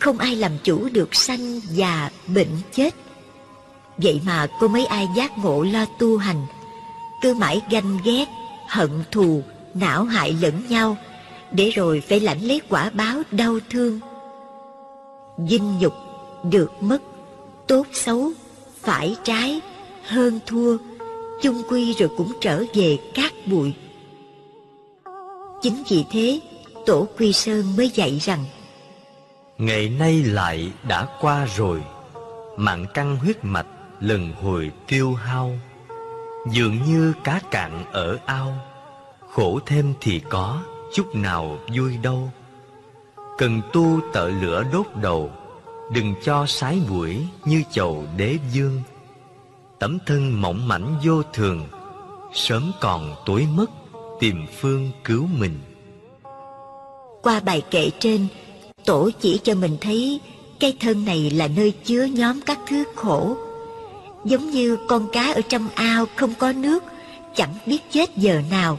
không ai làm chủ được sanh già bệnh chết. Vậy mà có mấy ai giác ngộ lo tu hành, cứ mãi ganh ghét, hận thù, não hại lẫn nhau, để rồi phải lãnh lấy quả báo đau thương. Dinh nhục được mất, tốt xấu, phải trái, hơn thua, chung quy rồi cũng trở về cát bụi. Chính vì thế, tổ quy sơn mới dạy rằng ngày nay lại đã qua rồi. Mạng căng huyết mạch lần hồi tiêu hao. Dường như cá cạn ở ao. Khổ thêm thì có, chút nào vui đâu. Cần tu tợ lửa đốt đầu. Đừng cho sái buổi như chầu đế dương. Tấm thân mỏng mảnh vô thường. Sớm còn tối mất, tìm phương cứu mình. Qua bài kệ trên tổ chỉ cho mình thấy cái thân này là nơi chứa nhóm các thứ khổ. Giống như con cá ở trong ao không có nước chẳng biết chết giờ nào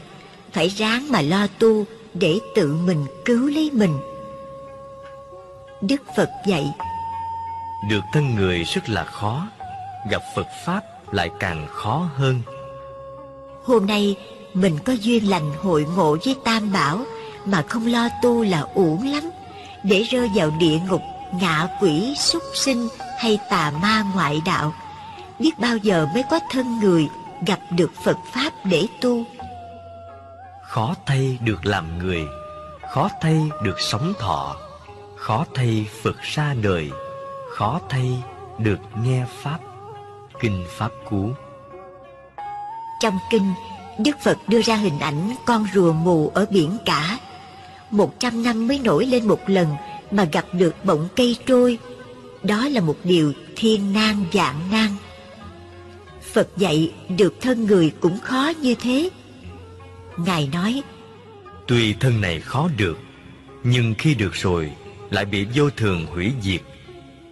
phải ráng mà lo tu để tự mình cứu lấy mình. Đức phật dạy được thân người rất là khó gặp phật pháp lại càng khó hơn. Hôm nay mình có duyên lành hội ngộ với tam bảo mà không lo tu là uổng lắm để rơi vào địa ngục ngạ quỷ súc sinh hay tà ma ngoại đạo. Biết bao giờ mới có thân người gặp được phật pháp để tu? Khó thay được làm người khó thay được sống thọ khó thay phật ra đời khó thay được nghe pháp kinh pháp cú. Trong kinh đức phật đưa ra hình ảnh con rùa mù ở biển cả một trăm năm mới nổi lên một lần mà gặp được bọng cây trôi. Đó là một điều thiên nan dạng nan. Phật dạy được thân người cũng khó như thế. Ngài nói, tuy thân này khó được, nhưng khi được rồi lại bị vô thường hủy diệt.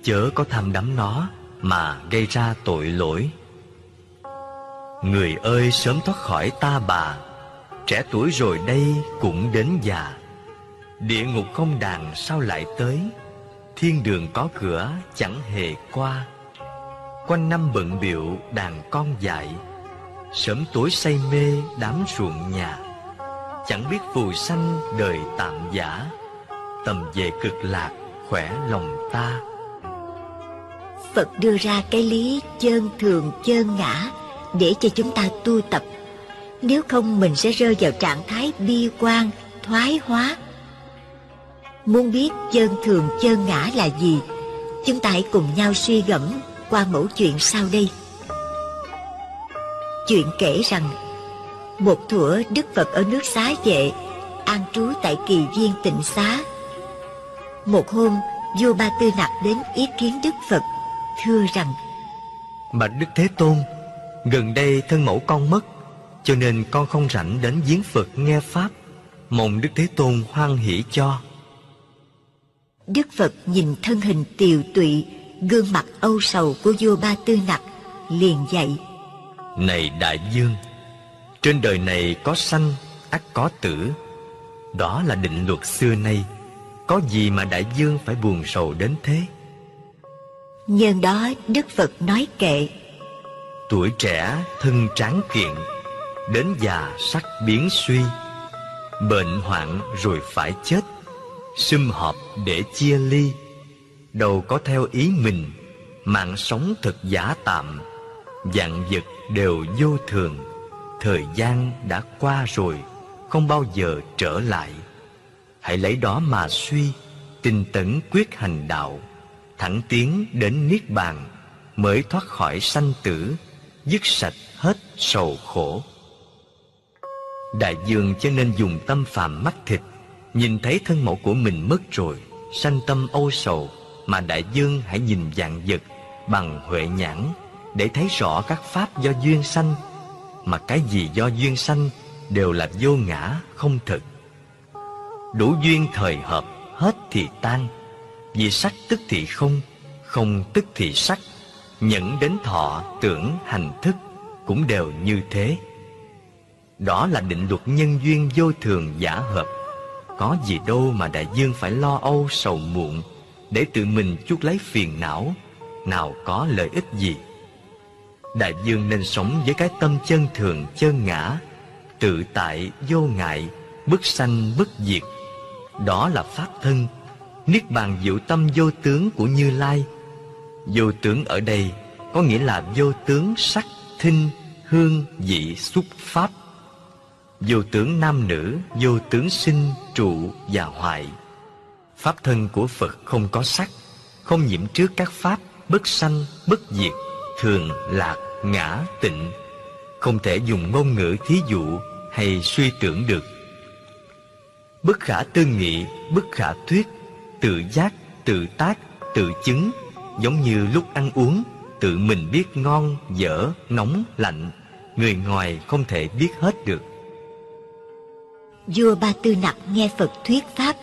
Chớ có tham đắm nó mà gây ra tội lỗi. Người ơi, sớm thoát khỏi ta bà. Trẻ tuổi rồi đây cũng đến già địa ngục không đàn sao lại tới? Thiên đường có cửa, chẳng hề qua. Quanh năm bận biệu đàn con dại. Sớm tối say mê, đám ruộng nhà. Chẳng biết phù sanh, đời tạm giả. Tầm về cực lạc, khỏe lòng ta. Phật đưa ra cái lý chơn thường, chơn ngã để cho chúng ta tu tập. Nếu không, mình sẽ rơi vào trạng thái bi quan, thoái hóa muốn biết chơn thường chơn ngã là gì, chúng ta hãy cùng nhau suy gẫm qua mẫu chuyện sau đây. Chuyện kể rằng, một thuở đức phật ở nước xá vệ, an trú tại kỳ viên tịnh xá. Một hôm, vua ba tư nặc đến ý kiến đức phật, thưa rằng bạch đức thế tôn, gần đây thân mẫu con mất, cho nên con không rảnh đến giếng phật nghe pháp. Mong đức thế tôn hoan hỷ cho đức phật nhìn thân hình tiều tụy gương mặt âu sầu của vua ba tư nặc liền dạy. Này đại dương trên đời này có sanh ắt có tử. Đó là định luật xưa nay. Có gì mà đại dương phải buồn sầu đến thế? Nhân đó đức phật nói kệ. Tuổi trẻ thân tráng kiện đến già sắc biến suy. Bệnh hoạn rồi phải chết sum họp để chia ly. Đâu có theo ý mình, mạng sống thật giả tạm, dạng vật đều vô thường. Thời gian đã qua rồi, không bao giờ trở lại. Hãy lấy đó mà suy, tinh tấn quyết hành đạo, thẳng tiến đến niết bàn, mới thoát khỏi sanh tử, dứt sạch hết sầu khổ. Đại dương cho nên dùng tâm phàm mắt thịt nhìn thấy thân mẫu của mình mất rồi, sanh tâm âu sầu, mà đại dương hãy nhìn dạng vật bằng huệ nhãn để thấy rõ các pháp do duyên sanh, mà cái gì do duyên sanh đều là vô ngã, không thực. Đủ duyên thời hợp, hết thì tan. Vì sắc tức thì không không tức thì sắc. Nhẫn đến thọ, tưởng, hành thức cũng đều như thế. Đó là định luật nhân duyên vô thường giả hợp có gì đâu mà đại dương phải lo âu sầu muộn để tự mình chuốc lấy phiền não, nào có lợi ích gì. Đại dương nên sống với cái tâm chân thường chân ngã, tự tại vô ngại, bất sanh bất diệt. Đó là pháp thân, niết bàn diệu tâm vô tướng của Như Lai. Vô tướng ở đây có nghĩa là vô tướng sắc, thinh, hương, vị, xúc, pháp. Vô tướng nam nữ, vô tướng sinh, trụ và hoại. Pháp thân của Phật không có sắc, không nhiễm trước các pháp, bất sanh, bất diệt, thường, lạc, ngã, tịnh. Không thể dùng ngôn ngữ thí dụ hay suy tưởng được. Bất khả tư nghị, bất khả thuyết, tự giác, tự tác, tự chứng, giống như lúc ăn uống, tự mình biết ngon, dở, nóng, lạnh, người ngoài không thể biết hết được. Vua Ba Tư Nặc nghe Phật thuyết pháp,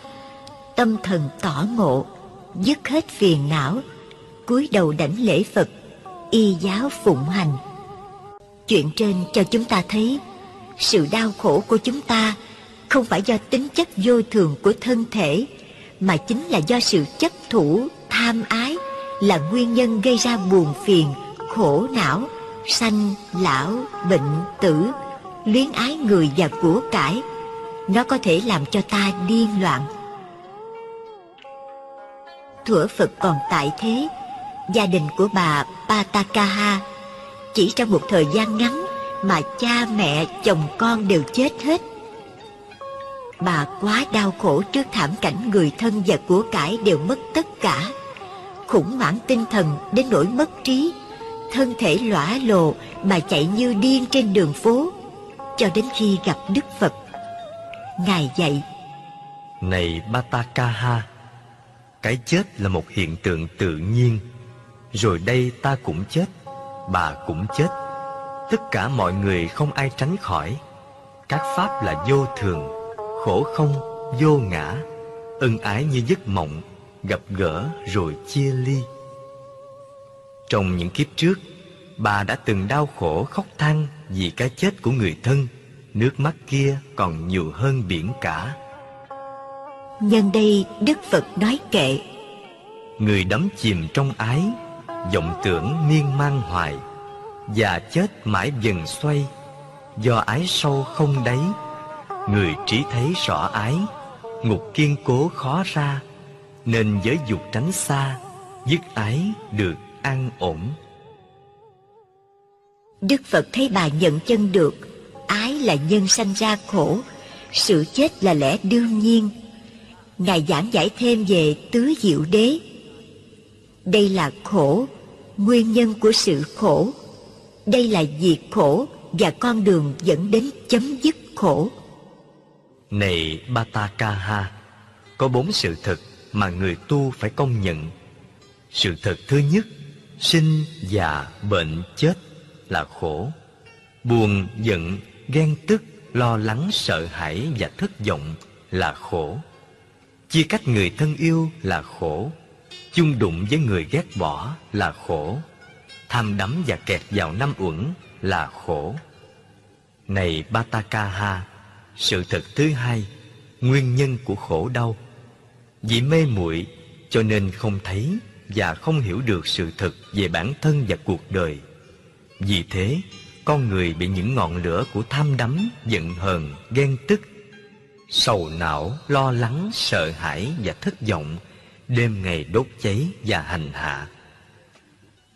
tâm thần tỏ ngộ, dứt hết phiền não, cúi đầu đảnh lễ Phật, y giáo phụng hành. Chuyện trên cho chúng ta thấy, sự đau khổ của chúng ta không phải do tính chất vô thường của thân thể, mà chính là do sự chấp thủ, tham ái là nguyên nhân gây ra buồn phiền, khổ não, sanh, lão, bệnh, tử, luyến ái người và của cải. Nó có thể làm cho ta điên loạn. Thuở Phật còn tại thế, gia đình của bà Patakaha chỉ trong một thời gian ngắn mà cha mẹ chồng con đều chết hết. Bà quá đau khổ trước thảm cảnh người thân và của cải đều mất tất cả. Khủng hoảng tinh thần đến nỗi mất trí. Thân thể lõa lồ bà chạy như điên trên đường phố. Cho đến khi gặp đức phật ngài dạy, này batakaha cái chết là một hiện tượng tự nhiên. Rồi đây ta cũng chết, bà cũng chết. Tất cả mọi người không ai tránh khỏi. Các pháp là vô thường, khổ không, vô ngã. Ân ái như giấc mộng, gặp gỡ rồi chia ly. Trong những kiếp trước, bà đã từng đau khổ khóc than vì cái chết của người thân nước mắt kia còn nhiều hơn biển cả. Nhân đây đức phật nói kệ người đắm chìm trong ái vọng tưởng miên man hoài và chết mãi dần xoay do ái sâu không đáy. Người trí thấy rõ ái ngục kiên cố khó ra nên giới dục tránh xa dứt ái được an ổn. Đức phật thấy bà nhận chân được ái là nhân sanh ra khổ sự chết là lẽ đương nhiên ngài giảng giải thêm về tứ diệu đế đây là khổ nguyên nhân của sự khổ đây là diệt khổ và con đường dẫn đến chấm dứt khổ này Batakaha, có bốn sự thật mà người tu phải công nhận. Sự thật thứ nhất, sinh, già, bệnh, chết là khổ. Buồn, giận, ghen tức, lo lắng, sợ hãi và thất vọng là khổ. Chia cách người thân yêu là khổ. Chung đụng với người ghét bỏ là khổ. Tham đắm và kẹt vào năm uẩn là khổ. Này Batakaha, sự thật thứ hai nguyên nhân của khổ đau vì mê muội cho nên không thấy và không hiểu được sự thật về bản thân và cuộc đời vì thế con người bị những ngọn lửa của tham đắm giận hờn, ghen tức, sầu não, lo lắng, sợ hãi và thất vọng, đêm ngày đốt cháy và hành hạ.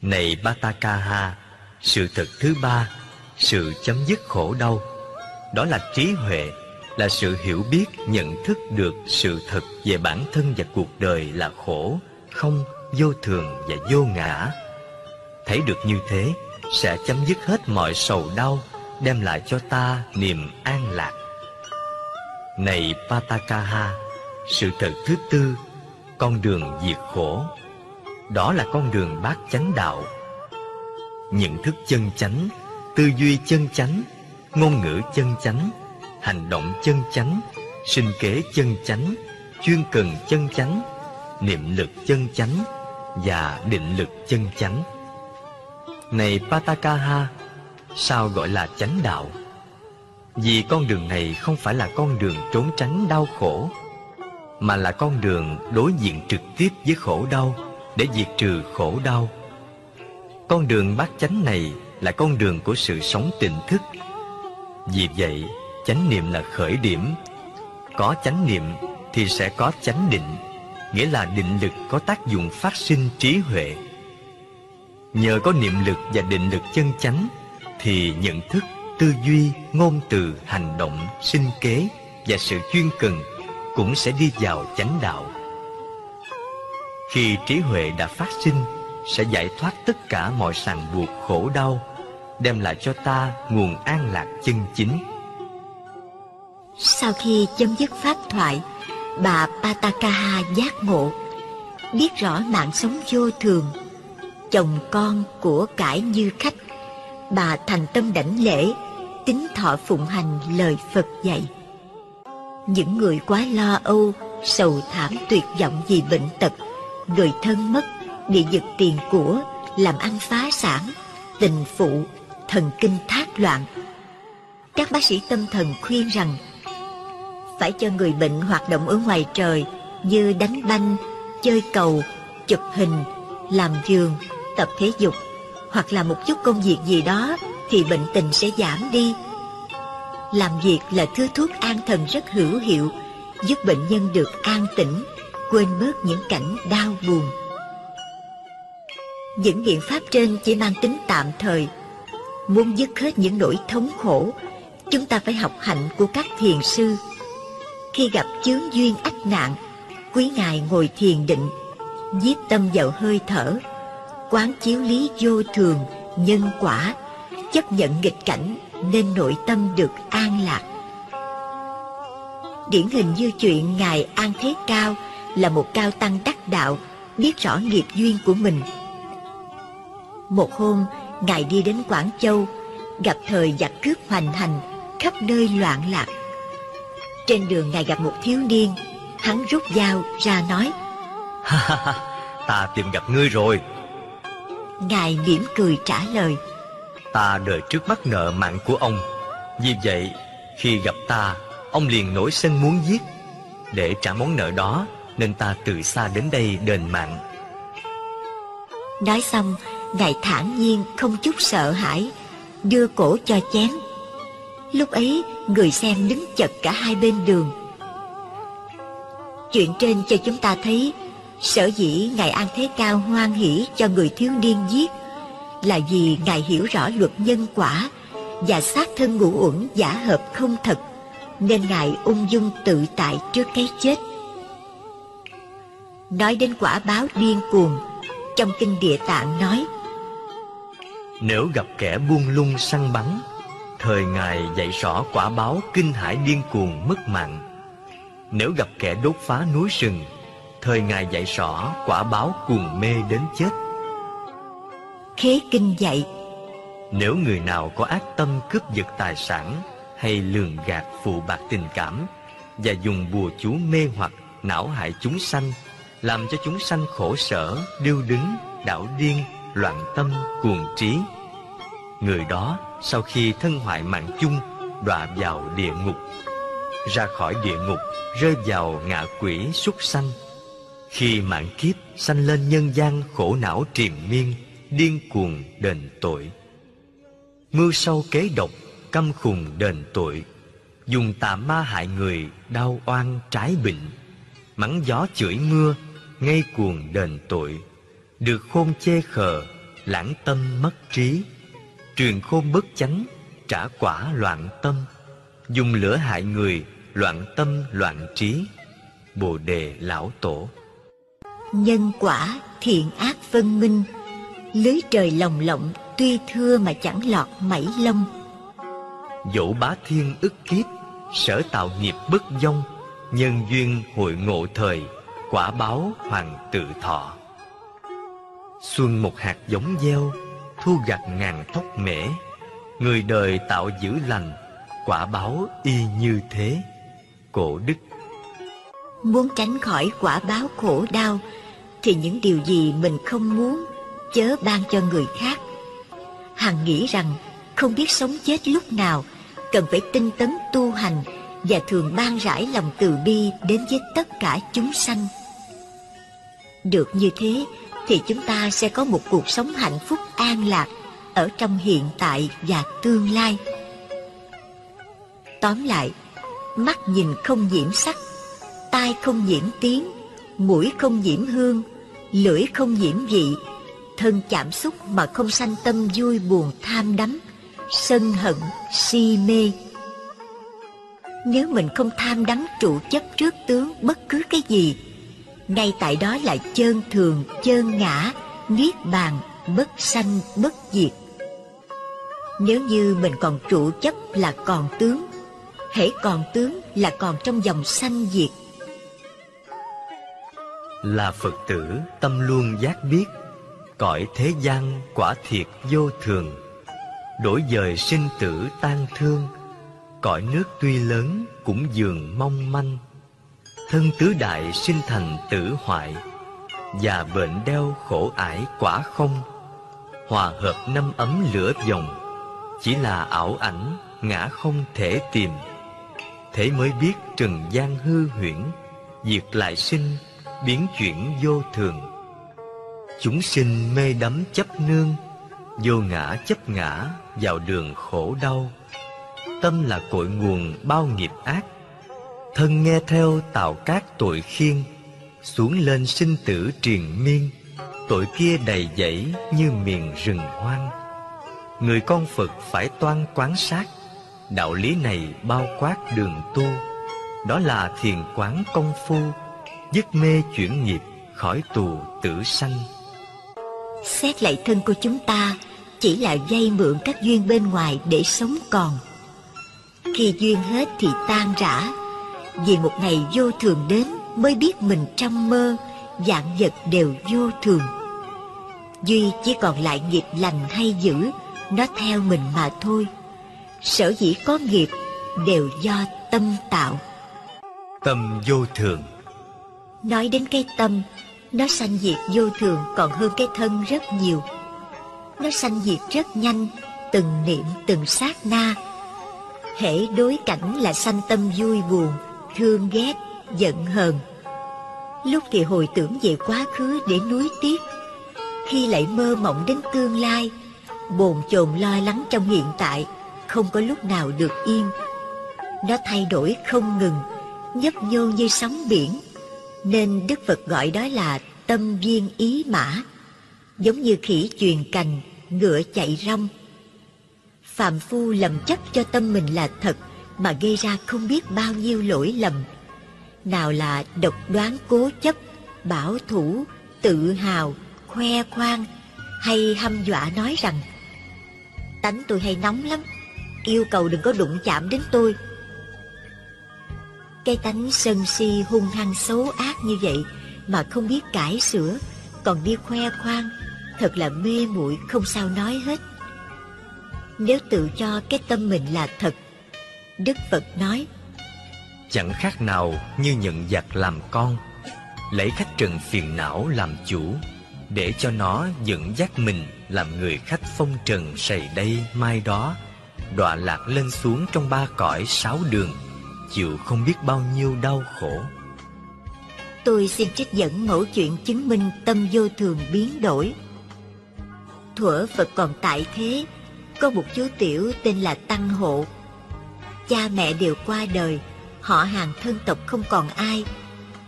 Này batakaha sự thật thứ ba, sự chấm dứt khổ đau. Đó là trí huệ, là sự hiểu biết, nhận thức được sự thật về bản thân và cuộc đời là khổ, không, vô thường và vô ngã. Thấy được như thế sẽ chấm dứt hết mọi sầu đau, đem lại cho ta niềm an lạc. Này patakaha, sự thật thứ tư, con đường diệt khổ. Đó là con đường bát chánh đạo. Nhận thức chân chánh, tư duy chân chánh, ngôn ngữ chân chánh, hành động chân chánh, sinh kế chân chánh, chuyên cần chân chánh, niệm lực chân chánh và định lực chân chánh này patakaha sao gọi là chánh đạo vì con đường này không phải là con đường trốn tránh đau khổ mà là con đường đối diện trực tiếp với khổ đau để diệt trừ khổ đau. Con đường bát chánh này là con đường của sự sống tỉnh thức. Vì vậy, chánh niệm là khởi điểm. Có chánh niệm thì sẽ có chánh định, nghĩa là định lực có tác dụng phát sinh trí huệ. Nhờ có niệm lực và định lực chân chánh thì nhận thức, tư duy, ngôn từ, hành động, sinh kế và sự chuyên cần cũng sẽ đi vào chánh đạo. Khi trí huệ đã phát sinh, sẽ giải thoát tất cả mọi sàng buộc khổ đau, đem lại cho ta nguồn an lạc chân chính. Sau khi chấm dứt pháp thoại, bà Patakaha giác ngộ, biết rõ mạng sống vô thường, chồng con của cải như khách. Bà thành tâm đảnh lễ, tính thọ phụng hành lời Phật dạy. Những người quá lo âu, sầu thảm tuyệt vọng vì bệnh tật, người thân mất, bị giật tiền của, làm ăn phá sản, tình phụ, thần kinh thác loạn. Các bác sĩ tâm thần khuyên rằng phải cho người bệnh hoạt động ở ngoài trời như đánh banh, chơi cầu, chụp hình, làm giường, tập thể dục hoặc là một chút công việc gì đó thì bệnh tình sẽ giảm đi. Làm việc là thứ thuốc an thần rất hữu hiệu, giúp bệnh nhân được an tĩnh, quên bớt những cảnh đau buồn. Những biện pháp trên chỉ mang tính tạm thời. Muốn dứt hết những nỗi thống khổ, chúng ta phải học hạnh của các thiền sư. Khi gặp chướng duyên ách nạn, quý ngài ngồi thiền định, giết tâm vào hơi thở, quán chiếu lý vô thường, nhân quả, chấp nhận nghịch cảnh nên nội tâm được an lạc. Điển hình như chuyện Ngài An Thế Cao là một cao tăng đắc đạo, biết rõ nghiệp duyên của mình. Một hôm, Ngài đi đến Quảng Châu, gặp thời giặc cướp hoành hành, khắp nơi loạn lạc. Trên đường Ngài gặp một thiếu niên, hắn rút dao ra nói, ta tìm gặp ngươi rồi. Ngài mỉm cười trả lời, Ta đời trước mắc nợ mạng của ông Vì vậy khi gặp ta Ông liền nổi sinh muốn giết Để trả món nợ đó Nên ta từ xa đến đây đền mạng Nói xong, Ngài thản nhiên không chút sợ hãi, đưa cổ cho chém. Lúc ấy, người xem đứng chật cả hai bên đường. Chuyện trên cho chúng ta thấy, sở dĩ Ngài An Thế Cao hoan hỷ cho người thiếu niên giết là vì Ngài hiểu rõ luật nhân quả và xác thân ngũ uẩn giả hợp không thật, nên Ngài ung dung tự tại trước cái chết. Nói đến quả báo điên cuồng, trong kinh địa tạng nói Nếu gặp kẻ buông lung săn bắn Thời Ngài dạy rõ quả báo kinh hải điên cuồng mất mạng Nếu gặp kẻ đốt phá núi rừng Thời Ngài dạy rõ quả báo cuồng mê đến chết. Khế kinh dạy Nếu người nào có ác tâm cướp giật tài sản Hay lường gạt phụ bạc tình cảm Và dùng bùa chú mê hoặc não hại chúng sanh Làm cho chúng sanh khổ sở, điêu đứng, đảo điên, loạn tâm, cuồng trí Người đó sau khi thân hoại mạng chung Đọa vào địa ngục. Ra khỏi địa ngục Rơi vào ngạ quỷ súc sanh khi mạng kiếp sanh lên nhân gian khổ não triền miên, điên cuồng đền tội. Mưu sâu kế độc, căm khùng đền tội. Dùng tà ma hại người, đau oan trái bệnh. Mắng gió chửi mưa, ngây cuồng đền tội. Được khôn chê khờ, lãng tâm mất trí. Truyền khôn bất chánh, trả quả loạn tâm. Dùng lửa hại người, loạn tâm loạn trí. Bồ đề lão tổ nhân quả thiện ác phân minh lưới trời lồng lộng tuy thưa mà chẳng lọt mảy lông. Dẫu bá thiên ức kiếp sở tạo nghiệp bất dông nhân duyên hội ngộ thời quả báo hoàng tự thọ. Xuân một hạt giống gieo thu gặt ngàn thóc mễ người đời tạo giữ lành quả báo y như thế cổ đức. Muốn tránh khỏi quả báo khổ đau thì những điều gì mình không muốn chớ ban cho người khác hằng nghĩ rằng không biết sống chết lúc nào cần phải tinh tấn tu hành và thường ban rải lòng từ bi đến với tất cả chúng sanh. Được như thế thì chúng ta sẽ có một cuộc sống hạnh phúc an lạc ở trong hiện tại và tương lai. Tóm lại, mắt nhìn không nhiễm sắc, tai không nhiễm tiếng, mũi không nhiễm hương, lưỡi không nhiễm vị, thân chạm xúc mà không sanh tâm vui buồn tham đắm, sân hận, si mê. Nếu mình không tham đắm trụ chấp trước tướng bất cứ cái gì, ngay tại đó là chơn thường, chơn ngã, niết bàn, bất sanh, bất diệt. Nếu như mình còn trụ chấp là còn tướng, hễ còn tướng là còn trong dòng sanh diệt. Là Phật tử tâm luôn giác biết, cõi thế gian quả thiệt vô thường, đổi dời sinh tử tan thương, cõi nước tuy lớn cũng dường mong manh. Thân tứ đại sinh thành tử hoại, Và bệnh đeo khổ ải quả không, Hòa hợp năm ấm lửa dòng, Chỉ là ảo ảnh, ngã không thể tìm. Thế mới biết trần gian hư huyễn, Diệt lại sinh, biến chuyển vô thường. Chúng sinh mê đắm chấp nương, Vô ngã chấp ngã vào đường khổ đau. Tâm là cội nguồn bao nghiệp ác, Thân nghe theo tạo các tội khiên Xuống lên sinh tử triền miên. Tội kia đầy dẫy như miền rừng hoang. Người con Phật phải toan quán sát. Đạo lý này bao quát đường tu. Đó là thiền quán công phu. Dứt mê chuyển nghiệp khỏi tù tử sanh. Xét lại thân của chúng ta Chỉ là dây mượn các duyên bên ngoài để sống còn. Khi duyên hết thì tan rã vì một ngày vô thường đến mới biết mình trong mơ Dạng vật đều vô thường. Duy chỉ còn lại nghiệp lành hay dữ Nó theo mình mà thôi. Sở dĩ có nghiệp đều do tâm tạo. Tâm vô thường Nói đến cái tâm Nó sanh diệt vô thường còn hơn cái thân rất nhiều Nó sanh diệt rất nhanh Từng niệm từng sát na Hễ đối cảnh là sanh tâm vui buồn thương ghét, giận hờn. Lúc thì hồi tưởng về quá khứ để nuối tiếc, khi lại mơ mộng đến tương lai, bồn chồn lo lắng trong hiện tại, không có lúc nào được yên. Nó thay đổi không ngừng, nhấp nhô như sóng biển, nên Đức Phật gọi đó là tâm viên ý mã, giống như khỉ truyền cành, ngựa chạy rong. Phạm phu lầm chấp cho tâm mình là thật, mà gây ra không biết bao nhiêu lỗi lầm. Nào là độc đoán cố chấp, bảo thủ, tự hào, khoe khoang hay hăm dọa nói rằng Tánh tôi hay nóng lắm, yêu cầu đừng có đụng chạm đến tôi. Cái tánh sân si hung hăng xấu ác như vậy mà không biết cải sửa, còn đi khoe khoang, thật là mê muội không sao nói hết. Nếu tự cho cái tâm mình là thật Đức Phật nói Chẳng khác nào như nhận giặc làm con Lấy khách trần phiền não làm chủ Để cho nó dẫn dắt mình Làm người khách phong trần sầy đây mai đó Đọa lạc lên xuống trong ba cõi sáu đường Chịu không biết bao nhiêu đau khổ Tôi xin trích dẫn mẫu chuyện chứng minh tâm vô thường biến đổi Thuở Phật còn tại thế Có một chú tiểu tên là Tăng Hộ Cha mẹ đều qua đời, họ hàng thân tộc không còn ai,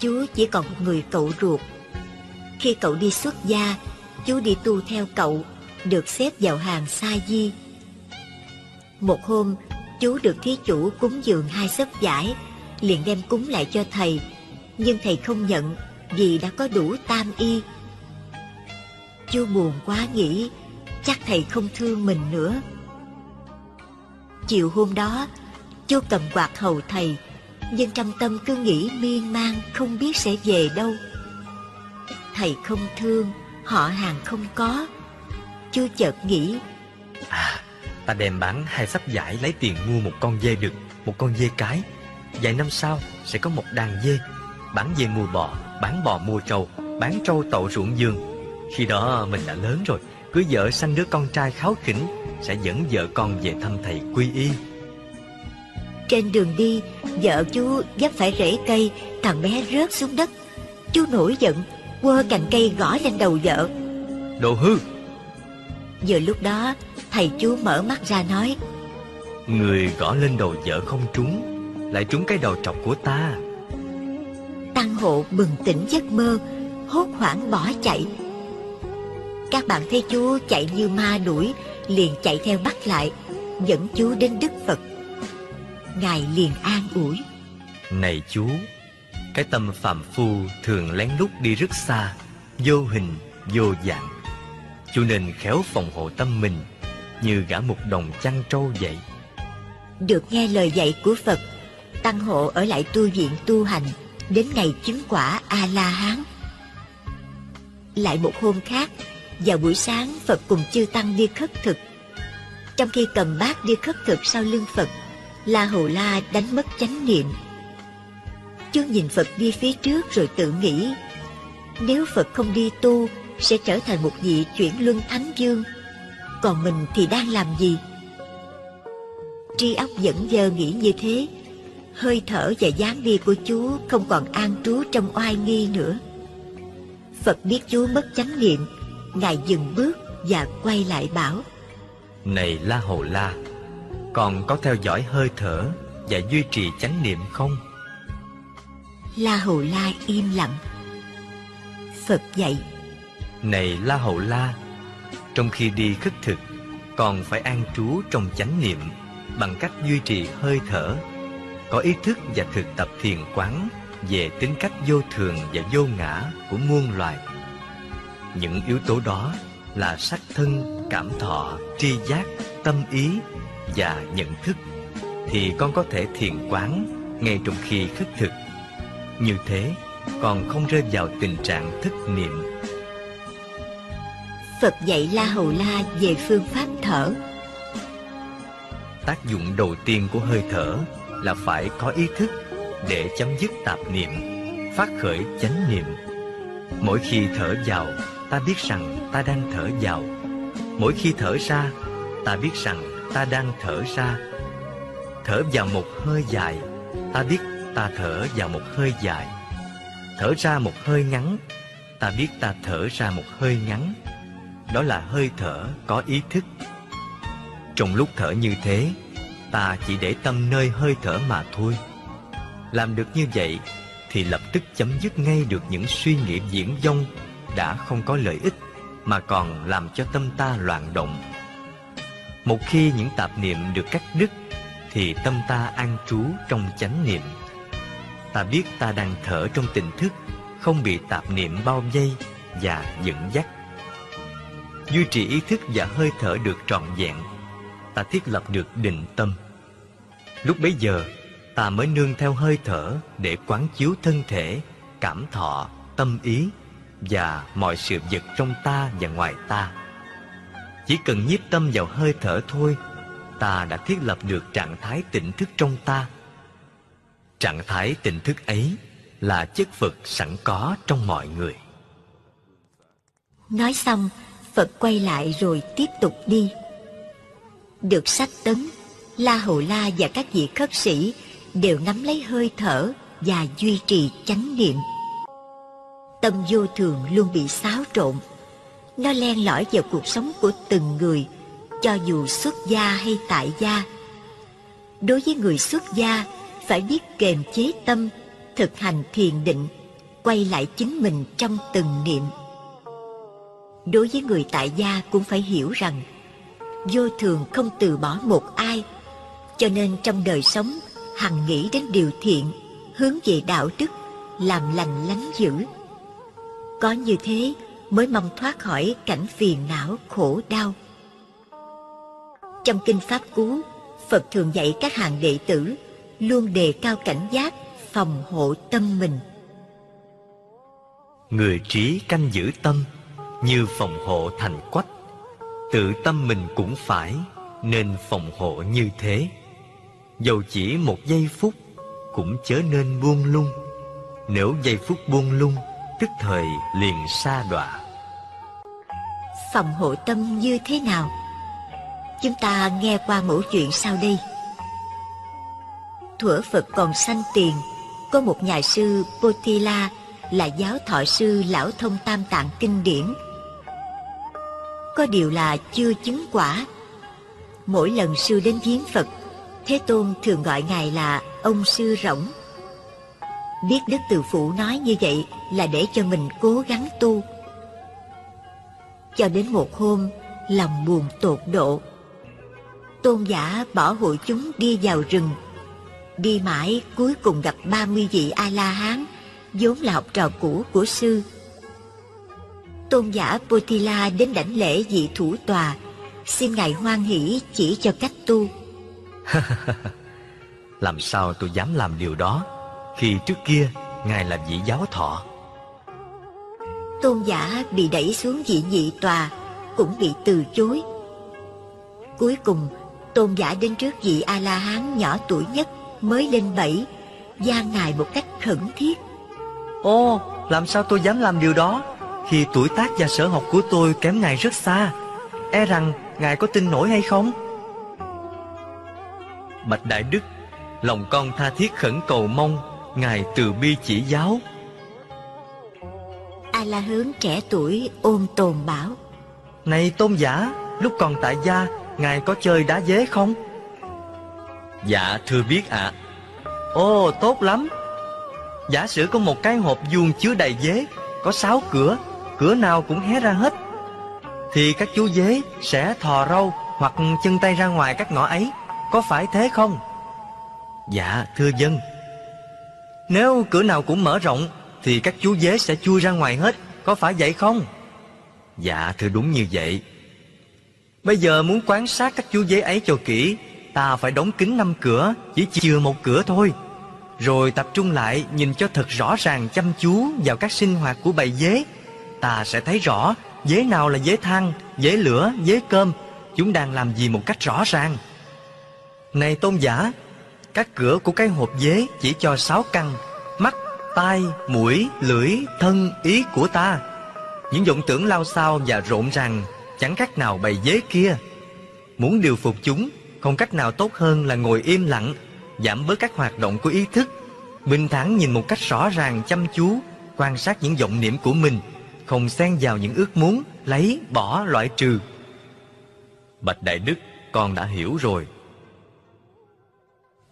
chú chỉ còn một người cậu ruột. Khi cậu đi xuất gia, chú đi tu theo cậu, được xếp vào hàng sa di. Một hôm, chú được thí chủ cúng dường hai sấp giải, liền đem cúng lại cho thầy, nhưng thầy không nhận vì đã có đủ tam y. Chú buồn quá nghĩ, chắc thầy không thương mình nữa. Chiều hôm đó, Chú cầm quạt hầu thầy Nhưng trong tâm cứ nghĩ miên man Không biết sẽ về đâu Thầy không thương Họ hàng không có Chú chợt nghĩ À ta đem bán hai sắp giải Lấy tiền mua một con dê đực Một con dê cái. Vài năm sau sẽ có một đàn dê. Bán dê mua bò Bán bò mua trâu Bán trâu tậu ruộng giường Khi đó mình đã lớn rồi Cưới vợ sanh đứa con trai kháo khỉnh Sẽ dẫn vợ con về thăm thầy quy y. Trên đường đi Vợ chú dấp phải rễ cây Thằng bé rớt xuống đất. Chú nổi giận quơ cành cây gõ lên đầu vợ. Đồ hư Vừa lúc đó Thầy chú mở mắt ra nói Người gõ lên đầu vợ không trúng Lại trúng cái đầu trọc của ta. Tăng hộ bừng tỉnh giấc mơ Hốt hoảng bỏ chạy. Các bạn thấy chú chạy như ma đuổi Liền chạy theo bắt lại Dẫn chú đến Đức Phật. Ngài liền an ủi. Này chú Cái tâm phạm phu thường lén lút đi rất xa Vô hình, vô dạng chủ nên khéo phòng hộ tâm mình, Như gã một đồng chăn trâu vậy. Được nghe lời dạy của Phật, Tăng hộ ở lại tu viện tu hành, Đến ngày chứng quả A-la-hán. Lại một hôm khác, Vào buổi sáng, Phật cùng chư Tăng đi khất thực. Trong khi cầm bát đi khất thực sau lưng Phật La Hầu La đánh mất chánh niệm. Chú nhìn Phật đi phía trước rồi tự nghĩ, Nếu Phật không đi tu sẽ trở thành một vị chuyển luân thánh dương Còn mình thì đang làm gì? Tri óc dẫn dơ nghĩ như thế Hơi thở và dáng đi của chú Không còn an trú trong oai nghi nữa Phật biết chú mất chánh niệm Ngài dừng bước và quay lại bảo Này La Hầu La Còn có theo dõi hơi thở Và duy trì chánh niệm không? La Hầu La im lặng Phật dạy này La hậu La Trong khi đi khất thực Còn phải an trú trong chánh niệm Bằng cách duy trì hơi thở Có ý thức và thực tập thiền quán Về tính cách vô thường và vô ngã của muôn loài. Những yếu tố đó là sắc thân, cảm thọ, tri giác, tâm ý và nhận thức. Thì con có thể thiền quán ngay trong khi khất thực. Như thế còn không rơi vào tình trạng thức niệm. Phật dạy La Hầu La về phương pháp thở Tác dụng đầu tiên của hơi thở là phải có ý thức để chấm dứt tạp niệm, phát khởi chánh niệm. Mỗi khi thở vào, ta biết rằng ta đang thở vào. Mỗi khi thở ra, ta biết rằng ta đang thở ra. Thở vào một hơi dài, ta biết ta thở vào một hơi dài. Thở ra một hơi ngắn, ta biết ta thở ra một hơi ngắn. Đó là hơi thở có ý thức. Trong lúc thở như thế, ta chỉ để tâm nơi hơi thở mà thôi. Làm được như vậy thì lập tức chấm dứt ngay được những suy nghĩ diễn dông đã không có lợi ích mà còn làm cho tâm ta loạn động. Một khi những tạp niệm được cắt đứt thì tâm ta an trú trong chánh niệm. Ta biết ta đang thở trong tỉnh thức, không bị tạp niệm bao vây và dẫn dắt. Duy trì ý thức và hơi thở được trọn vẹn, ta thiết lập được định tâm. Lúc bấy giờ, ta mới nương theo hơi thở để quán chiếu thân thể, cảm thọ, tâm ý và mọi sự vật trong ta và ngoài ta. Chỉ cần nhiếp tâm vào hơi thở thôi, ta đã thiết lập được trạng thái tỉnh thức trong ta. Trạng thái tỉnh thức ấy là chất Phật sẵn có trong mọi người. Nói xong, Phật quay lại rồi tiếp tục đi. Được sách tấn, La Hầu La và các vị khất sĩ đều nắm lấy hơi thở và duy trì chánh niệm. Tâm vô thường luôn bị xáo trộn. Nó len lỏi vào cuộc sống của từng người, cho dù xuất gia hay tại gia. Đối với người xuất gia, phải biết kềm chế tâm, thực hành thiền định, quay lại chính mình trong từng niệm. Đối với người tại gia cũng phải hiểu rằng, vô thường không từ bỏ một ai. Cho nên trong đời sống, hằng nghĩ đến điều thiện, hướng về đạo đức, làm lành lánh dữ. Có như thế mới mong thoát khỏi cảnh phiền não, khổ đau. Trong kinh pháp cú, phật thường dạy các hàng đệ tử luôn đề cao cảnh giác, phòng hộ tâm mình. Người trí canh giữ tâm. Như phòng hộ thành quách Tự tâm mình cũng phải Nên phòng hộ như thế. Dầu chỉ một giây phút Cũng chớ nên buông lung. Nếu giây phút buông lung Tức thời liền xa đọa. Phòng hộ tâm như thế nào? Chúng ta nghe qua mẫu chuyện sau đây. Thuở Phật còn sanh tiền, có một nhà sư Potila là giáo thọ sư lão thông tam tạng kinh điển. Có điều là chưa chứng quả. Mỗi lần sư đến viếng Phật, Thế Tôn thường gọi ngài là ông sư rỗng. Biết Đức Từ Phụ nói như vậy là để cho mình cố gắng tu. Cho đến một hôm, lòng buồn tột độ. Tôn giả bỏ hội chúng đi vào rừng. Đi mãi cuối cùng gặp 30 vị A-la-hán, vốn là học trò cũ của sư. Tôn giả Potila đến đảnh lễ vị thủ tòa, xin ngài hoan hỷ chỉ cho cách tu. làm sao tôi dám làm điều đó khi trước kia ngài là vị giáo thọ? Tôn giả bị đẩy xuống vị nhị tòa cũng bị từ chối. Cuối cùng tôn giả đến trước vị a la hán nhỏ tuổi nhất mới lên bảy gian ngài một cách khẩn thiết. Ô làm sao tôi dám làm điều đó khi tuổi tác và sở học của tôi kém ngài rất xa e rằng ngài có tin nổi hay không? Bạch đại đức lòng con tha thiết khẩn cầu mong ngài từ bi chỉ giáo. A la hướng trẻ tuổi ôm tồn bảo. Này tôn giả lúc còn tại gia ngài có chơi đá dế không? Dạ thưa biết ạ. À. ồ tốt lắm. Giả sử có một cái hộp vuông chứa đầy dế có sáu cửa cửa nào cũng hé ra hết, thì các chú dế sẽ thò râu hoặc chân tay ra ngoài các ngõ ấy. Có phải thế không? Dạ thưa dân. Nếu cửa nào cũng mở rộng, Thì các chú dế sẽ chui ra ngoài hết. Có phải vậy không? Dạ thưa đúng như vậy. Bây giờ muốn quan sát các chú dế ấy cho kỹ, Ta phải đóng kín năm cửa, Chỉ chừa một cửa thôi. Rồi tập trung lại, nhìn cho thật rõ ràng chăm chú vào các sinh hoạt của bầy dế. Ta sẽ thấy rõ dế nào là dế than, dế lửa, dế cơm. Chúng đang làm gì một cách rõ ràng? Này tôn giả các cửa của cái hộp dế chỉ cho sáu căn Mắt, tai, mũi, lưỡi, thân, ý của ta. Những vọng tưởng lao xao và rộn ràng Chẳng cách nào bày dế kia. Muốn điều phục chúng Không cách nào tốt hơn là ngồi im lặng Giảm bớt các hoạt động của ý thức. Bình thản nhìn một cách rõ ràng chăm chú Quan sát những vọng niệm của mình. Không xen vào những ước muốn Lấy, bỏ, loại trừ Bạch Đại Đức Con đã hiểu rồi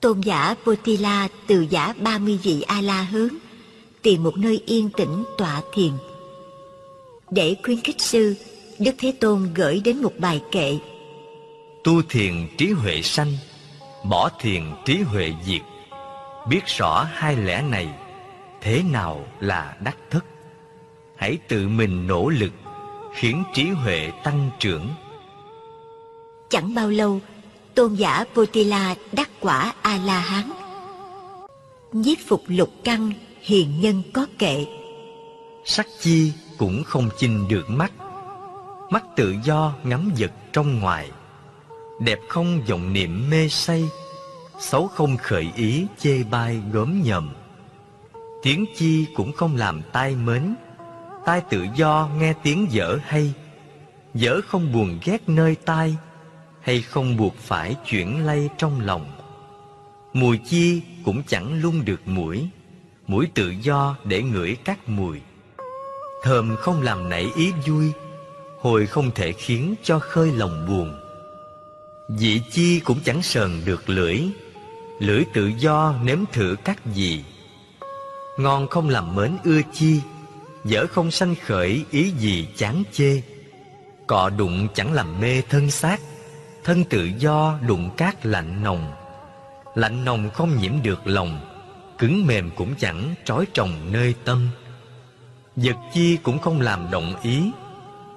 Tôn giả Potila từ giả 30 vị A-la hướng, tìm một nơi yên tĩnh tọa thiền. Để khuyến khích sư, Đức Thế Tôn gửi đến một bài kệ. Tu thiền trí huệ sanh, bỏ thiền trí huệ diệt. Biết rõ hai lẽ này, thế nào là đắc thức? Hãy tự mình nỗ lực, khiến trí huệ tăng trưởng. Chẳng bao lâu, tôn giả Potila đắc quả A La Hán. Nhiếp phục lục căn hiền nhân có kệ. Sắc chi cũng không chinh được mắt. Mắt tự do ngắm vật trong ngoài. Đẹp không vọng niệm mê say, xấu không khởi ý chê bai gớm nhầm. Tiếng chi cũng không làm tai mến, tai tự do nghe tiếng dở hay, dở không buồn ghét nơi tai, hay không buộc phải chuyển lay trong lòng. Mùi chi cũng chẳng lung được mũi mũi tự do để ngửi các mùi. Thơm không làm nảy ý vui hồi không thể khiến cho khơi lòng buồn. Vị chi cũng chẳng sờn được lưỡi lưỡi tự do nếm thử các gì ngon không làm mến ưa chi dở không sanh khởi ý gì chán chê. Cọ đụng chẳng làm mê thân xác, thân tự do đụng cát lạnh nồng. Lạnh nồng không nhiễm được lòng, cứng mềm cũng chẳng trói trồng nơi tâm. Vật chi cũng không làm động ý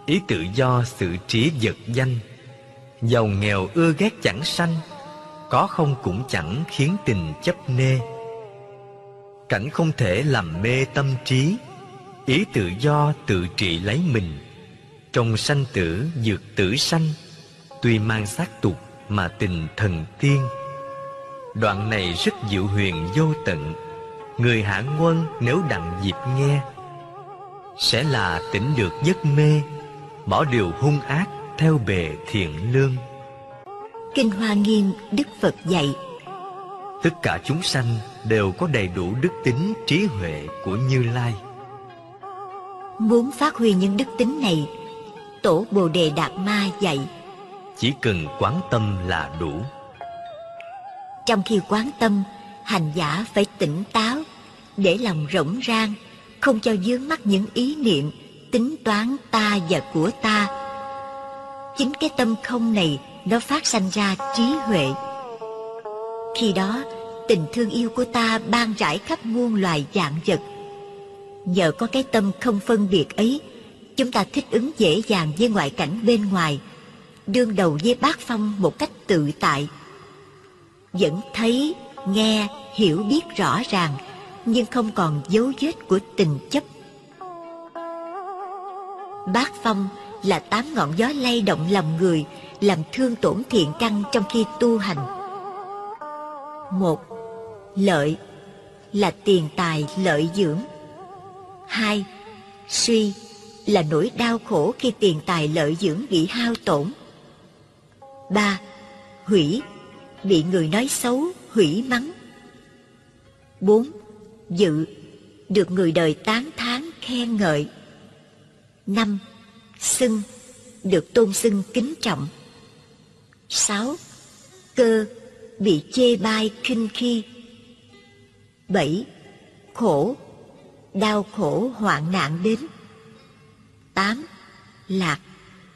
ý tự do sự trí vật danh. Giàu nghèo ưa ghét chẳng sanh, có không cũng chẳng khiến tình chấp nê. Cảnh không thể làm mê tâm trí ý tự do tự trị lấy mình. Trong sanh tử dược tử sanh Tuy mang xác tục mà tình thần tiên. Đoạn này rất diệu huyền vô tận. Người hạ quân nếu đặng dịp nghe Sẽ là tỉnh được giấc mê Bỏ điều hung ác theo bề thiện lương. Kinh Hoa Nghiêm Đức Phật dạy tất cả chúng sanh đều có đầy đủ đức tính trí huệ của như lai muốn phát huy những đức tính này tổ bồ đề đạt ma dạy chỉ cần quán tâm là đủ. trong khi quán tâm hành giả phải tỉnh táo để lòng rỗng rang không cho dướng mắt những ý niệm tính toán ta và của ta. Chính cái tâm không này nó phát sanh ra trí huệ. Khi đó tình thương yêu của ta ban rải khắp muôn loài dạng vật nhờ có cái tâm không phân biệt ấy, chúng ta thích ứng dễ dàng với ngoại cảnh bên ngoài, đương đầu với bát phong một cách tự tại. Vẫn thấy, nghe, hiểu biết rõ ràng, nhưng không còn dấu vết của tình chấp. Bát phong là tám ngọn gió lay động lòng người, làm thương tổn thiện căn trong khi tu hành. Một, lợi là tiền tài, lợi dưỡng hai, suy là nỗi đau khổ khi tiền tài lợi dưỡng bị hao tổn. Ba, hủy bị người nói xấu, hủy mắng. Bốn, dự được người đời tán thán khen ngợi. Năm, xưng được tôn xưng kính trọng. Sáu, cơ bị chê bai khinh khi. Bảy, khổ đau khổ hoạn nạn đến. Tám, lạc,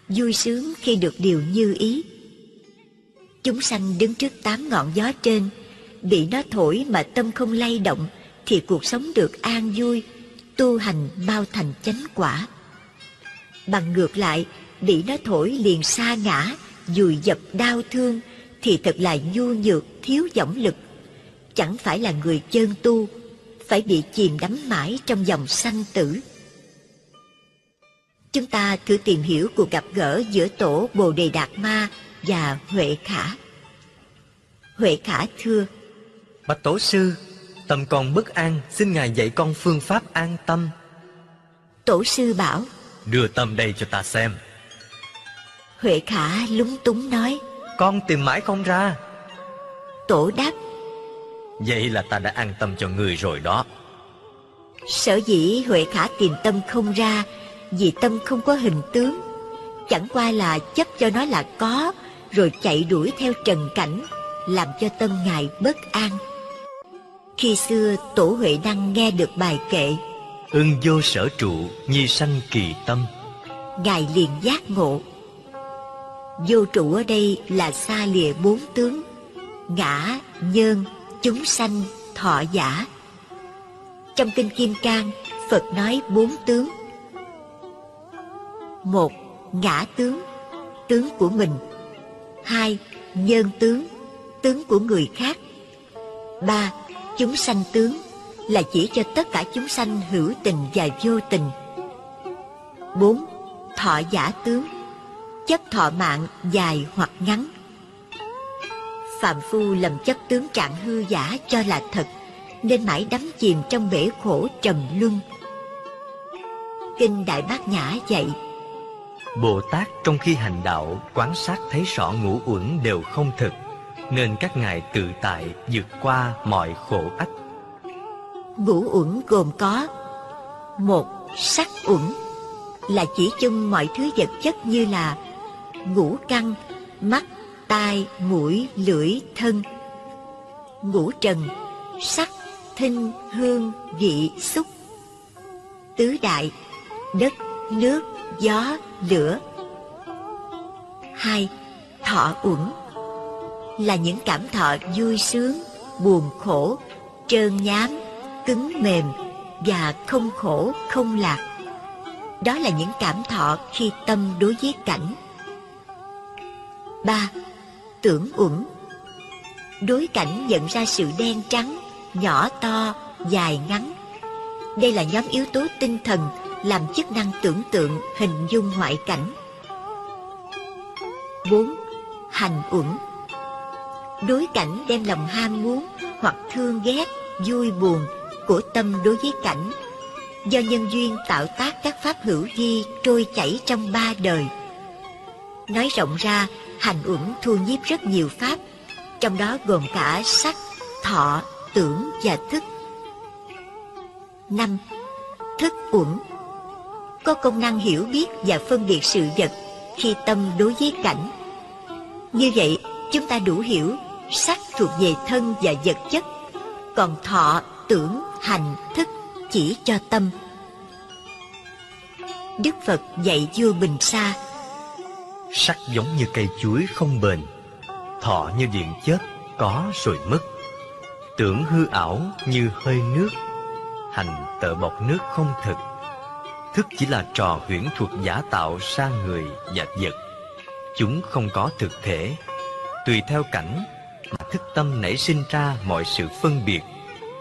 vui sướng khi được điều như ý. Chúng sanh đứng trước tám ngọn gió trên, bị nó thổi mà tâm không lay động thì cuộc sống được an vui, tu hành bao thành chánh quả. Bằng ngược lại, bị nó thổi liền xa ngã, dùi dập đau thương thì thật là nhu nhược, thiếu dõng lực. Chẳng phải là người chân tu phải bị chìm đắm mãi trong dòng sanh tử. Chúng ta thử tìm hiểu cuộc gặp gỡ giữa tổ bồ đề đạt ma và huệ khả. Huệ khả thưa bạch tổ sư tâm con bất an xin ngài dạy con phương pháp an tâm. Tổ sư bảo đưa tâm đây cho ta xem. Huệ khả lúng túng nói con tìm mãi không ra. Tổ đáp vậy là ta đã an tâm cho người rồi đó. Sở dĩ huệ khả tìm tâm không ra vì tâm không có hình tướng. Chẳng qua là chấp cho nó là có rồi chạy đuổi theo trần cảnh làm cho tâm ngài bất an. Khi xưa tổ huệ năng nghe được bài kệ ưng vô sở trụ nhi sanh kỳ tâm. ngài liền giác ngộ. Vô trụ ở đây là xa lìa bốn tướng ngã nhân chúng sanh thọ giả. Trong kinh kim cang, phật nói bốn tướng. Một, ngã tướng tướng của mình. Hai, nhân tướng tướng của người khác. Ba, chúng sanh tướng là chỉ cho tất cả chúng sanh hữu tình và vô tình. Bốn, thọ giả tướng. Chất thọ mạng dài hoặc ngắn phạm phu lầm chấp tướng trạng hư giả cho là thật nên mãi đắm chìm trong bể khổ trầm luân. Kinh đại bát nhã dạy bồ tát trong khi hành đạo quán sát thấy rõ ngũ uẩn đều không thực nên các ngài tự tại vượt qua mọi khổ ách. Ngũ uẩn gồm có một sắc uẩn là chỉ chung mọi thứ vật chất như là ngũ căn mắt tai, mũi, lưỡi, thân. Ngũ trần, sắc, thinh, hương, vị, xúc. Tứ đại, đất, nước, gió, lửa. Hai, thọ uẩn. Là những cảm thọ vui sướng, buồn khổ, trơn nhám, cứng mềm và không khổ, không lạc. Đó là những cảm thọ khi tâm đối với cảnh. Ba tưởng uẩn đối cảnh nhận ra sự đen trắng nhỏ to dài ngắn đây là nhóm yếu tố tinh thần làm chức năng tưởng tượng hình dung ngoại cảnh 4. Hành uẩn Đối cảnh đem lòng ham muốn hoặc thương ghét, vui buồn của tâm đối với cảnh do nhân duyên tạo tác các pháp hữu vi trôi chảy trong ba đời. Nói rộng ra, hành uẩn thu nhiếp rất nhiều pháp, trong đó gồm cả sắc, thọ, tưởng và thức. năm Thức uẩn Có công năng hiểu biết và phân biệt sự vật khi tâm đối với cảnh. Như vậy, chúng ta đủ hiểu sắc thuộc về thân và vật chất, còn thọ, tưởng, hành, thức chỉ cho tâm. Đức Phật dạy vua Bình Sa Sắc giống như cây chuối không bền, Thọ như điện chớp có rồi mất. Tưởng hư ảo như hơi nước, Hành tợ bọc nước không thực. Thức chỉ là trò huyễn thuật giả tạo ra người và vật. Chúng không có thực thể. Tùy theo cảnh mà thức tâm nảy sinh ra mọi sự phân biệt,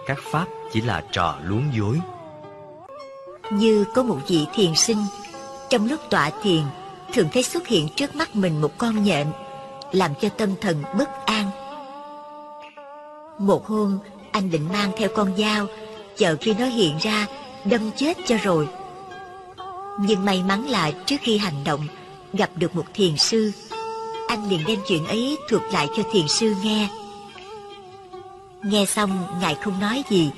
Các pháp chỉ là trò luống dối. Như có một vị thiền sinh, Trong lúc tọa thiền Thường thấy xuất hiện trước mắt mình một con nhện, Làm cho tâm thần bất an. Một hôm, Anh định mang theo con dao, Chờ khi nó hiện ra, Đâm chết cho rồi. Nhưng may mắn là trước khi hành động, Gặp được một thiền sư. Anh liền đem chuyện ấy thuật lại cho thiền sư nghe. Nghe xong, Ngài không nói gì,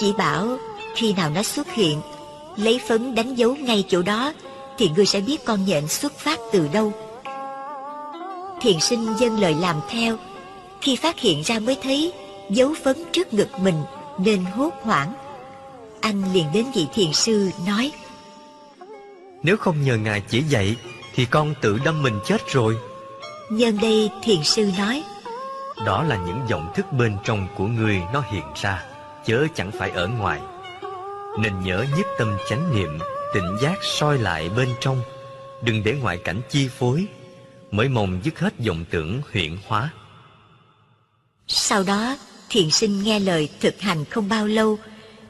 Chỉ bảo khi nào nó xuất hiện, Lấy phấn đánh dấu ngay chỗ đó thì ngươi sẽ biết con nhện xuất phát từ đâu. Thiền sinh dân lời làm theo. Khi phát hiện ra mới thấy Dấu phấn trước ngực mình Nên hốt hoảng. Anh liền đến vị thiền sư nói Nếu không nhờ ngài chỉ dạy Thì con tự đâm mình chết rồi. Nhân đây thiền sư nói Đó là những vọng thức bên trong của người nó hiện ra Chớ chẳng phải ở ngoài. Nên nhớ nhất tâm chánh niệm Tỉnh giác soi lại bên trong. Đừng để ngoại cảnh chi phối Mới mong dứt hết vọng tưởng huyện hóa. Sau đó thiền sinh nghe lời thực hành không bao lâu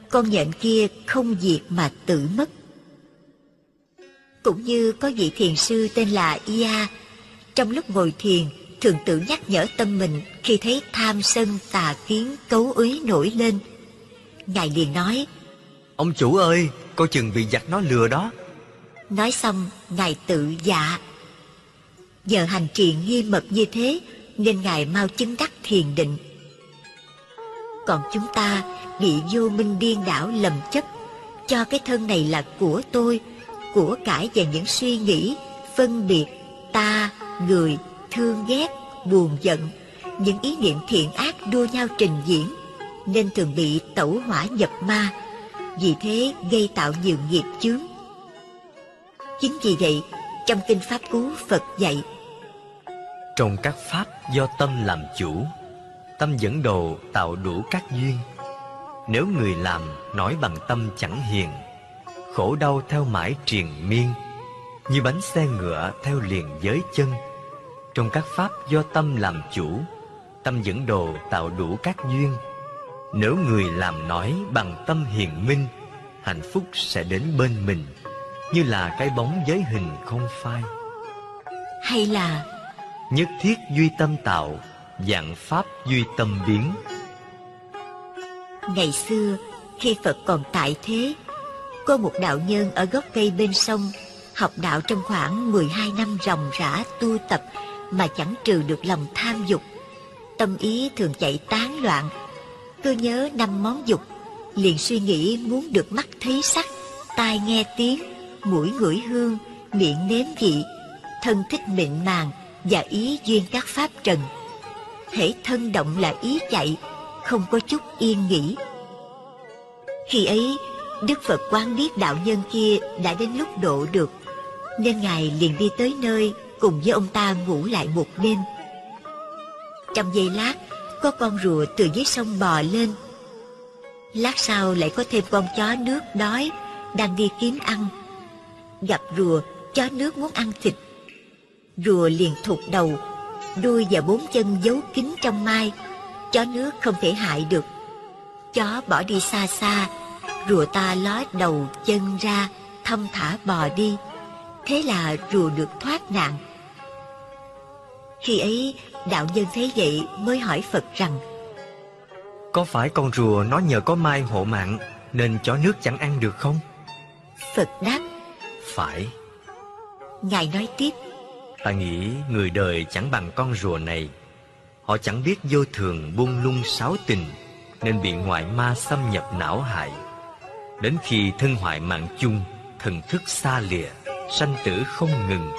Con nhện kia không diệt mà tự mất. Cũng như có vị thiền sư tên là Ia Trong lúc ngồi thiền Thường tự nhắc nhở tâm mình Khi thấy tham sân tà kiến cấu uế nổi lên. Ngài liền nói Ông chủ ơi Coi chừng bị giặc nó lừa đó. Nói xong Ngài tự dạ. Giờ hành trì nghiêm mật như thế Nên Ngài mau chứng đắc thiền định. Còn chúng ta bị vô minh điên đảo lầm chấp Cho cái thân này là của tôi Của cải và những suy nghĩ Phân biệt Ta, người, thương ghét, buồn giận Những ý niệm thiện ác đua nhau trình diễn Nên thường bị tẩu hỏa nhập ma vì thế gây tạo nhiều nghiệp chướng. Chính vì vậy, Trong Kinh Pháp Cú, Phật dạy, Trong các pháp do tâm làm chủ, Tâm dẫn đồ tạo đủ các duyên. Nếu người làm nói bằng tâm chẳng hiền, Khổ đau theo mãi triền miên, Như bánh xe ngựa theo liền giới chân. Trong các pháp do tâm làm chủ, Tâm dẫn đồ tạo đủ các duyên. Nếu người làm nói bằng tâm hiền minh Hạnh phúc sẽ đến bên mình Như là cái bóng giới hình không phai. Hay là Nhất thiết duy tâm tạo Dạng pháp duy tâm biến. Ngày xưa khi Phật còn tại thế Có một đạo nhân ở gốc cây bên sông Học đạo trong khoảng 12 năm ròng rã tu tập Mà chẳng trừ được lòng tham dục. Tâm ý thường chạy tán loạn cứ nhớ năm món dục, Liền suy nghĩ muốn được mắt thấy sắc, Tai nghe tiếng, Mũi ngửi hương, Miệng nếm vị, Thân thích mịn màng Và ý duyên các pháp trần. Hễ thân động là ý chạy, Không có chút yên nghỉ. Khi ấy, Đức Phật quán biết đạo nhân kia đã đến lúc độ được, Nên Ngài liền đi tới nơi Cùng với ông ta ngủ lại một đêm. Trong giây lát có con rùa từ dưới sông bò lên. Lát sau lại có thêm con chó nước đói Đang đi kiếm ăn. Gặp rùa, Chó nước muốn ăn thịt. Rùa liền thụt đầu, Đuôi và bốn chân giấu kín trong mai. Chó nước không thể hại được. Chó bỏ đi xa xa, Rùa ta ló đầu chân ra, Thong thả bò đi. Thế là rùa được thoát nạn. Khi ấy đạo nhân thấy vậy mới hỏi Phật rằng Có phải con rùa nó nhờ có mai hộ mạng Nên chó nước chẳng ăn được không? Phật đáp Phải. Ngài nói tiếp Ta nghĩ người đời chẳng bằng con rùa này. Họ chẳng biết vô thường buông lung sáu tình Nên bị ngoại ma xâm nhập não hại. Đến khi thân hoại mạng chung Thần thức xa lìa Sanh tử không ngừng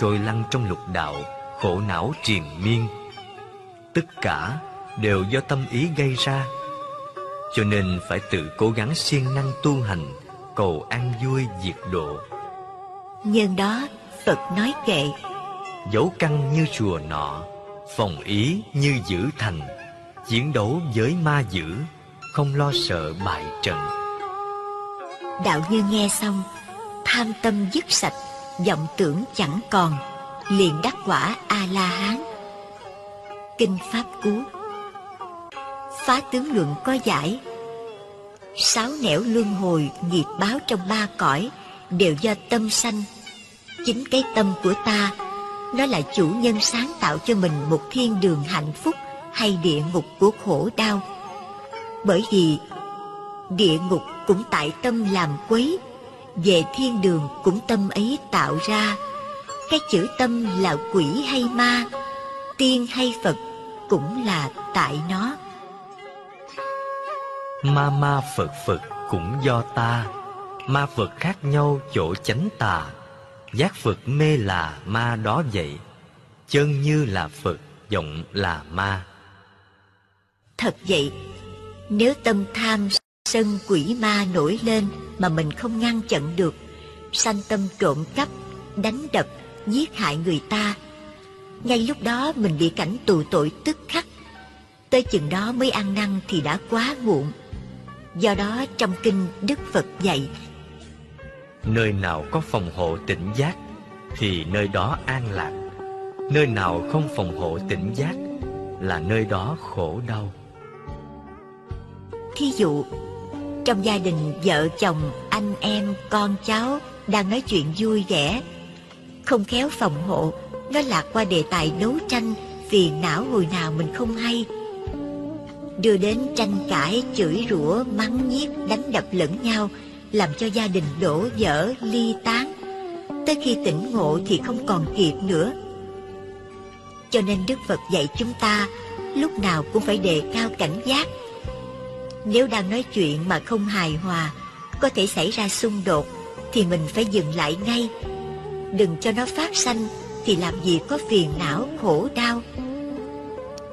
Trôi lăn trong lục đạo Khổ não triền miên. Tất cả đều do tâm ý gây ra Cho nên phải tự cố gắng siêng năng tu hành Cầu an vui diệt độ. Nhân đó Phật nói kệ. Dấu căn như chùa nọ Phòng ý như giữ thành Chiến đấu với ma dữ Không lo sợ bại trận. Đạo như nghe xong Tham tâm dứt sạch vọng tưởng chẳng còn liền đắc quả a la hán kinh pháp cú. Phá tướng luận có giải. Sáu nẻo luân hồi nghiệp báo trong ba cõi đều do tâm sanh. Chính cái tâm của ta, nó là chủ nhân sáng tạo cho mình một thiên đường hạnh phúc hay địa ngục của khổ đau. Bởi vì địa ngục cũng tại tâm làm quấy, về thiên đường cũng tâm ấy tạo ra cái chữ tâm là quỷ hay ma tiên hay phật cũng là tại nó. Ma ma phật phật cũng do ta. Ma phật khác nhau chỗ chánh tà. Giác phật mê là ma đó vậy. Chân như là phật giọng là ma. Thật vậy nếu tâm tham sân quỷ ma nổi lên mà mình không ngăn chặn được sanh tâm trộm cắp đánh đập giết hại người ta. Ngay lúc đó mình bị cảnh tù tội tức khắc. Tới chừng đó mới ăn năn thì đã quá muộn. Do đó trong kinh đức phật dạy nơi nào có phòng hộ tỉnh giác thì nơi đó an lạc. Nơi nào không phòng hộ tỉnh giác là nơi đó khổ đau. Thí dụ trong gia đình vợ chồng, anh em, con cháu đang nói chuyện vui vẻ. Không khéo phòng hộ, nó lạc qua đề tài đấu tranh, vì não hồi nào mình không hay. Đưa đến tranh cãi, chửi rủa, mắng nhiếc, đánh đập lẫn nhau, làm cho gia đình đổ vỡ, ly tán. Tới khi tỉnh ngộ thì không còn kịp nữa. Cho nên Đức Phật dạy chúng ta lúc nào cũng phải đề cao cảnh giác nếu đang nói chuyện mà không hài hòa, có thể xảy ra xung đột, thì mình phải dừng lại ngay. Đừng cho nó phát sanh, thì làm gì có phiền não, khổ đau.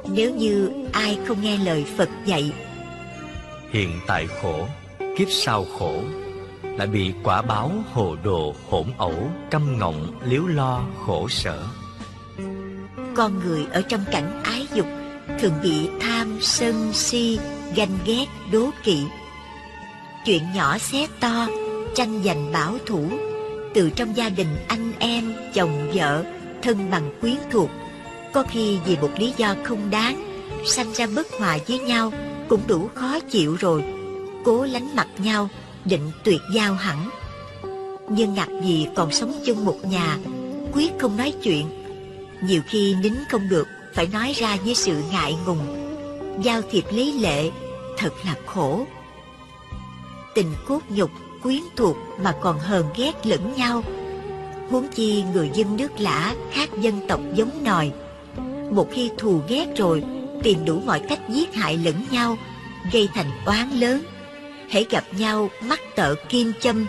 Nếu như ai không nghe lời Phật dạy, hiện tại khổ, kiếp sau khổ, lại bị quả báo hồ đồ hỗn ẩu, căm ngọng, liếu lo, khổ sở. Con người ở trong cảnh ái dục thường bị tham, sân, si, ganh ghét, đố kỵ. Chuyện nhỏ xé to, tranh giành bảo thủ, từ trong gia đình anh em, chồng vợ, thân bằng quyến thuộc, có khi vì một lý do không đáng, sanh ra bất hòa với nhau cũng đủ khó chịu rồi. Cố lánh mặt nhau, định tuyệt giao hẳn. Nhưng ngặt gì còn sống chung một nhà, quyết không nói chuyện. Nhiều khi nín không được, phải nói ra với sự ngại ngùng. Giao thiệp lấy lệ thật là khổ tình cốt nhục quyến thuộc mà còn hờn ghét lẫn nhau. Huống chi người dân nước lã khác dân tộc giống nòi. Một khi thù ghét rồi, tìm đủ mọi cách giết hại lẫn nhau, gây thành oán lớn. Hãy gặp nhau mắt tợ kim châm,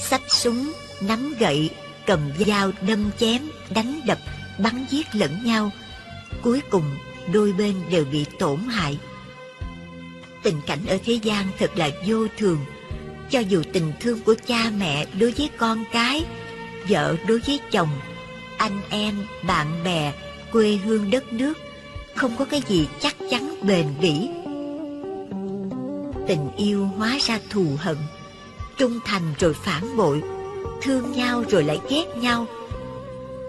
xách súng, nắm gậy, cầm dao đâm chém, đánh đập, bắn giết lẫn nhau. Cuối cùng, đôi bên đều bị tổn hại. Tình cảnh ở thế gian thật là vô thường cho dù tình thương của cha mẹ đối với con cái, vợ đối với chồng, anh em, bạn bè, quê hương đất nước, không có cái gì chắc chắn bền bỉ. Tình yêu hóa ra thù hận, trung thành rồi phản bội, thương nhau rồi lại ghét nhau.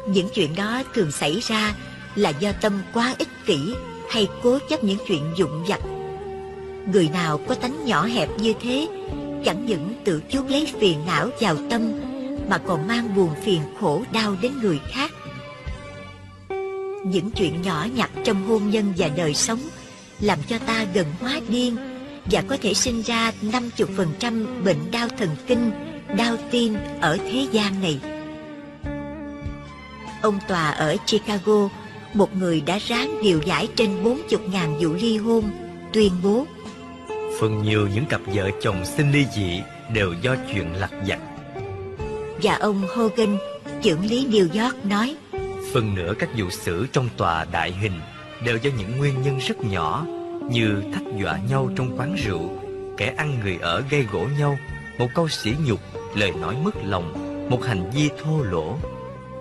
Những chuyện đó thường xảy ra là do tâm quá ích kỷ hay cố chấp những chuyện dụng vặt. Người nào có tánh nhỏ hẹp như thế Chẳng những tự chuốc lấy phiền não vào tâm Mà còn mang buồn phiền khổ đau đến người khác. Những chuyện nhỏ nhặt trong hôn nhân và đời sống Làm cho ta gần hóa điên Và có thể sinh ra 50% bệnh đau thần kinh, đau tim ở thế gian này. Ông Tòa ở Chicago một người đã ráng điều giải trên bốn chục ngàn vụ ly hôn, tuyên bố Phần nhiều những cặp vợ chồng sinh ly dị đều do chuyện lặt vặt. Và ông Hogan, trưởng lý New York nói Phần nữa các vụ xử trong tòa đại hình đều do những nguyên nhân rất nhỏ như thách dọa nhau trong quán rượu, kẻ ăn người ở gây gỗ nhau, một câu sỉ nhục, lời nói mất lòng, một hành vi thô lỗ.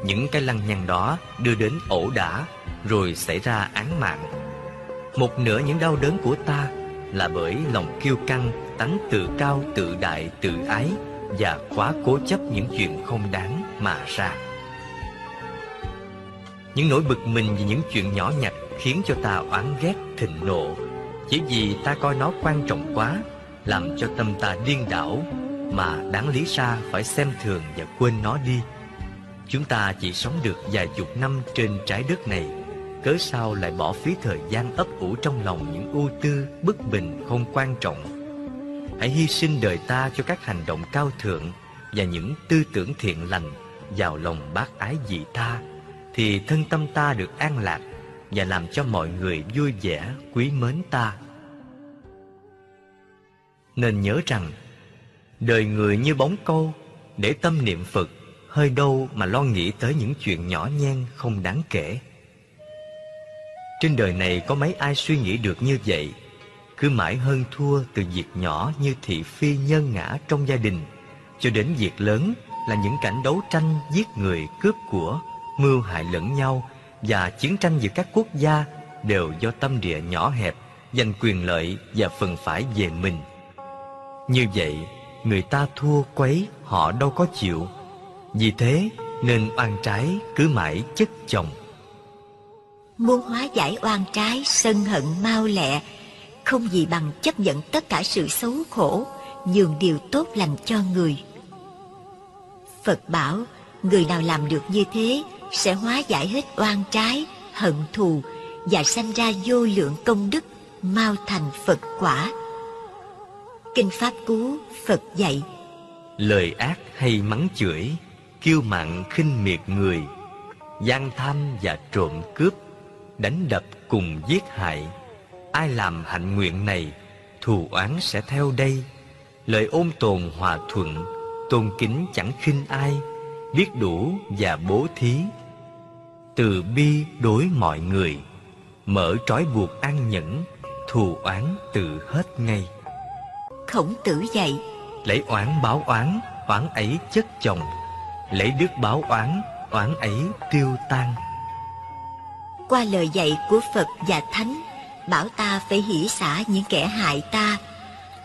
Những cái lăng nhăng đó đưa đến ẩu đả, rồi xảy ra án mạng. Một nửa những đau đớn của ta là bởi lòng kiêu căng, tánh tự cao, tự đại, tự ái và quá cố chấp những chuyện không đáng mà ra. Những nỗi bực mình vì những chuyện nhỏ nhặt khiến cho ta oán ghét, thịnh nộ, chỉ vì ta coi nó quan trọng quá, làm cho tâm ta điên đảo, mà đáng lý ra phải xem thường và quên nó đi. Chúng ta chỉ sống được vài chục năm trên trái đất này, cớ sao lại bỏ phí thời gian ấp ủ trong lòng những ưu tư, bất bình không quan trọng. Hãy hy sinh đời ta cho các hành động cao thượng và những tư tưởng thiện lành vào lòng bác ái dị tha, thì thân tâm ta được an lạc và làm cho mọi người vui vẻ, quý mến ta. Nên nhớ rằng, đời người như bóng câu, để tâm niệm Phật, hơi đâu mà lo nghĩ tới những chuyện nhỏ nhen không đáng kể. Trên đời này có mấy ai suy nghĩ được như vậy, cứ mãi hơn thua từ việc nhỏ như thị phi nhân ngã trong gia đình, cho đến việc lớn là những cảnh đấu tranh giết người cướp của, mưu hại lẫn nhau và chiến tranh giữa các quốc gia đều do tâm địa nhỏ hẹp, giành quyền lợi và phần phải về mình. Như vậy, người ta thua quấy họ đâu có chịu. Vì thế nên oan trái cứ mãi chất chồng. Muốn hóa giải oan trái, sân hận mau lẹ, không gì bằng chấp nhận tất cả sự xấu khổ, nhường điều tốt lành cho người. Phật bảo, người nào làm được như thế sẽ hóa giải hết oan trái, hận thù và sanh ra vô lượng công đức, mau thành Phật quả. Kinh Pháp Cú Phật dạy Lời ác hay mắng chửi, kiêu mạn khinh miệt người, gian tham và trộm cướp, đánh đập cùng giết hại. Ai làm hạnh nguyện này, thù oán sẽ theo đây. Lời ôn tồn hòa thuận, tôn kính chẳng khinh ai, biết đủ và bố thí từ bi đối mọi người mở trói buộc an nhẫn thù oán từ hết ngay khổng tử dạy lấy oán báo oán oán ấy chất chồng lấy đức báo oán oán ấy tiêu tan qua lời dạy của phật và thánh, bảo ta phải hỷ xả những kẻ hại ta.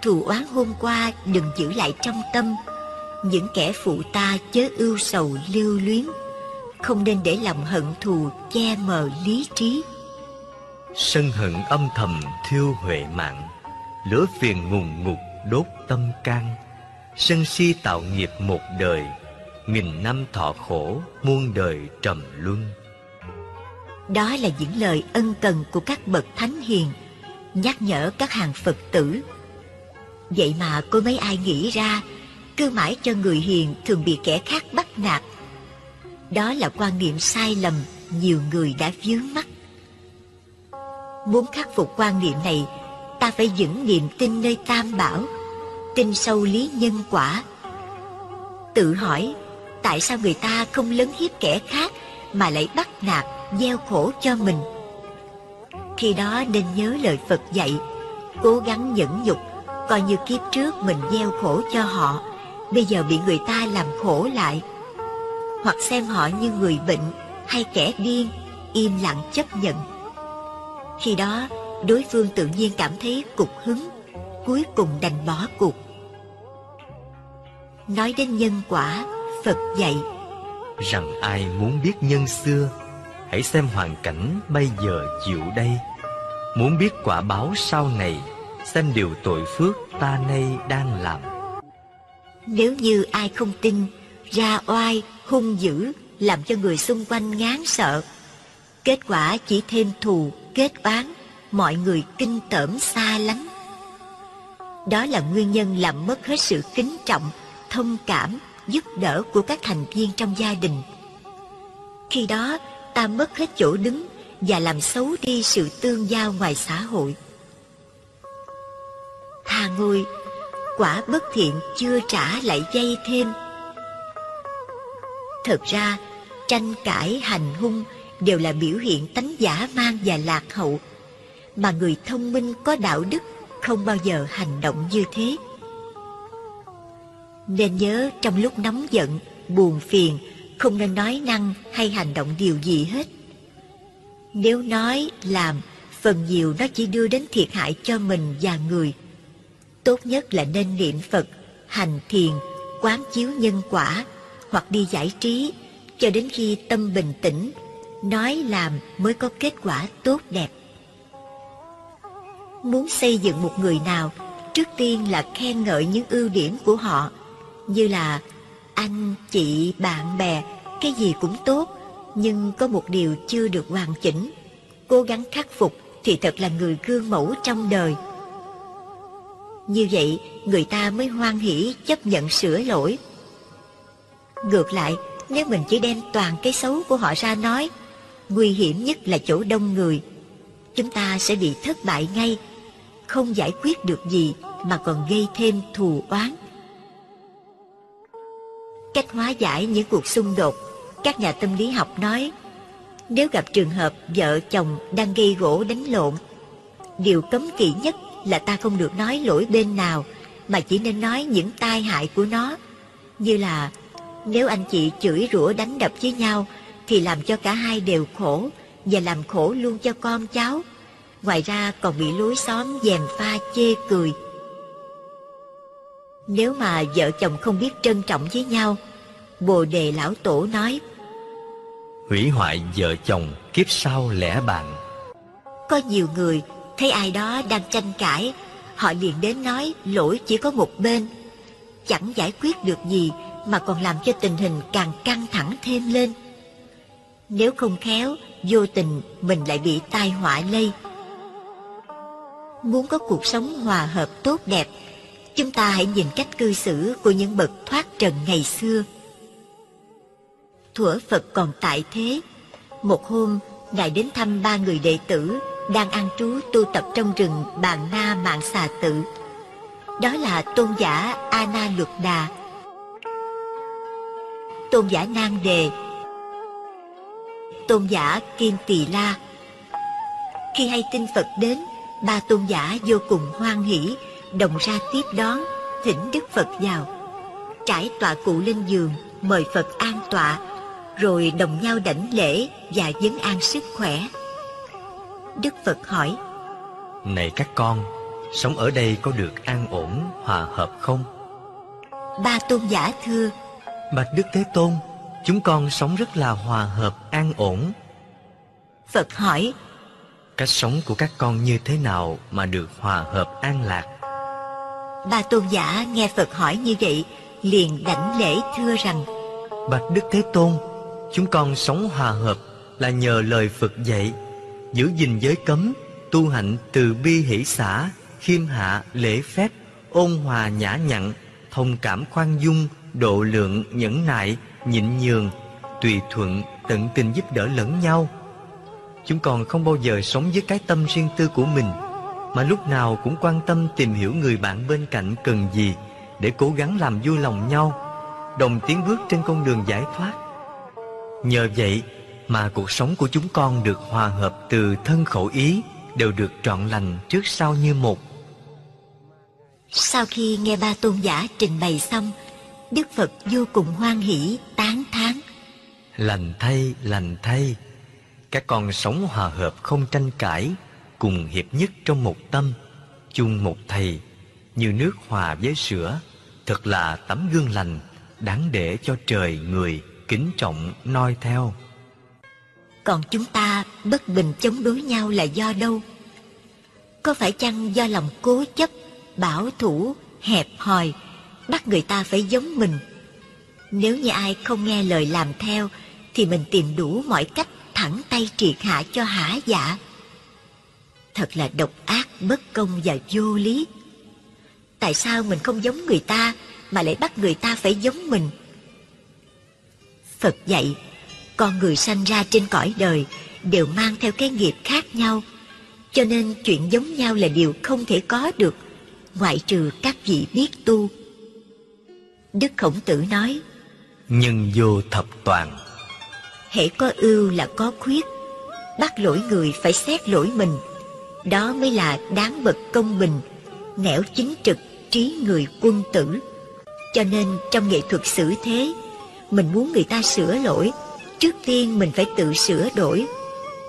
Thù oán hôm qua đừng giữ lại trong tâm. Những kẻ phụ ta chớ ưu sầu lưu luyến. Không nên để lòng hận thù che mờ lý trí. Sân hận âm thầm thiêu huệ mạng, lửa phiền ngùng ngục đốt tâm can. Sân si tạo nghiệp một đời, nghìn năm thọ khổ muôn đời trầm luân đó là những lời ân cần của các bậc thánh hiền nhắc nhở các hàng phật tử vậy mà có mấy ai nghĩ ra cứ mãi cho người hiền thường bị kẻ khác bắt nạt đó là quan niệm sai lầm nhiều người đã vướng mắc. Muốn khắc phục quan niệm này, ta phải vững niềm tin nơi Tam Bảo, tin sâu lý nhân quả. Tự hỏi, tại sao người ta không lấn hiếp kẻ khác mà lại bắt nạt, gieo khổ cho mình? Khi đó nên nhớ lời Phật dạy, cố gắng nhẫn nhục, coi như kiếp trước mình gieo khổ cho họ, bây giờ bị người ta làm khổ lại hoặc xem họ như người bệnh hay kẻ điên, im lặng chấp nhận. Khi đó, đối phương tự nhiên cảm thấy cục hứng, cuối cùng đành bỏ cuộc. Nói đến nhân quả, Phật dạy rằng ai muốn biết nhân xưa, hãy xem hoàn cảnh bây giờ chịu đây. Muốn biết quả báo sau này, xem điều tội phước ta nay đang làm. Nếu như ai không tin, ra oai hung dữ làm cho người xung quanh ngán sợ. Kết quả chỉ thêm thù, kết oán, mọi người kinh tởm xa lắm. Đó là nguyên nhân làm mất hết sự kính trọng, thông cảm, giúp đỡ của các thành viên trong gia đình. Khi đó, ta mất hết chỗ đứng và làm xấu đi sự tương giao ngoài xã hội. Tha ngôi, quả bất thiện chưa trả lại dây thêm. Thật ra, tranh cãi hành hung đều là biểu hiện tánh giả mang và lạc hậu, mà người thông minh có đạo đức không bao giờ hành động như thế. Nên nhớ trong lúc nóng giận, buồn phiền, không nên nói năng hay hành động điều gì hết. Nếu nói, làm, phần nhiều nó chỉ đưa đến thiệt hại cho mình và người. Tốt nhất là nên niệm Phật, hành thiền, quán chiếu nhân quả, hoặc đi giải trí, cho đến khi tâm bình tĩnh, nói làm mới có kết quả tốt đẹp. Muốn xây dựng một người nào, trước tiên là khen ngợi những ưu điểm của họ, như là anh, chị, bạn bè, cái gì cũng tốt, nhưng có một điều chưa được hoàn chỉnh. Cố gắng khắc phục thì thật là người gương mẫu trong đời. Như vậy, người ta mới hoan hỷ chấp nhận sửa lỗi. Ngược lại, nếu mình chỉ đem toàn cái xấu của họ ra nói, nguy hiểm nhất là chỗ đông người. Chúng ta sẽ bị thất bại ngay, không giải quyết được gì mà còn gây thêm thù oán. Cách hóa giải những cuộc xung đột, các nhà tâm lý học nói, nếu gặp trường hợp vợ chồng đang gây gỗ đánh lộn, điều cấm kỵ nhất là ta không được nói lỗi bên nào, mà chỉ nên nói những tai hại của nó, như là nếu anh chị chửi rủa đánh đập với nhau thì làm cho cả hai đều khổ và làm khổ luôn cho con cháu. Ngoài ra còn bị lối xóm dèm pha chê cười. Nếu mà vợ chồng không biết trân trọng với nhau, Bồ Đề Lão Tổ nói Hủy hoại vợ chồng kiếp sau lẽ bạn Có nhiều người thấy ai đó đang tranh cãi Họ liền đến nói lỗi chỉ có một bên Chẳng giải quyết được gì mà còn làm cho tình hình càng căng thẳng thêm lên. Nếu không khéo, vô tình mình lại bị tai họa lây. Muốn có cuộc sống hòa hợp tốt đẹp, chúng ta hãy nhìn cách cư xử của những bậc thoát trần ngày xưa. Thuở Phật còn tại thế, một hôm Ngài đến thăm ba người đệ tử đang ăn trú tu tập trong rừng Bàn Na Mạng Xà Tự. Đó là tôn giả A Na Luật Đà tôn giả Nan Đề, tôn giả Kim Tỳ La. Khi hay tin Phật đến, ba tôn giả vô cùng hoan hỷ, đồng ra tiếp đón, thỉnh Đức Phật vào. Trải tọa cụ lên giường, mời Phật an tọa, rồi đồng nhau đảnh lễ và vấn an sức khỏe. Đức Phật hỏi, Này các con, sống ở đây có được an ổn, hòa hợp không? Ba tôn giả thưa, Bạch Đức Thế Tôn, chúng con sống rất là hòa hợp, an ổn. Phật hỏi, Cách sống của các con như thế nào mà được hòa hợp an lạc? Ba tôn giả nghe Phật hỏi như vậy, liền đảnh lễ thưa rằng, Bạch Đức Thế Tôn, chúng con sống hòa hợp là nhờ lời Phật dạy, giữ gìn giới cấm, tu hạnh từ bi hỷ xã, khiêm hạ, lễ phép, ôn hòa nhã nhặn, thông cảm khoan dung, độ lượng, nhẫn nại, nhịn nhường, tùy thuận, tận tình giúp đỡ lẫn nhau. Chúng con không bao giờ sống với cái tâm riêng tư của mình, mà lúc nào cũng quan tâm tìm hiểu người bạn bên cạnh cần gì để cố gắng làm vui lòng nhau, đồng tiến bước trên con đường giải thoát. Nhờ vậy mà cuộc sống của chúng con được hòa hợp từ thân khẩu ý đều được trọn lành trước sau như một. Sau khi nghe ba tôn giả trình bày xong, Đức Phật vô cùng hoan hỷ, tán thán. Lành thay, lành thay, các con sống hòa hợp không tranh cãi, cùng hiệp nhất trong một tâm, chung một thầy, như nước hòa với sữa, thật là tấm gương lành, đáng để cho trời người kính trọng noi theo. Còn chúng ta bất bình chống đối nhau là do đâu? Có phải chăng do lòng cố chấp, bảo thủ, hẹp hòi, bắt người ta phải giống mình. Nếu như ai không nghe lời làm theo, thì mình tìm đủ mọi cách thẳng tay triệt hạ cho hả dạ. Thật là độc ác, bất công và vô lý. Tại sao mình không giống người ta mà lại bắt người ta phải giống mình? Phật dạy, con người sanh ra trên cõi đời đều mang theo cái nghiệp khác nhau. Cho nên chuyện giống nhau là điều không thể có được ngoại trừ các vị biết tu. Đức khổng tử nói nhân vô thập toàn. Hễ có ưu là có khuyết bắt lỗi người phải xét lỗi mình. Đó mới là đáng bậc công bình nẻo chính trực trí người quân tử. Cho nên trong nghệ thuật xử thế mình muốn người ta sửa lỗi. Trước tiên mình phải tự sửa đổi.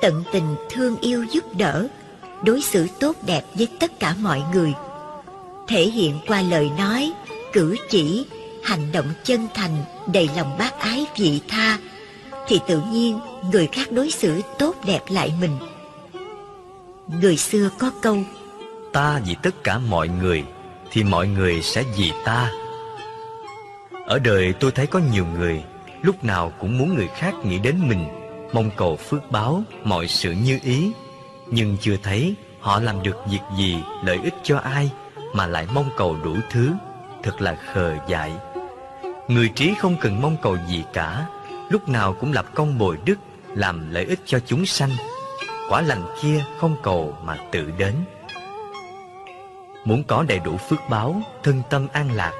Tận tình thương yêu giúp đỡ. Đối xử tốt đẹp với tất cả mọi người. Thể hiện qua lời nói, cử chỉ, hành động chân thành đầy lòng bác ái vị tha, thì tự nhiên người khác đối xử tốt đẹp lại mình. Người xưa có câu, ta vì tất cả mọi người, thì mọi người sẽ vì ta ở đời tôi thấy có nhiều người, lúc nào cũng muốn người khác nghĩ đến mình, mong cầu phước báo, mọi sự như ý. Nhưng chưa thấy họ làm được việc gì lợi ích cho ai, mà lại mong cầu đủ thứ, thật là khờ dại. Người trí không cần mong cầu gì cả, lúc nào cũng lập công bồi đức, làm lợi ích cho chúng sanh. Quả lành kia không cầu mà tự đến. Muốn có đầy đủ phước báo, thân tâm an lạc,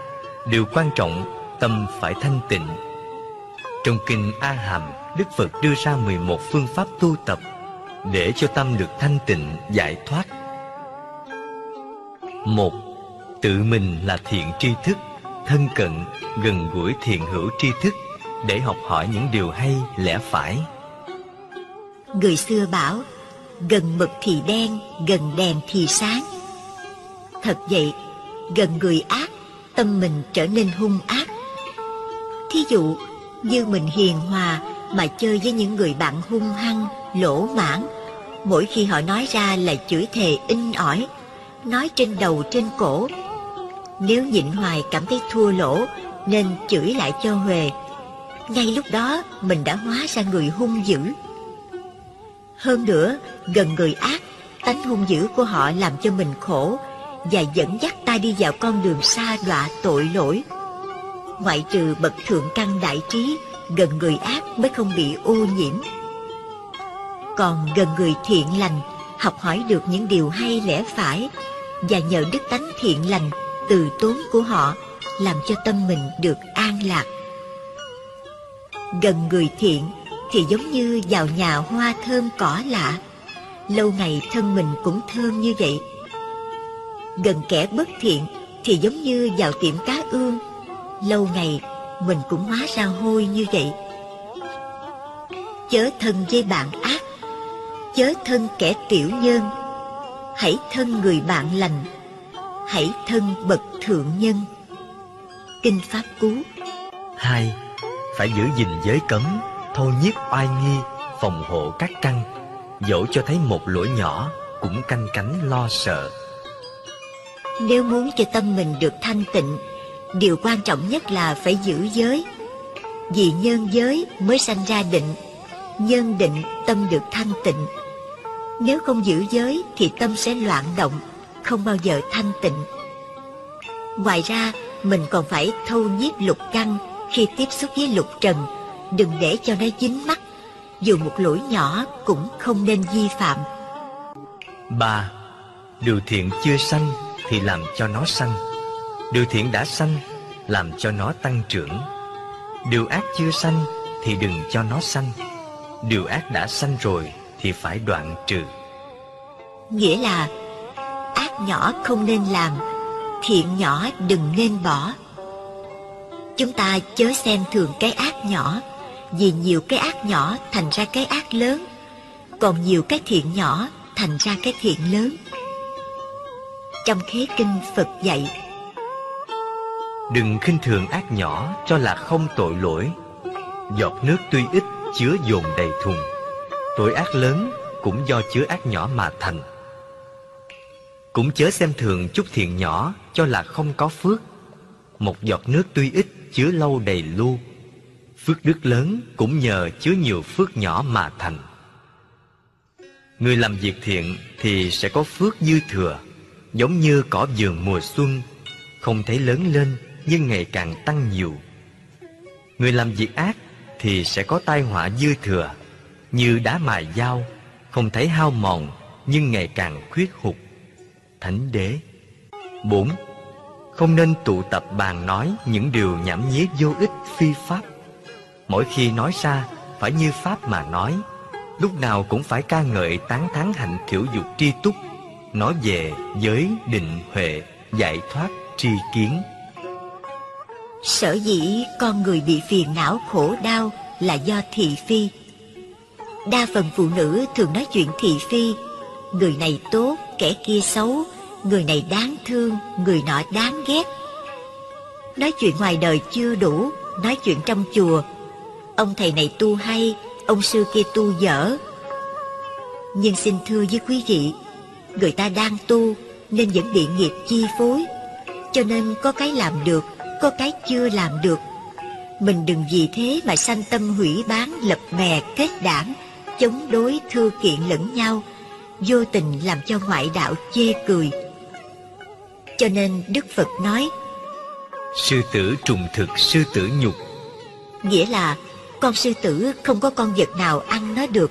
điều quan trọng tâm phải thanh tịnh. Trong kinh a hàm đức phật đưa ra 11 phương pháp tu tập để cho tâm được thanh tịnh, giải thoát. Một, tự mình là thiện tri thức, thân cận, gần gũi thiện hữu tri thức để học hỏi những điều hay, lẽ phải. Người xưa bảo, gần mực thì đen, gần đèn thì sáng. Thật vậy, gần người ác, tâm mình trở nên hung ác thí dụ, như mình hiền hòa mà chơi với những người bạn hung hăng, lỗ mãn, mỗi khi họ nói ra là chửi thề in ỏi, nói trên đầu trên cổ. Nếu nhịn hoài cảm thấy thua lỗ, nên chửi lại cho Huệ. ngay lúc đó, mình đã hóa ra người hung dữ. Hơn nữa, gần người ác, tánh hung dữ của họ làm cho mình khổ và dẫn dắt ta đi vào con đường xa đọa tội lỗi ngoại trừ bậc thượng căn đại trí, gần người ác mới không bị ô nhiễm. Còn gần người thiện lành, học hỏi được những điều hay lẽ phải, và nhờ đức tánh thiện lành từ tốn của họ, làm cho tâm mình được an lạc. Gần người thiện thì giống như vào nhà hoa thơm cỏ lạ, lâu ngày thân mình cũng thơm như vậy. Gần kẻ bất thiện thì giống như vào tiệm cá ương lâu ngày mình cũng hóa ra hôi như vậy. Chớ thân với bạn ác chớ thân kẻ tiểu nhân. Hãy thân người bạn lành hãy thân bậc thượng nhân. Kinh pháp cú. Hai phải giữ gìn giới cấm thô nhiếp oai nghi phòng hộ các căn. Dẫu cho thấy một lỗi nhỏ cũng canh cánh lo sợ. Nếu muốn cho tâm mình được thanh tịnh điều quan trọng nhất là phải giữ giới. Vì nhân giới mới sanh ra định, nhân định tâm được thanh tịnh. Nếu không giữ giới thì tâm sẽ loạn động, không bao giờ thanh tịnh. Ngoài ra, mình còn phải thâu nhiếp lục căn. Khi tiếp xúc với lục trần, đừng để cho nó dính mắt. Dù một lỗi nhỏ cũng không nên vi phạm. Ba, điều thiện chưa sanh thì làm cho nó sanh điều thiện đã sanh, làm cho nó tăng trưởng. Điều ác chưa sanh, thì đừng cho nó sanh. Điều ác đã sanh rồi, thì phải đoạn trừ. Nghĩa là, ác nhỏ không nên làm, thiện nhỏ đừng nên bỏ. Chúng ta chớ xem thường cái ác nhỏ, vì nhiều cái ác nhỏ thành ra cái ác lớn, còn nhiều cái thiện nhỏ thành ra cái thiện lớn. Trong khế kinh phật dạy đừng khinh thường ác nhỏ cho là không tội lỗi. Giọt nước tuy ít chứa dồn đầy thùng. Tội ác lớn cũng do chứa ác nhỏ mà thành. Cũng chớ xem thường chút thiện nhỏ cho là không có phước. Một giọt nước tuy ít chứa lâu đầy lu. Phước đức lớn cũng nhờ chứa nhiều phước nhỏ mà thành. Người làm việc thiện thì sẽ có phước dư thừa, giống như cỏ vườn mùa xuân. Không thấy lớn lên nhưng ngày càng tăng nhiều người làm việc ác thì sẽ có tai họa dư thừa như đá mài dao, không thấy hao mòn nhưng ngày càng khuyết hụt. Thánh đế 4. Không nên tụ tập bàn nói những điều nhảm nhí vô ích phi pháp. Mỗi khi nói ra, phải như pháp mà nói, lúc nào cũng phải ca ngợi tán thán hạnh thiểu dục tri túc, nói về giới định huệ, giải thoát tri kiến. Sở dĩ con người bị phiền não khổ đau là do thị phi. Đa phần phụ nữ thường nói chuyện thị phi, người này tốt, kẻ kia xấu, người này đáng thương, người nọ đáng ghét. Nói chuyện ngoài đời chưa đủ, nói chuyện trong chùa. Ông thầy này tu hay, ông sư kia tu dở. Nhưng xin thưa với quý vị, người ta đang tu nên vẫn bị nghiệp chi phối. Cho nên có cái làm được, có cái chưa làm được. Mình đừng vì thế mà sanh tâm hủy bán, lập bè, kết đảng, chống đối thư kiện lẫn nhau, vô tình làm cho ngoại đạo chê cười. Cho nên Đức Phật nói, Sư tử trùng thực sư tử nhục nghĩa là con sư tử không có con vật nào ăn nó được,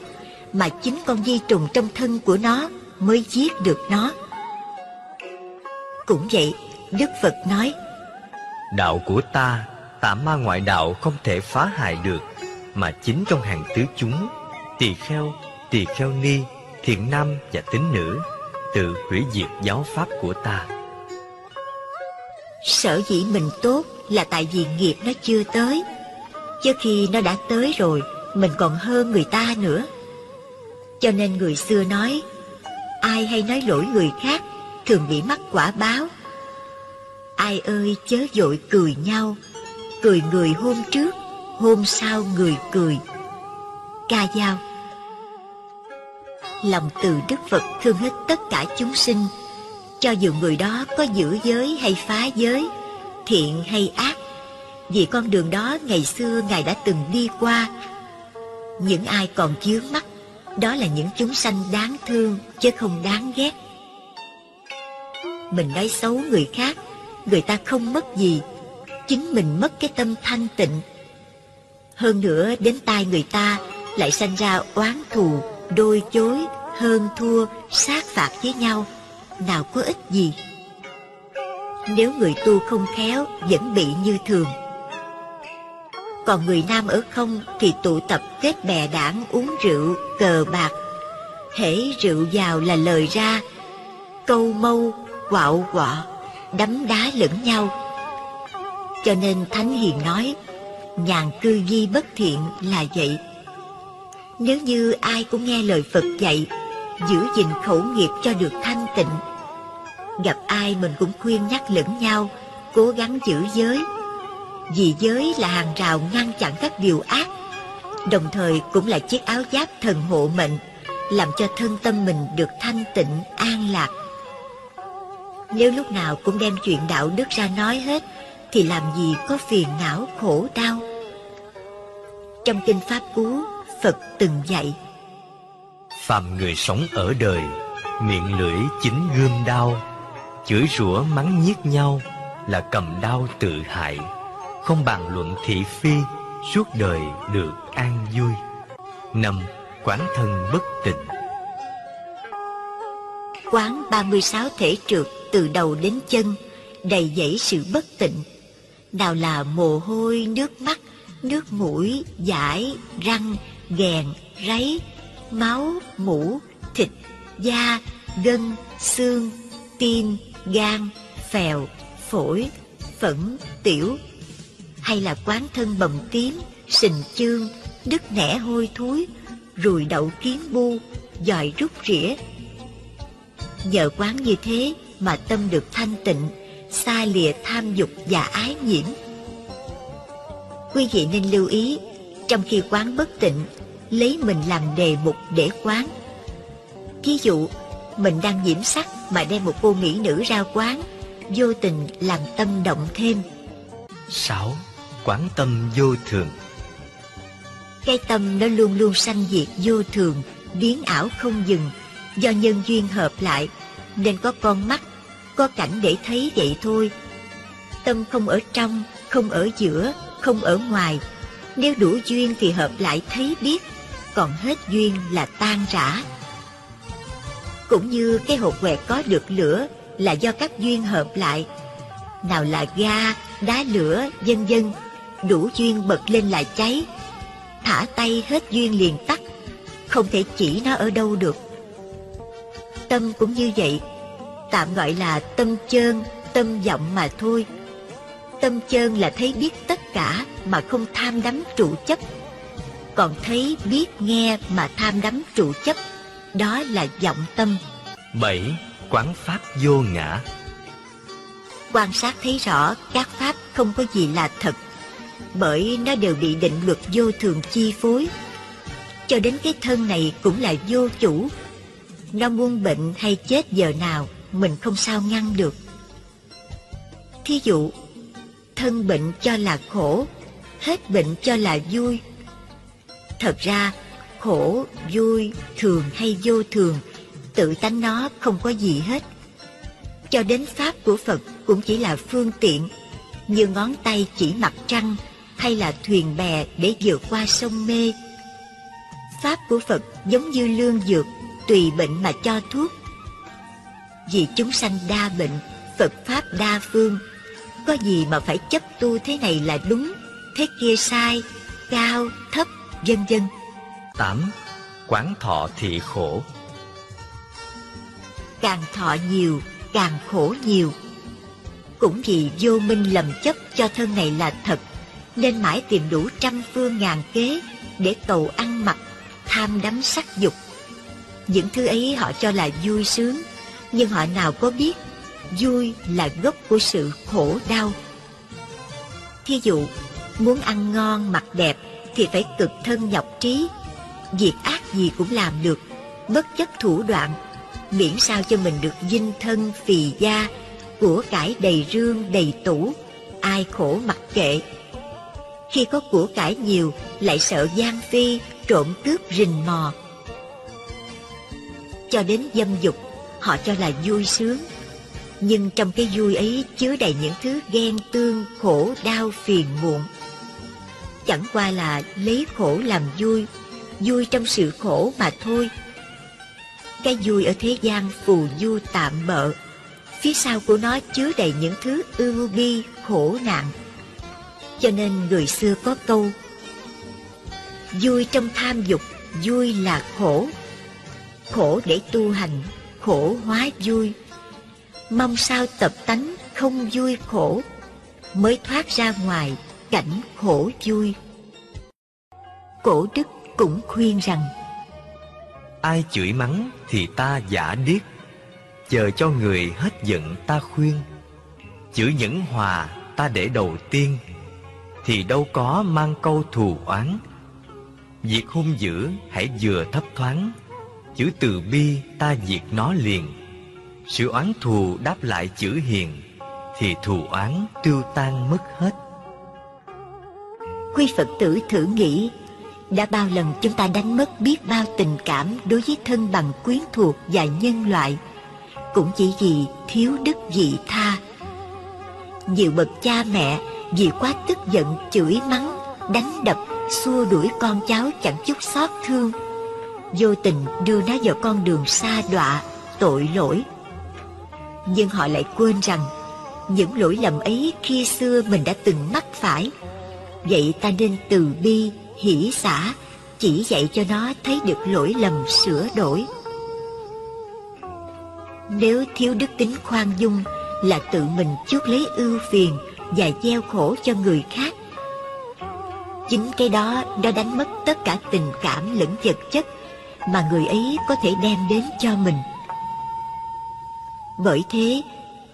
mà chính con vi trùng trong thân của nó mới giết được nó. Cũng vậy, Đức Phật nói, Đạo của ta, tà ma ngoại đạo không thể phá hại được, mà chính trong hàng tứ chúng, tỳ kheo, tỳ kheo ni, thiện nam và tín nữ, tự hủy diệt giáo pháp của ta. sở dĩ mình tốt là tại vì nghiệp nó chưa tới. Chứ khi nó đã tới rồi, mình còn hơn người ta nữa. Cho nên người xưa nói, ai hay nói lỗi người khác, thường bị mắc quả báo. Ai ơi chớ dội cười nhau, cười người hôm trước, hôm sau người cười. Ca dao Lòng từ Đức Phật thương hết tất cả chúng sinh, cho dù người đó có giữ giới hay phá giới, thiện hay ác, vì con đường đó ngày xưa Ngài đã từng đi qua. Những ai còn chướng mắt, đó là những chúng sanh đáng thương chứ không đáng ghét. Mình nói xấu người khác, người ta không mất gì, chính mình mất cái tâm thanh tịnh. Hơn nữa đến tai người ta lại sanh ra oán thù, đôi chối, hơn thua, sát phạt với nhau, nào có ích gì. Nếu người tu không khéo vẫn bị như thường. Còn người nam ở không thì tụ tập kết bè đảng uống rượu, cờ bạc. Hễ rượu vào là lời ra, câu mâu, quạo quọ, đấm đá lẫn nhau. Cho nên Thánh Hiền nói, nhàn cư di bất thiện là vậy. Nếu như ai cũng nghe lời Phật dạy, giữ gìn khẩu nghiệp cho được thanh tịnh, gặp ai mình cũng khuyên nhắc lẫn nhau, cố gắng giữ giới. Vì giới là hàng rào ngăn chặn các điều ác, đồng thời cũng là chiếc áo giáp thần hộ mệnh, làm cho thân tâm mình được thanh tịnh, an lạc. Nếu lúc nào cũng đem chuyện đạo đức ra nói hết, thì làm gì có phiền não khổ đau. Trong kinh Pháp Cú, Phật từng dạy, phạm người sống ở đời, miệng lưỡi chính gươm đau, chửi rủa mắng nhiếc nhau là cầm đau tự hại, không bàn luận thị phi, suốt đời được an vui. Năm, quán thân bất tịnh quán 36 thể trượt từ đầu đến chân, đầy dẫy sự bất tịnh. Nào là mồ hôi, nước mắt, nước mũi, dãi, răng, ghèn, ráy, máu, mũ, thịt, da, gân, xương, tim, gan, phèo, phổi, phẫn, tiểu, hay là quán thân bầm tím, sình chương, đứt nẻ hôi thối, rùi đậu kiến bu, dòi rút rỉa. Nhờ quán như thế mà tâm được thanh tịnh, xa lìa tham dục và ái nhiễm. Quý vị nên lưu ý, trong khi quán bất tịnh, lấy mình làm đề mục để quán. Ví dụ, mình đang nhiễm sắc mà đem một cô mỹ nữ ra quán, vô tình làm tâm động thêm. 6. Quán tâm vô thường Cái tâm nó luôn luôn sanh diệt vô thường, biến ảo không dừng, do nhân duyên hợp lại, nên có con mắt, có cảnh để thấy vậy thôi. Tâm không ở trong, không ở giữa, không ở ngoài. Nếu đủ duyên thì hợp lại thấy biết, còn hết duyên là tan rã. Cũng như cái hộp quẹt có được lửa là do các duyên hợp lại. Nào là ga, đá lửa, vân vân, đủ duyên bật lên là cháy. Thả tay hết duyên liền tắt, không thể chỉ nó ở đâu được. Tâm cũng như vậy, tạm gọi là tâm chơn, tâm vọng mà thôi. Tâm chơn là thấy biết tất cả mà không tham đắm trụ chấp. Còn thấy biết nghe mà tham đắm trụ chấp, đó là vọng tâm. 7. Quán pháp vô ngã Quan sát thấy rõ các pháp không có gì là thật, bởi nó đều bị định luật vô thường chi phối. Cho đến cái thân này cũng là vô chủ. Nó muốn bệnh hay chết giờ nào, mình không sao ngăn được. Thí dụ, thân bệnh cho là khổ, hết bệnh cho là vui. Thật ra, khổ, vui, thường hay vô thường, tự tánh nó không có gì hết. Cho đến Pháp của Phật cũng chỉ là phương tiện, như ngón tay chỉ mặt trăng hay là thuyền bè để vượt qua sông mê. Pháp của Phật giống như lương dược, tùy bệnh mà cho thuốc. Vì chúng sanh đa bệnh, Phật Pháp đa phương, có gì mà phải chấp tu thế này là đúng, thế kia sai, cao, thấp, vân vân. 8. Quán thọ thị khổ Càng thọ nhiều, càng khổ nhiều. Cũng vì vô minh lầm chấp cho thân này là thật, nên mãi tìm đủ trăm phương ngàn kế để cầu ăn mặc, tham đắm sắc dục. Những thứ ấy họ cho là vui sướng, nhưng họ nào có biết vui là gốc của sự khổ đau. Thí dụ, muốn ăn ngon mặc đẹp thì phải cực thân nhọc trí, việc ác gì cũng làm được, bất chấp thủ đoạn, miễn sao cho mình được dinh thân phì da, của cải đầy rương đầy tủ, ai khổ mặc kệ. Khi có của cải nhiều lại sợ gian phi, trộm cướp rình mò. Cho đến dâm dục, họ cho là vui sướng, nhưng trong cái vui ấy chứa đầy những thứ ghen tương, khổ, đau, phiền muộn. Chẳng qua là lấy khổ làm vui, vui trong sự khổ mà thôi. Cái vui ở thế gian phù du tạm bợ, phía sau của nó chứa đầy những thứ ưu bi, khổ nạn. Cho nên người xưa có câu Vui trong tham dục, vui là khổ. Khổ để tu hành, khổ hóa vui. Mong sao tập tánh không vui khổ mới thoát ra ngoài cảnh khổ vui. Cổ đức cũng khuyên rằng ai chửi mắng thì ta giả điếc chờ cho người hết giận ta khuyên. Chữ nhẫn hòa ta để đầu tiên thì đâu có mang câu thù oán. Việc hung dữ hãy vừa thấp thoáng chữ từ bi ta diệt nó liền. Sự oán thù đáp lại chữ hiền thì thù oán tiêu tan mất hết. Quý Phật tử thử nghĩ Đã bao lần chúng ta đánh mất biết bao tình cảm Đối với thân bằng quyến thuộc và nhân loại Cũng chỉ vì thiếu đức vị tha. Nhiều bậc cha mẹ vì quá tức giận chửi mắng Đánh đập, xua đuổi con cháu chẳng chút xót thương Vô tình đưa nó vào con đường xa đọa, tội lỗi nhưng họ lại quên rằng những lỗi lầm ấy khi xưa mình đã từng mắc phải. Vậy ta nên từ bi, hỷ xả, chỉ dạy cho nó thấy được lỗi lầm sửa đổi. Nếu thiếu đức tính khoan dung là tự mình chuốc lấy ưu phiền và gieo khổ cho người khác. Chính cái đó đã đánh mất tất cả tình cảm lẫn vật chất mà người ấy có thể đem đến cho mình. Bởi thế,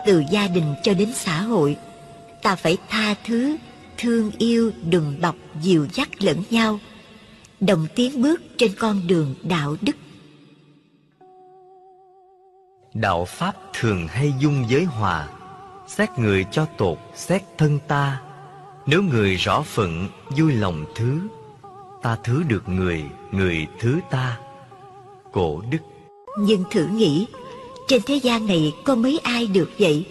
từ gia đình cho đến xã hội, ta phải tha thứ, thương yêu, đừng bọc, dìu dắt lẫn nhau, đồng tiến bước trên con đường đạo đức. Đạo Pháp thường hay dung giới hòa, xét người cho tột, xét thân ta. Nếu người rõ phận, vui lòng thứ, ta thứ được người, người thứ ta. Cổ đức Nhưng thử nghĩ, trên thế gian này có mấy ai được vậy?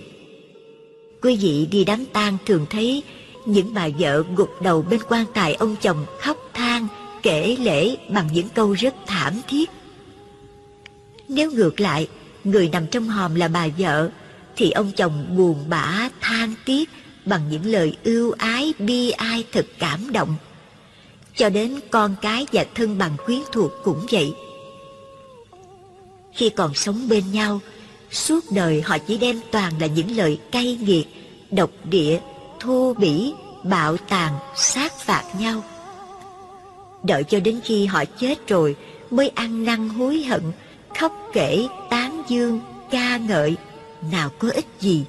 Quý vị đi đám tang thường thấy những bà vợ gục đầu bên quan tài ông chồng khóc than, kể lễ bằng những câu rất thảm thiết. Nếu ngược lại, người nằm trong hòm là bà vợ, thì ông chồng buồn bã than tiếc bằng những lời ưu ái bi ai thật cảm động. Cho đến con cái và thân bằng quyến thuộc cũng vậy. Khi còn sống bên nhau, suốt đời họ chỉ đem toàn là những lời cay nghiệt, độc địa, thô bỉ, bạo tàn, sát phạt nhau. Đợi cho đến khi họ chết rồi mới ăn năn hối hận, khóc kể, tán dương, ca ngợi, nào có ích gì.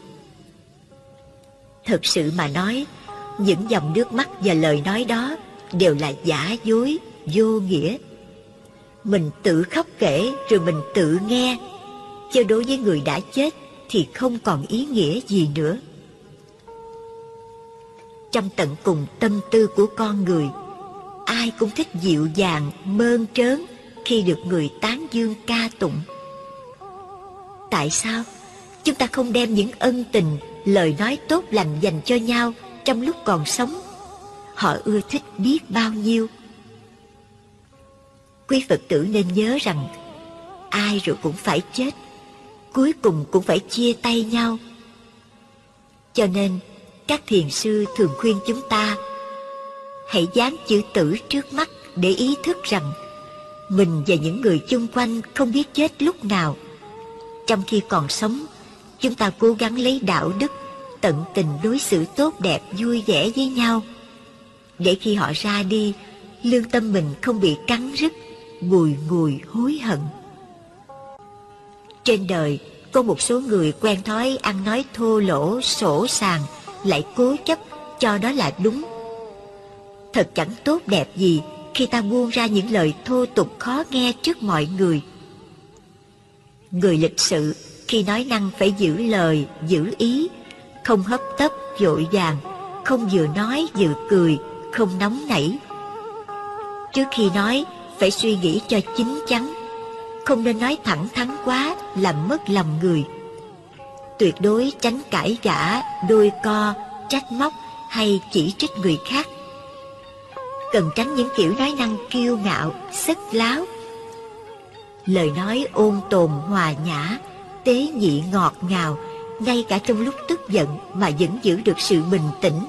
thực sự mà nói, những dòng nước mắt và lời nói đó đều là giả dối, vô nghĩa. Mình tự khóc kể rồi mình tự nghe, chứ đối với người đã chết thì không còn ý nghĩa gì nữa. Trong tận cùng tâm tư của con người, ai cũng thích dịu dàng, mơn trớn khi được người tán dương ca tụng. Tại sao chúng ta không đem những ân tình, lời nói tốt lành dành cho nhau trong lúc còn sống? Họ ưa thích biết bao nhiêu. Quý Phật tử nên nhớ rằng ai rồi cũng phải chết, cuối cùng cũng phải chia tay nhau. Cho nên, các thiền sư thường khuyên chúng ta hãy dán chữ tử trước mắt để ý thức rằng mình và những người chung quanh không biết chết lúc nào. Trong khi còn sống, chúng ta cố gắng lấy đạo đức, tận tình đối xử tốt đẹp, vui vẻ với nhau. Để khi họ ra đi, lương tâm mình không bị cắn rứt, bùi ngùi hối hận. Trên đời, có một số người quen thói ăn nói thô lỗ, sổ sàng, lại cố chấp cho đó là đúng. Thật chẳng tốt đẹp gì khi ta buông ra những lời thô tục khó nghe trước mọi người. Người lịch sự khi nói năng phải giữ lời, giữ ý, không hấp tấp, vội vàng, không vừa nói vừa cười, không nóng nảy. Trước khi nói, phải suy nghĩ cho chín chắn, không nên nói thẳng thắn quá làm mất lòng người. Tuyệt đối tránh cãi gã, đôi co, trách móc hay chỉ trích người khác cần tránh những kiểu nói năng kiêu ngạo, sức láo. Lời nói ôn tồn hòa nhã, tế nhị ngọt ngào, ngay cả trong lúc tức giận mà vẫn giữ được sự bình tĩnh,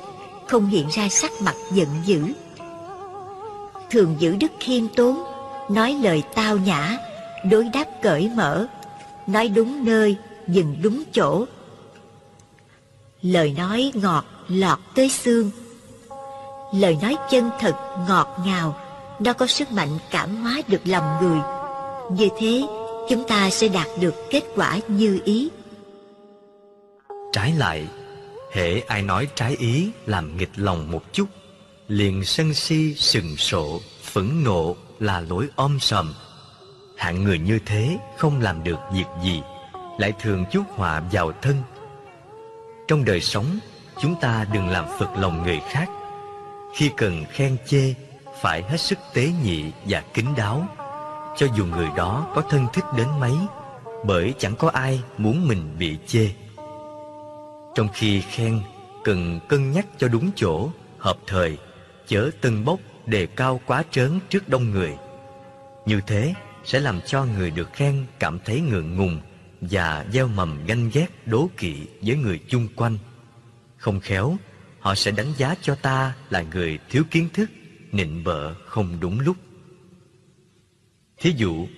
không hiện ra sắc mặt giận dữ. Thường giữ đức khiêm tốn, nói lời tao nhã, đối đáp cởi mở, nói đúng nơi, dừng đúng chỗ. Lời nói ngọt lọt tới xương, lời nói chân thật, ngọt ngào, nó có sức mạnh cảm hóa được lòng người. Như thế, chúng ta sẽ đạt được kết quả như ý. Trái lại, hễ ai nói trái ý làm nghịch lòng một chút, liền sân si sừng sộ, phẫn nộ là lỗi om sòm. Hạng người như thế không làm được việc gì, lại thường chuốc họa vào thân. Trong đời sống, chúng ta đừng làm phật lòng người khác khi cần khen chê phải hết sức tế nhị và kính đáo cho dù người đó có thân thích đến mấy bởi chẳng có ai muốn mình bị chê trong khi khen cần cân nhắc cho đúng chỗ hợp thời chớ tân bốc đề cao quá trớn trước đông người như thế sẽ làm cho người được khen cảm thấy ngượng ngùng và gieo mầm ganh ghét đố kỵ với người chung quanh không khéo họ sẽ đánh giá cho ta là người thiếu kiến thức, nịnh bợ không đúng lúc. Thí dụ,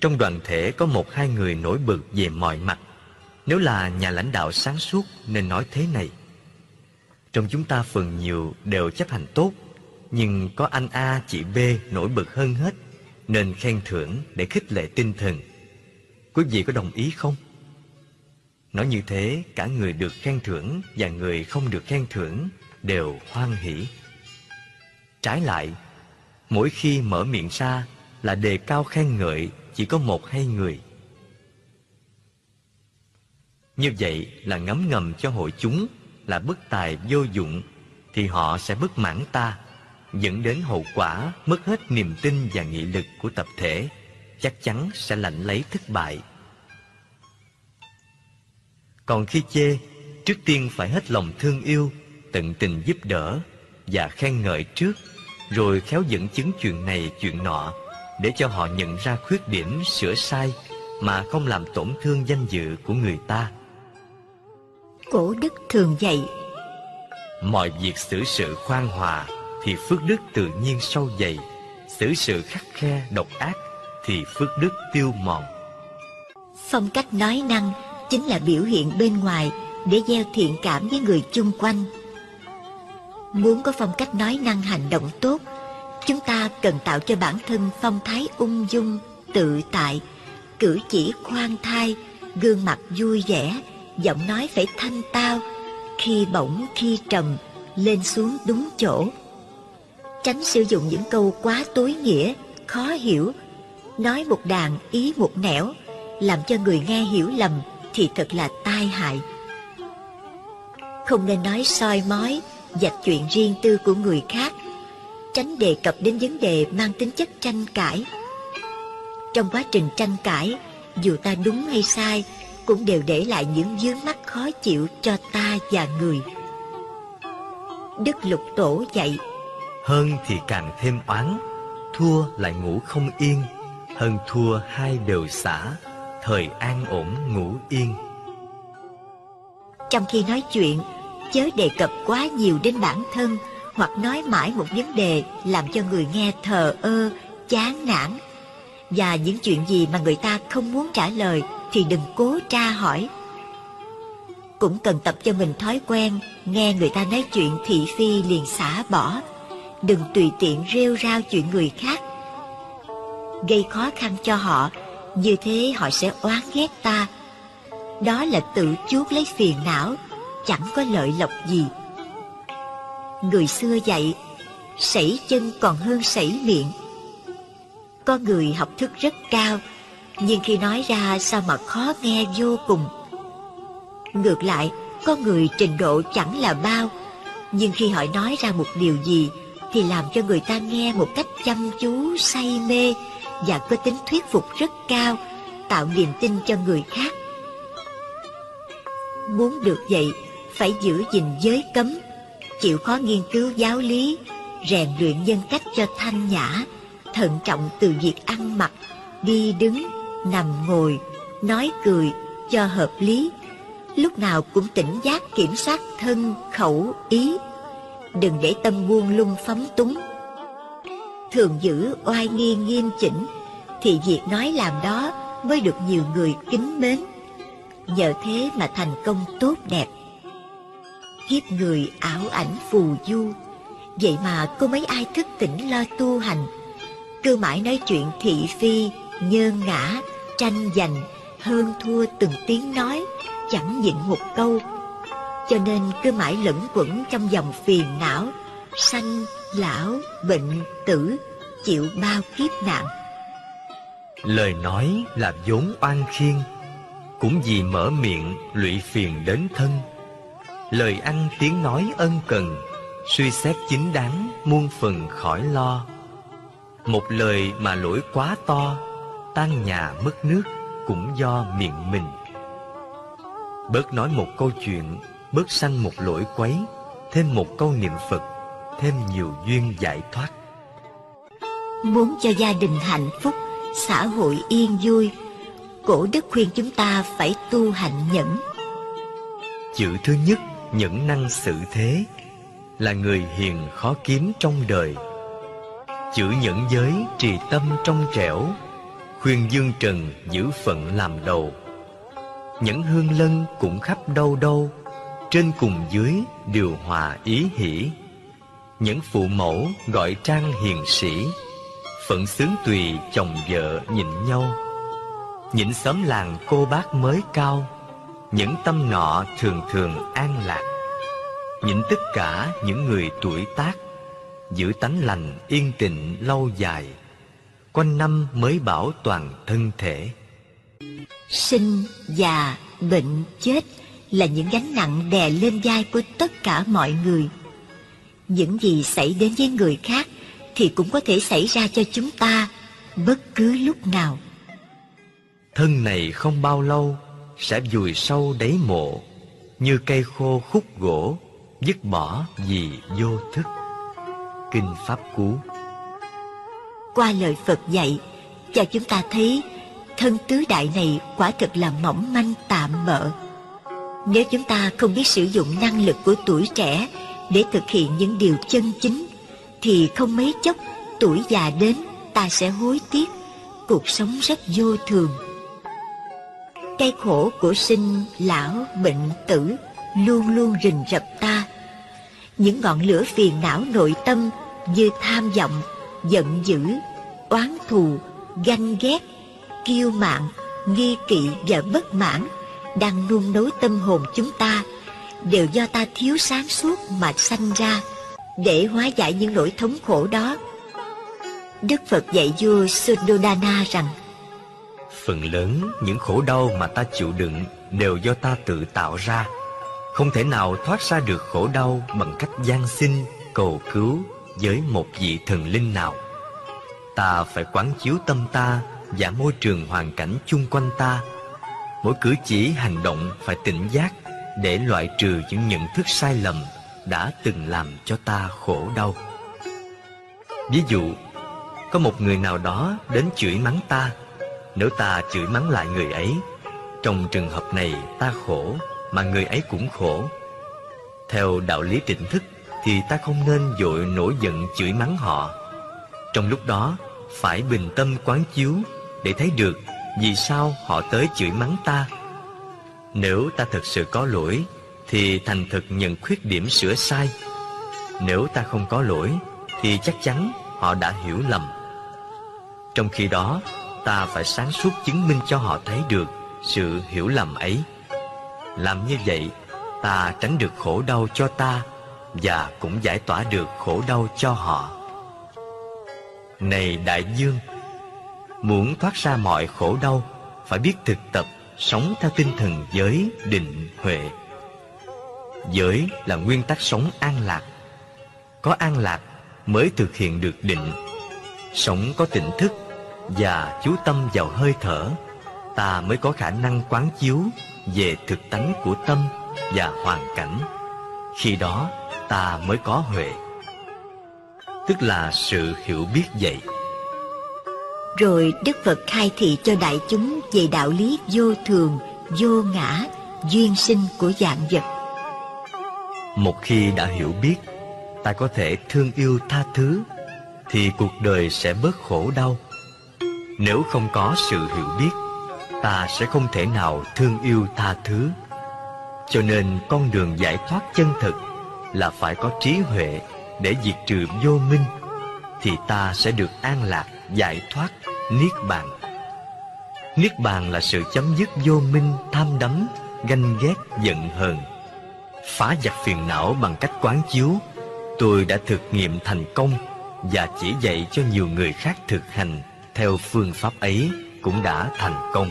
trong đoàn thể có một hai người nổi bật về mọi mặt. Nếu là nhà lãnh đạo sáng suốt nên nói thế này. Trong chúng ta phần nhiều đều chấp hành tốt, nhưng có anh A, chị B nổi bật hơn hết, nên khen thưởng để khích lệ tinh thần. Quý vị có đồng ý không? Nói như thế, cả người được khen thưởng và người không được khen thưởng đều hoan hỷ. Trái lại, mỗi khi mở miệng ra là đề cao khen ngợi chỉ có một hai người. Như vậy là ngấm ngầm cho hội chúng là bất tài vô dụng thì họ sẽ bất mãn ta, dẫn đến hậu quả mất hết niềm tin và nghị lực của tập thể, chắc chắn sẽ lạnh lấy thất bại. Còn khi chê, trước tiên phải hết lòng thương yêu, tận tình giúp đỡ và khen ngợi trước, rồi khéo dẫn chứng chuyện này chuyện nọ để cho họ nhận ra khuyết điểm sửa sai mà không làm tổn thương danh dự của người ta cổ đức thường dạy mọi việc xử sự khoan hòa thì phước đức tự nhiên sâu dày. Xử sự khắc khe, độc ác thì phước đức tiêu mòn. Phong cách nói năng chính là biểu hiện bên ngoài để gieo thiện cảm với người chung quanh. Muốn có phong cách nói năng hành động tốt, chúng ta cần tạo cho bản thân phong thái ung dung, tự tại, cử chỉ khoan thai, gương mặt vui vẻ, giọng nói phải thanh tao, khi bổng khi trầm, lên xuống đúng chỗ tránh sử dụng những câu quá tối nghĩa, khó hiểu. Nói một đàn, ý một nẻo, làm cho người nghe hiểu lầm thì thật là tai hại. Không nên nói soi mói, dạch chuyện riêng tư của người khác. Tránh đề cập đến vấn đề mang tính chất tranh cãi. Trong quá trình tranh cãi, dù ta đúng hay sai, cũng đều để lại những vướng mắc khó chịu cho ta và người. Đức lục tổ dạy hơn thì càng thêm oán, thua lại ngủ không yên. Hơn thua hai đều xả, thời an ổn ngủ yên. Trong khi nói chuyện, chớ đề cập quá nhiều đến bản thân, hoặc nói mãi một vấn đề làm cho người nghe thờ ơ, chán nản. Và những chuyện gì mà người ta không muốn trả lời thì đừng cố tra hỏi. Cũng cần tập cho mình thói quen nghe người ta nói chuyện thị phi liền xả bỏ đừng tùy tiện rêu rao chuyện người khác. Gây khó khăn cho họ, như thế họ sẽ oán ghét ta. Đó là tự chuốc lấy phiền não, chẳng có lợi lộc gì. Người xưa dạy, sảy chân còn hơn sảy miệng. Có người học thức rất cao, nhưng khi nói ra sao mà khó nghe vô cùng. Ngược lại, có người trình độ chẳng là bao, nhưng khi họ nói ra một điều gì thì làm cho người ta nghe một cách chăm chú, say mê và có tính thuyết phục rất cao, tạo niềm tin cho người khác. Muốn được vậy, phải giữ gìn giới cấm, chịu khó nghiên cứu giáo lý, rèn luyện nhân cách cho thanh nhã, thận trọng từ việc ăn mặc, đi đứng, nằm ngồi, nói cười cho hợp lý. Lúc nào cũng tỉnh giác kiểm soát thân, khẩu, ý đừng để tâm buông lung phóng túng. Thường giữ oai nghi nghiêm chỉnh, thì việc nói làm đó mới được nhiều người kính mến. Nhờ thế mà thành công tốt đẹp. Kiếp người ảo ảnh phù du. Vậy mà có mấy ai thức tỉnh lo tu hành? Cứ mãi nói chuyện thị phi, nhơn ngã, tranh giành, hơn thua từng tiếng nói, chẳng nhịn một câu cho nên cứ mãi lẫn quẩn trong dòng phiền não, sanh, lão, bệnh, tử, chịu bao kiếp nạn. Lời nói là vốn oan khiên, cũng vì mở miệng lụy phiền đến thân. Lời ăn tiếng nói ân cần, suy xét chính đáng muôn phần khỏi lo. Một lời mà lỗi quá to, tan nhà mất nước cũng do miệng mình. Bớt nói một câu chuyện bớt sanh một lỗi quấy thêm một câu niệm phật thêm nhiều duyên giải thoát. Muốn cho gia đình hạnh phúc xã hội yên vui cổ đức khuyên chúng ta phải tu hạnh nhẫn. Chữ thứ nhất nhẫn năng xử thế là người hiền khó kiếm trong đời. Chữ nhẫn giới trì tâm trong trẻo khuyên dương trần giữ phận làm đầu. Nhẫn hương lân cũng khắp đâu đâu trên cùng dưới điều hòa ý hỷ. Những phụ mẫu gọi trang hiền sĩ, phận xướng tùy chồng vợ nhịn nhau. Nhịn xóm làng cô bác mới cao, những tâm nọ thường thường an lạc. Nhịn tất cả những người tuổi tác, giữ tánh lành yên tịnh lâu dài, quanh năm mới bảo toàn thân thể. Sinh già bệnh chết là những gánh nặng đè lên vai của tất cả mọi người. Những gì xảy đến với người khác thì cũng có thể xảy ra cho chúng ta bất cứ lúc nào. Thân này không bao lâu sẽ vùi sâu đáy mộ như cây khô khúc gỗ dứt bỏ vì vô thức. Kinh Pháp Cú. Qua lời Phật dạy Cho chúng ta thấy Thân tứ đại này quả thực là mỏng manh tạm bợ nếu chúng ta không biết sử dụng năng lực của tuổi trẻ Để thực hiện những điều chân chính Thì không mấy chốc tuổi già đến Ta sẽ hối tiếc. Cuộc sống rất vô thường. Cây khổ của sinh, lão, bệnh, tử Luôn luôn rình rập ta. Những ngọn lửa phiền não nội tâm Như tham vọng, giận dữ, oán thù, ganh ghét, kiêu mạn, nghi kỵ và bất mãn đang nung nấu tâm hồn chúng ta đều do ta thiếu sáng suốt mà sanh ra để hóa giải những nỗi thống khổ đó. Đức Phật dạy vua Suddhodana rằng Phần lớn những khổ đau mà ta chịu đựng đều do ta tự tạo ra. Không thể nào thoát ra được khổ đau bằng cách gian xin, cầu cứu với một vị thần linh nào. Ta phải quán chiếu tâm ta và môi trường hoàn cảnh chung quanh ta. Mỗi cử chỉ hành động phải tỉnh giác để loại trừ những nhận thức sai lầm đã từng làm cho ta khổ đau. Ví dụ, có một người nào đó đến chửi mắng ta, nếu ta chửi mắng lại người ấy, trong trường hợp này ta khổ mà người ấy cũng khổ. Theo đạo lý tỉnh thức thì ta không nên dội nổi giận chửi mắng họ. Trong lúc đó, phải bình tâm quán chiếu để thấy được vì sao họ tới chửi mắng ta. Nếu ta thực sự có lỗi thì thành thực nhận khuyết điểm sửa sai. Nếu ta không có lỗi thì chắc chắn họ đã hiểu lầm. Trong khi đó, ta phải sáng suốt chứng minh cho họ thấy được sự hiểu lầm ấy. Làm như vậy, ta tránh được khổ đau cho ta và cũng giải tỏa được khổ đau cho họ. Này đại dương, Muốn thoát ra mọi khổ đau, Phải biết thực tập Sống theo tinh thần giới định huệ. Giới là nguyên tắc sống an lạc. Có an lạc mới thực hiện được định. Sống có tỉnh thức Và chú tâm vào hơi thở, Ta mới có khả năng quán chiếu Về thực tánh của tâm và hoàn cảnh. Khi đó, ta mới có huệ. Tức là sự hiểu biết vậy rồi Đức Phật khai thị cho đại chúng về đạo lý vô thường, vô ngã, duyên sinh của dạng vật. Một khi đã hiểu biết, ta có thể thương yêu tha thứ, thì cuộc đời sẽ bớt khổ đau. Nếu không có sự hiểu biết, ta sẽ không thể nào thương yêu tha thứ. Cho nên con đường giải thoát chân thực là phải có trí huệ để diệt trừ vô minh, thì ta sẽ được an lạc, giải thoát Niết Bàn. Niết Bàn là sự chấm dứt vô minh, tham đắm, ganh ghét, giận hờn. Phá giặc phiền não bằng cách quán chiếu Tôi đã thực nghiệm thành công Và chỉ dạy cho nhiều người khác thực hành Theo phương pháp ấy cũng đã thành công.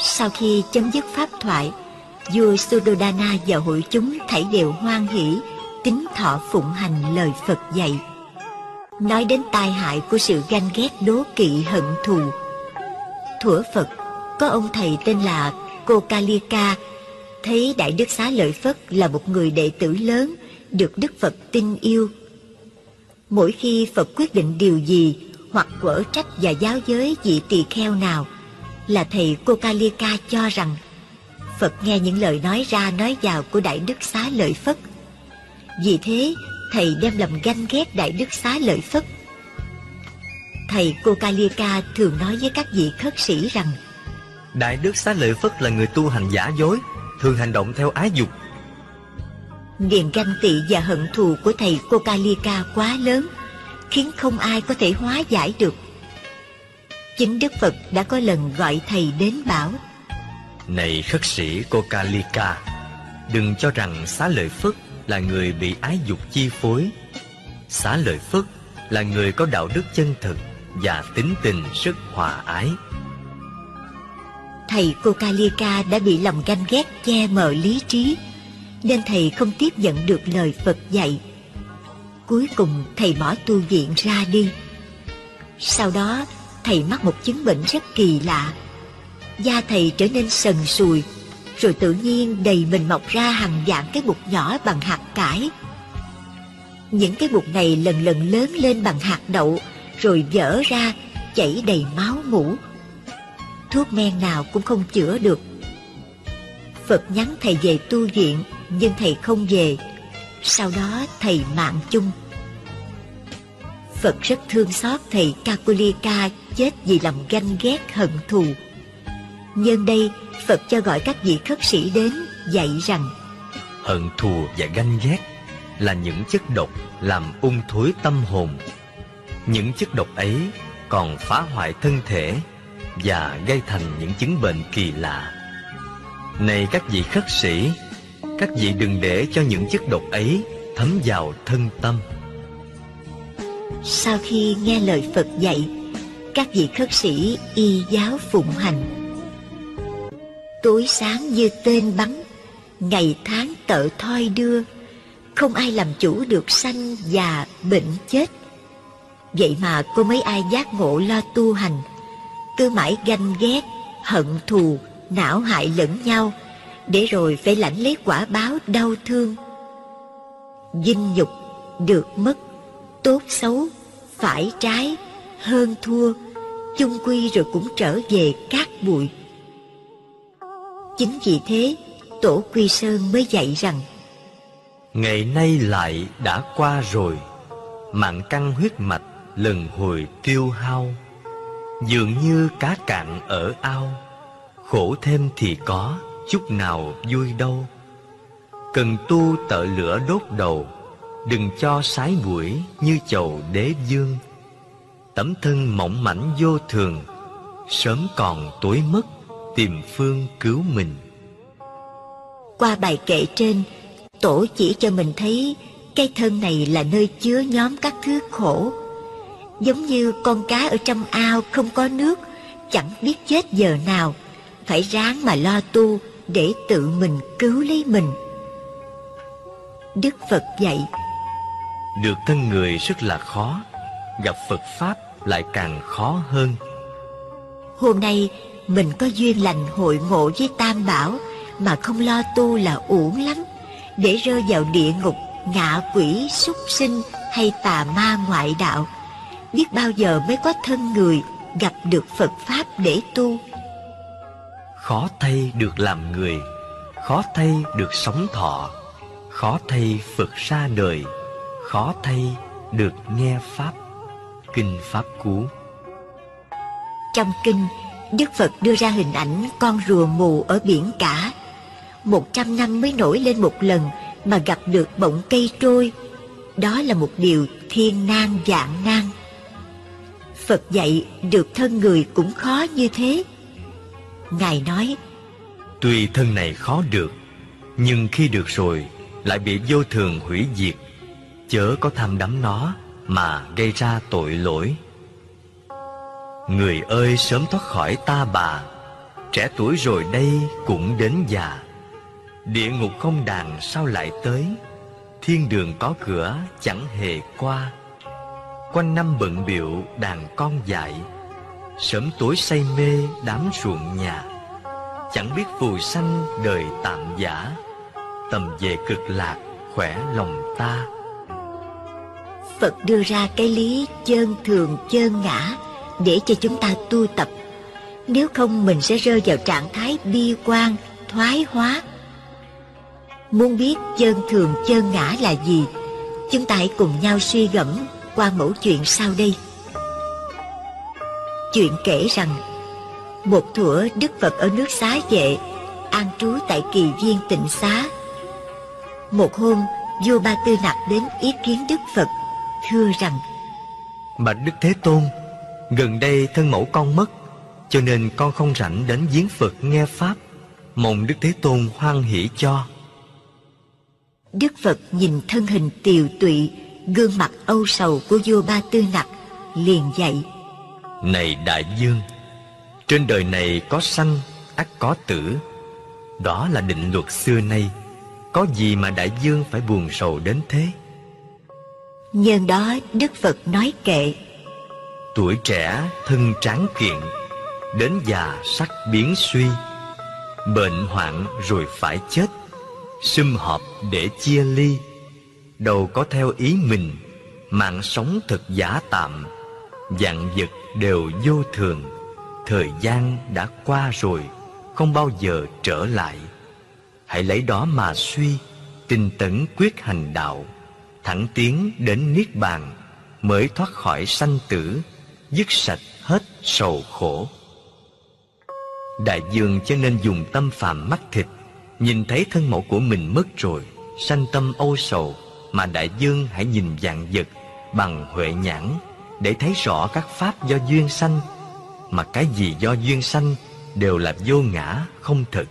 Sau khi chấm dứt pháp thoại Vua Suddhodana và hội chúng thảy đều hoan hỷ Tính thọ phụng hành lời Phật dạy nói đến tai hại của sự ganh ghét đố kỵ hận thù. Thuở Phật, có ông thầy tên là Cô Kalika, thấy Đại Đức Xá Lợi Phất là một người đệ tử lớn, được Đức Phật tin yêu. Mỗi khi Phật quyết định điều gì, hoặc quở trách và giáo giới vị tỳ kheo nào, là thầy Cô Kalika cho rằng Phật nghe những lời nói ra nói vào của Đại Đức Xá Lợi Phất. Vì thế, thầy đem lòng ganh ghét đại đức xá lợi phất. Thầy cô kalika thường nói với các vị khất sĩ rằng đại đức xá lợi phất là người tu hành giả dối thường hành động theo ái dục. Niềm ganh tị và hận thù của thầy cô kalika quá lớn khiến không ai có thể hóa giải được. Chính đức phật đã có lần gọi thầy đến bảo này khất sĩ cô kalika đừng cho rằng xá lợi phất là người bị ái dục chi phối. Xá lợi phất là người có đạo đức chân thực và tính tình rất hòa ái. Thầy cô đã bị lòng ganh ghét che mờ lý trí, nên thầy không tiếp nhận được lời phật dạy. Cuối cùng thầy bỏ tu viện ra đi. Sau đó, thầy mắc một chứng bệnh rất kỳ lạ. Da thầy trở nên sần sùi rồi tự nhiên đầy mình mọc ra hàng dạng cái bụt nhỏ bằng hạt cải. Những cái bụt này lần lần lớn lên bằng hạt đậu, Rồi vỡ ra, chảy đầy máu mũ Thuốc men nào cũng không chữa được Phật nhắn thầy về tu viện, Nhưng thầy không về Sau đó thầy mạng chung Phật rất thương xót thầy Kakulika chết vì lòng ganh ghét hận thù. Nhân đây, Phật cho gọi các vị khất sĩ đến dạy rằng Hận thù và ganh ghét là những chất độc làm ung thối tâm hồn. Những chất độc ấy còn phá hoại thân thể và gây thành những chứng bệnh kỳ lạ. Này các vị khất sĩ, các vị đừng để cho những chất độc ấy thấm vào thân tâm. Sau khi nghe lời Phật dạy, các vị khất sĩ y giáo phụng hành. Tối sáng như tên bắn, ngày tháng tợ thoi đưa, không ai làm chủ được sanh già bệnh chết. Vậy mà có mấy ai giác ngộ lo tu hành, cứ mãi ganh ghét, hận thù, não hại lẫn nhau, để rồi phải lãnh lấy quả báo đau thương. Dinh nhục, được mất, tốt xấu, phải trái, hơn thua, chung quy rồi cũng trở về cát bụi. Chính vì thế, Tổ Quy Sơn mới dạy rằng Ngày nay lại đã qua rồi, mạng căn huyết mạch lần hồi tiêu hao. Dường như cá cạn ở ao, khổ thêm thì có, chút nào vui đâu. Cần tu tợ lửa đốt đầu, đừng cho sái buổi như chầu đế dương tấm thân mỏng mảnh vô thường sớm còn tối mất tìm phương cứu mình. Qua bài kệ trên tổ chỉ cho mình thấy cái thân này là nơi chứa nhóm các thứ khổ. Giống như con cá ở trong ao không có nước chẳng biết chết giờ nào phải ráng mà lo tu để tự mình cứu lấy mình. Đức phật dạy được thân người rất là khó gặp phật pháp lại càng khó hơn. Hôm nay mình có duyên lành hội ngộ với tam bảo mà không lo tu là uổng lắm. Để rơi vào địa ngục ngạ quỷ súc sinh hay tà ma ngoại đạo biết bao giờ mới có thân người gặp được phật pháp để tu. Khó thay được làm người khó thay được sống thọ khó thay phật ra đời khó thay được nghe pháp kinh pháp cú. Trong kinh đức phật đưa ra hình ảnh con rùa mù ở biển cả. Một trăm năm mới nổi lên một lần mà gặp được bọng cây trôi. Đó là một điều thiên nan dạng nan. Phật dạy được thân người cũng khó như thế. Ngài nói, tuy thân này khó được, nhưng khi được rồi lại bị vô thường hủy diệt. Chớ có tham đắm nó mà gây ra tội lỗi người ơi, sớm thoát khỏi ta bà. Trẻ tuổi rồi đây cũng đến già. Địa ngục không đàn sao lại tới? Thiên đường có cửa, chẳng hề qua. Quanh năm bận biệu đàn con dại. Sớm tối say mê, đám ruộng nhà. Chẳng biết phù sanh, đời tạm giả. Tầm về cực lạc, khỏe lòng ta. Phật đưa ra cái lý, chơn thường, chơn ngã để cho chúng ta tu tập. Nếu không mình sẽ rơi vào trạng thái bi quan, thoái hóa. Muốn biết chân thường chân ngã là gì, chúng ta hãy cùng nhau suy gẫm qua mẫu chuyện sau đây. Chuyện kể rằng, một thuở Đức Phật ở nước xá vệ, an trú tại kỳ viên tịnh xá. Một hôm, vua Ba Tư Nặc đến ý kiến Đức Phật thưa rằng Bạch Đức Thế Tôn Gần đây thân mẫu con mất Cho nên con không rảnh đến giếng Phật nghe Pháp. Mong Đức Thế Tôn hoan hỷ cho. Đức Phật nhìn thân hình tiều tụy Gương mặt âu sầu của vua Ba Tư Nặc Liền dạy. Này Đại Dương Trên đời này có sanh ắt có tử. Đó là định luật xưa nay. Có gì mà Đại Dương phải buồn sầu đến thế? Nhân đó Đức Phật nói kệ Tuổi trẻ thân tráng kiện, Đến già sắc biến suy, Bệnh hoạn rồi phải chết, Sum họp để chia ly, đâu có theo ý mình, mạng sống thật giả tạm dạng vật đều vô thường, thời gian đã qua rồi, không bao giờ trở lại. Hãy lấy đó mà suy, tinh tấn quyết hành đạo, thẳng tiến đến niết bàn, mới thoát khỏi sanh tử dứt sạch hết sầu khổ. Đại dương cho nên dùng tâm phàm mắt thịt, nhìn thấy thân mẫu của mình mất rồi, sanh tâm âu sầu, mà đại dương hãy nhìn dạng vật bằng huệ nhãn để thấy rõ các pháp do duyên sanh, mà cái gì do duyên sanh đều là vô ngã, không thực.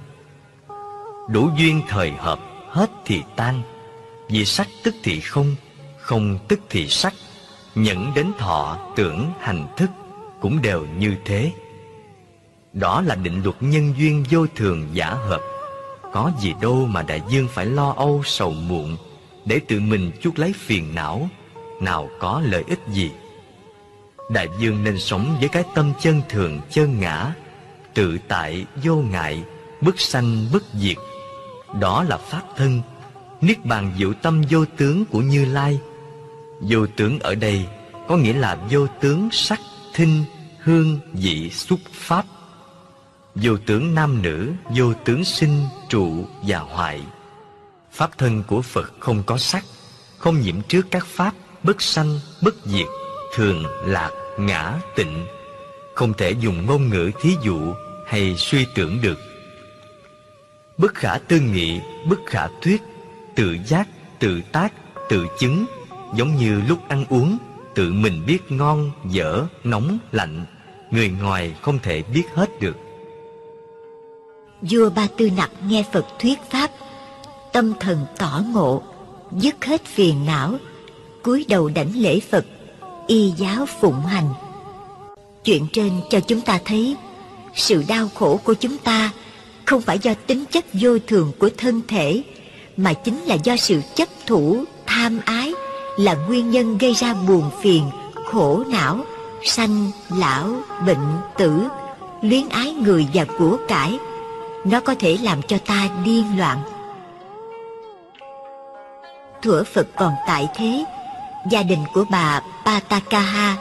Đủ duyên thời hợp, hết thì tan, vì sắc tức thì không không tức thì sắc nhẫn đến thọ tưởng hành thức cũng đều như thế. Đó là định luật nhân duyên vô thường giả hợp. Có gì đâu mà đại dương phải lo âu sầu muộn để tự mình chuốc lấy phiền não, nào có lợi ích gì? Đại dương nên sống với cái tâm chân thường, chân ngã, tự tại, vô ngại, bất sanh, bất diệt. Đó là pháp thân, niết bàn diệu tâm vô tướng của như lai vô tướng ở đây có nghĩa là vô tướng sắc thinh hương vị xúc pháp. Vô tướng nam nữ, vô tướng sinh, trụ và hoại. Pháp thân của phật không có sắc, không nhiễm trước các pháp, bất sanh, bất diệt, thường lạc, ngã, tịnh. Không thể dùng ngôn ngữ, thí dụ hay suy tưởng được. Bất khả tư nghị, bất khả thuyết, tự giác, tự tác, tự chứng giống như lúc ăn uống, tự mình biết ngon, dở, nóng, lạnh, người ngoài không thể biết hết được. Vua ba tư nặc nghe phật thuyết pháp, tâm thần tỏ ngộ, dứt hết phiền não, cúi đầu đảnh lễ phật, y giáo phụng hành. Chuyện trên cho chúng ta thấy, sự đau khổ của chúng ta không phải do tính chất vô thường của thân thể, mà chính là do sự chấp thủ, tham ái là nguyên nhân gây ra buồn phiền, khổ não, sanh, lão, bệnh, tử, luyến ái người và của cải. Nó có thể làm cho ta điên loạn. Thuở phật còn tại thế, gia đình của bà patakaha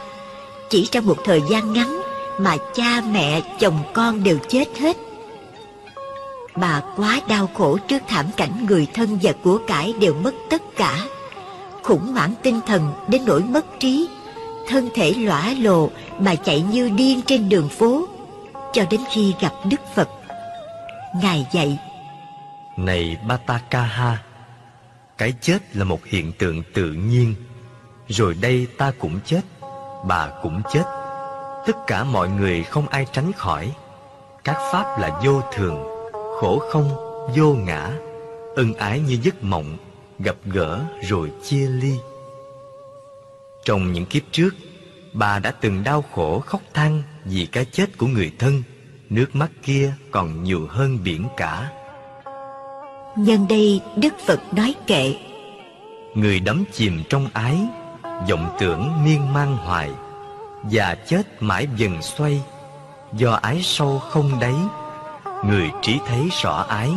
chỉ trong một thời gian ngắn mà cha, mẹ, chồng con đều chết hết. Bà quá đau khổ trước thảm cảnh người thân và của cải đều mất tất cả khủng hoảng tinh thần đến nỗi mất trí. Thân thể lõa lồ mà chạy như điên trên đường phố, cho đến khi gặp đức phật. Ngài dạy, này batakaha cái chết là một hiện tượng tự nhiên. Rồi đây ta cũng chết, bà cũng chết. Tất cả mọi người không ai tránh khỏi. Các pháp là vô thường, khổ không, vô ngã. Ân ái như giấc mộng gặp gỡ rồi chia ly. Trong những kiếp trước bà đã từng đau khổ khóc than vì cái chết của người thân nước mắt kia còn nhiều hơn biển cả. Nhân đây đức phật nói kệ. Người đắm chìm trong ái vọng tưởng miên man hoài và chết mãi dần xoay. Do ái sâu không đáy người trí thấy rõ ái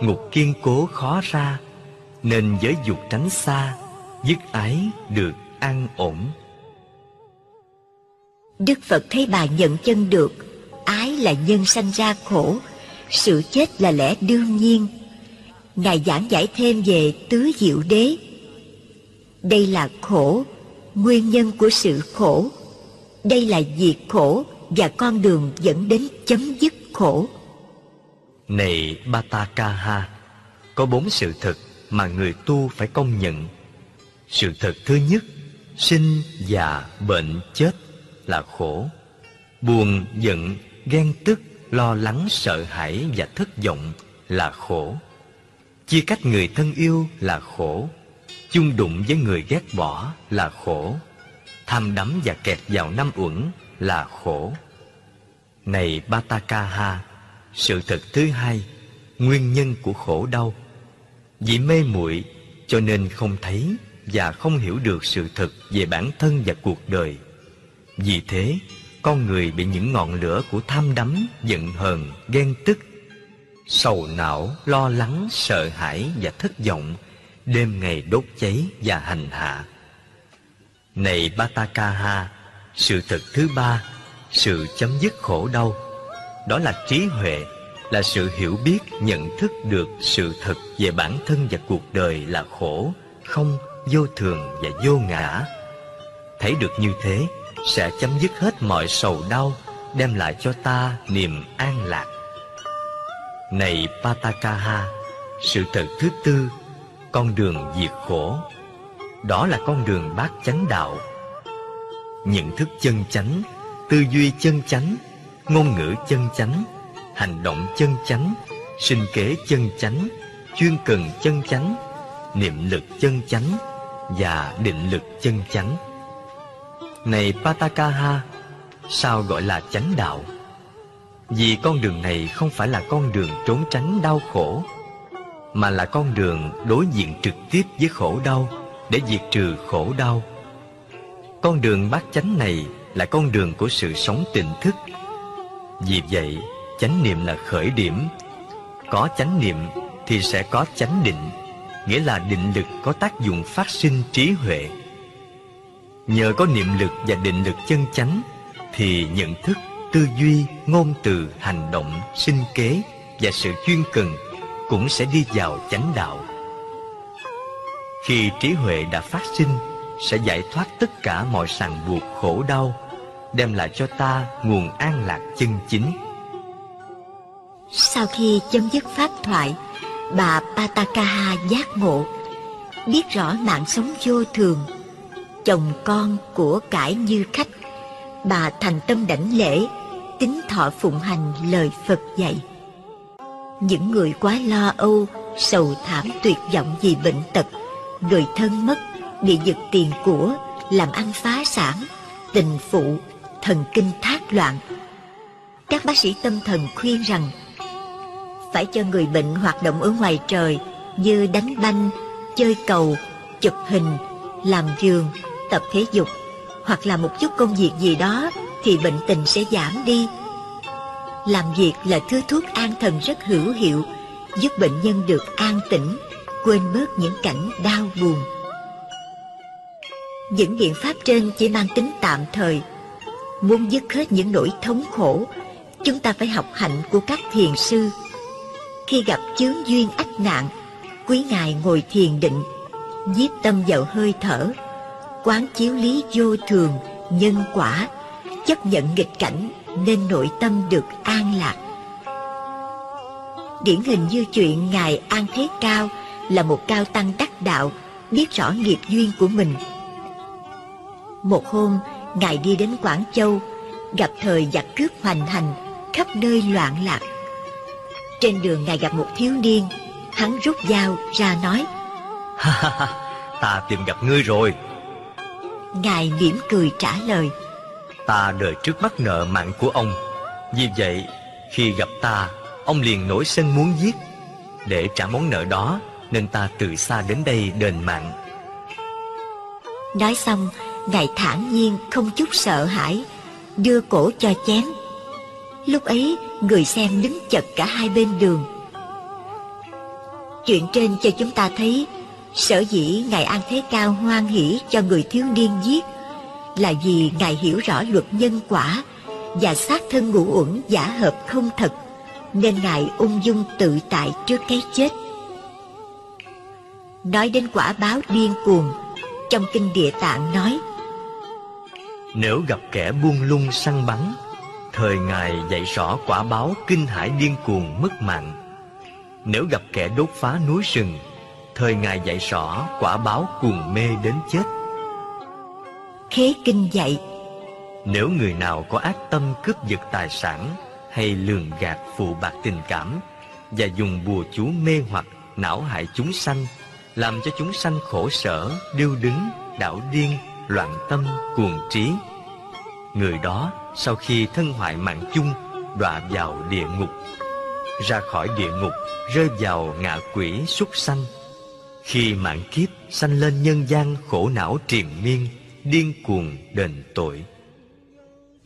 ngục kiên cố khó ra nên giới dục tránh xa dứt ái được an ổn. Đức phật thấy bà nhận chân được ái là nhân sanh ra khổ sự chết là lẽ đương nhiên. Ngài giảng giải thêm về tứ diệu đế. Đây là khổ nguyên nhân của sự khổ. Đây là diệt khổ và con đường dẫn đến chấm dứt khổ. Này batakaha có bốn sự thật mà người tu phải công nhận. Sự thật thứ nhất, sinh già bệnh chết là khổ. Buồn, giận, ghen tức, lo lắng, sợ hãi và thất vọng là khổ. Chia cách người thân yêu là khổ, chung đụng với người ghét bỏ là khổ. Tham đắm và kẹt vào năm uẩn là khổ. Này batakaha sự thật thứ hai, nguyên nhân của khổ đau vì mê muội cho nên không thấy và không hiểu được sự thật về bản thân và cuộc đời vì thế con người bị những ngọn lửa của tham đắm giận hờn ghen tức sầu não lo lắng sợ hãi và thất vọng đêm ngày đốt cháy và hành hạ. Này Batakaha, sự thật thứ ba, sự chấm dứt khổ đau, đó là trí huệ, là sự hiểu biết, nhận thức được sự thật về bản thân và cuộc đời là khổ, không, vô thường và vô ngã. Thấy được như thế, sẽ chấm dứt hết mọi sầu đau, đem lại cho ta niềm an lạc. Này Patakaha, sự thật thứ tư, con đường diệt khổ, đó là con đường bát chánh đạo. Nhận thức chân chánh, tư duy chân chánh, ngôn ngữ chân chánh, hành động chân chánh, sinh kế chân chánh, chuyên cần chân chánh, niệm lực chân chánh và định lực chân chánh. Này Patakaha, sao gọi là chánh đạo? Vì con đường này không phải là con đường trốn tránh đau khổ, mà là con đường đối diện trực tiếp với khổ đau để diệt trừ khổ đau. Con đường bát chánh này là con đường của sự sống tỉnh thức. Vì vậy, chánh niệm là khởi điểm. Có chánh niệm thì sẽ có chánh định, nghĩa là định lực có tác dụng phát sinh trí huệ. Nhờ có niệm lực và định lực chân chánh thì nhận thức, tư duy, ngôn từ, hành động, sinh kế và sự chuyên cần cũng sẽ đi vào chánh đạo. Khi trí huệ đã phát sinh, sẽ giải thoát tất cả mọi ràng buộc khổ đau, đem lại cho ta nguồn an lạc chân chính. Sau khi chấm dứt pháp thoại, bà Patakaha giác ngộ, biết rõ mạng sống vô thường, chồng con của cải như khách. Bà thành tâm đảnh lễ, tính thọ phụng hành lời Phật dạy. Những người quá lo âu, sầu thảm tuyệt vọng vì bệnh tật, người thân mất, bị giật tiền của, làm ăn phá sản, tình phụ, thần kinh thác loạn. Các bác sĩ tâm thần khuyên rằng phải cho người bệnh hoạt động ở ngoài trời như đánh banh, chơi cầu, chụp hình, làm giường, tập thể dục hoặc là một chút công việc gì đó thì bệnh tình sẽ giảm đi. Làm việc là thứ thuốc an thần rất hữu hiệu, giúp bệnh nhân được an tĩnh, quên bớt những cảnh đau buồn. Những biện pháp trên chỉ mang tính tạm thời. Muốn dứt hết những nỗi thống khổ, chúng ta phải học hạnh của các thiền sư. Khi gặp chướng duyên ách nạn, quý ngài ngồi thiền định, nhiếp tâm vào hơi thở, quán chiếu lý vô thường, nhân quả, chấp nhận nghịch cảnh nên nội tâm được an lạc. Điển hình như chuyện Ngài An Thế Cao là một cao tăng đắc đạo, biết rõ nghiệp duyên của mình. Một hôm, Ngài đi đến Quảng Châu, gặp thời giặc cướp hoành hành, khắp nơi loạn lạc. Trên đường Ngài gặp một thiếu niên, hắn rút dao ra nói, Ha ha ha, ta tìm gặp ngươi rồi. Ngài mỉm cười trả lời, Ta đời trước mắc nợ mạng của ông. Vì vậy khi gặp ta Ông liền nổi sân muốn giết. Để trả món nợ đó Nên ta từ xa đến đây đền mạng. Nói xong Ngài thản nhiên không chút sợ hãi Đưa cổ cho chém Lúc ấy người xem đứng chật cả hai bên đường Chuyện trên cho chúng ta thấy Sở dĩ Ngài An Thế Cao hoan hỷ cho người thiếu niên giết là vì Ngài hiểu rõ luật nhân quả và xác thân ngũ uẩn giả hợp không thật, nên Ngài ung dung tự tại trước cái chết. Nói đến quả báo điên cuồng, trong kinh địa tạng nói Nếu gặp kẻ buông lung săn bắn, thời Ngài dạy rõ quả báo kinh hải điên cuồng mất mạng. Nếu gặp kẻ đốt phá núi rừng, thời Ngài dạy rõ quả báo cuồng mê đến chết. Khế kinh dạy Nếu người nào có ác tâm cướp giật tài sản Hay lường gạt phụ bạc tình cảm Và dùng bùa chú mê hoặc não hại chúng sanh Làm cho chúng sanh khổ sở, điêu đứng, đảo điên, loạn tâm, cuồng trí Người đó sau khi thân hoại mạng chung, Đọa vào địa ngục. Ra khỏi địa ngục, Rơi vào ngạ quỷ súc sanh. Khi mạng kiếp, sanh lên nhân gian khổ não triền miên, điên cuồng đền tội.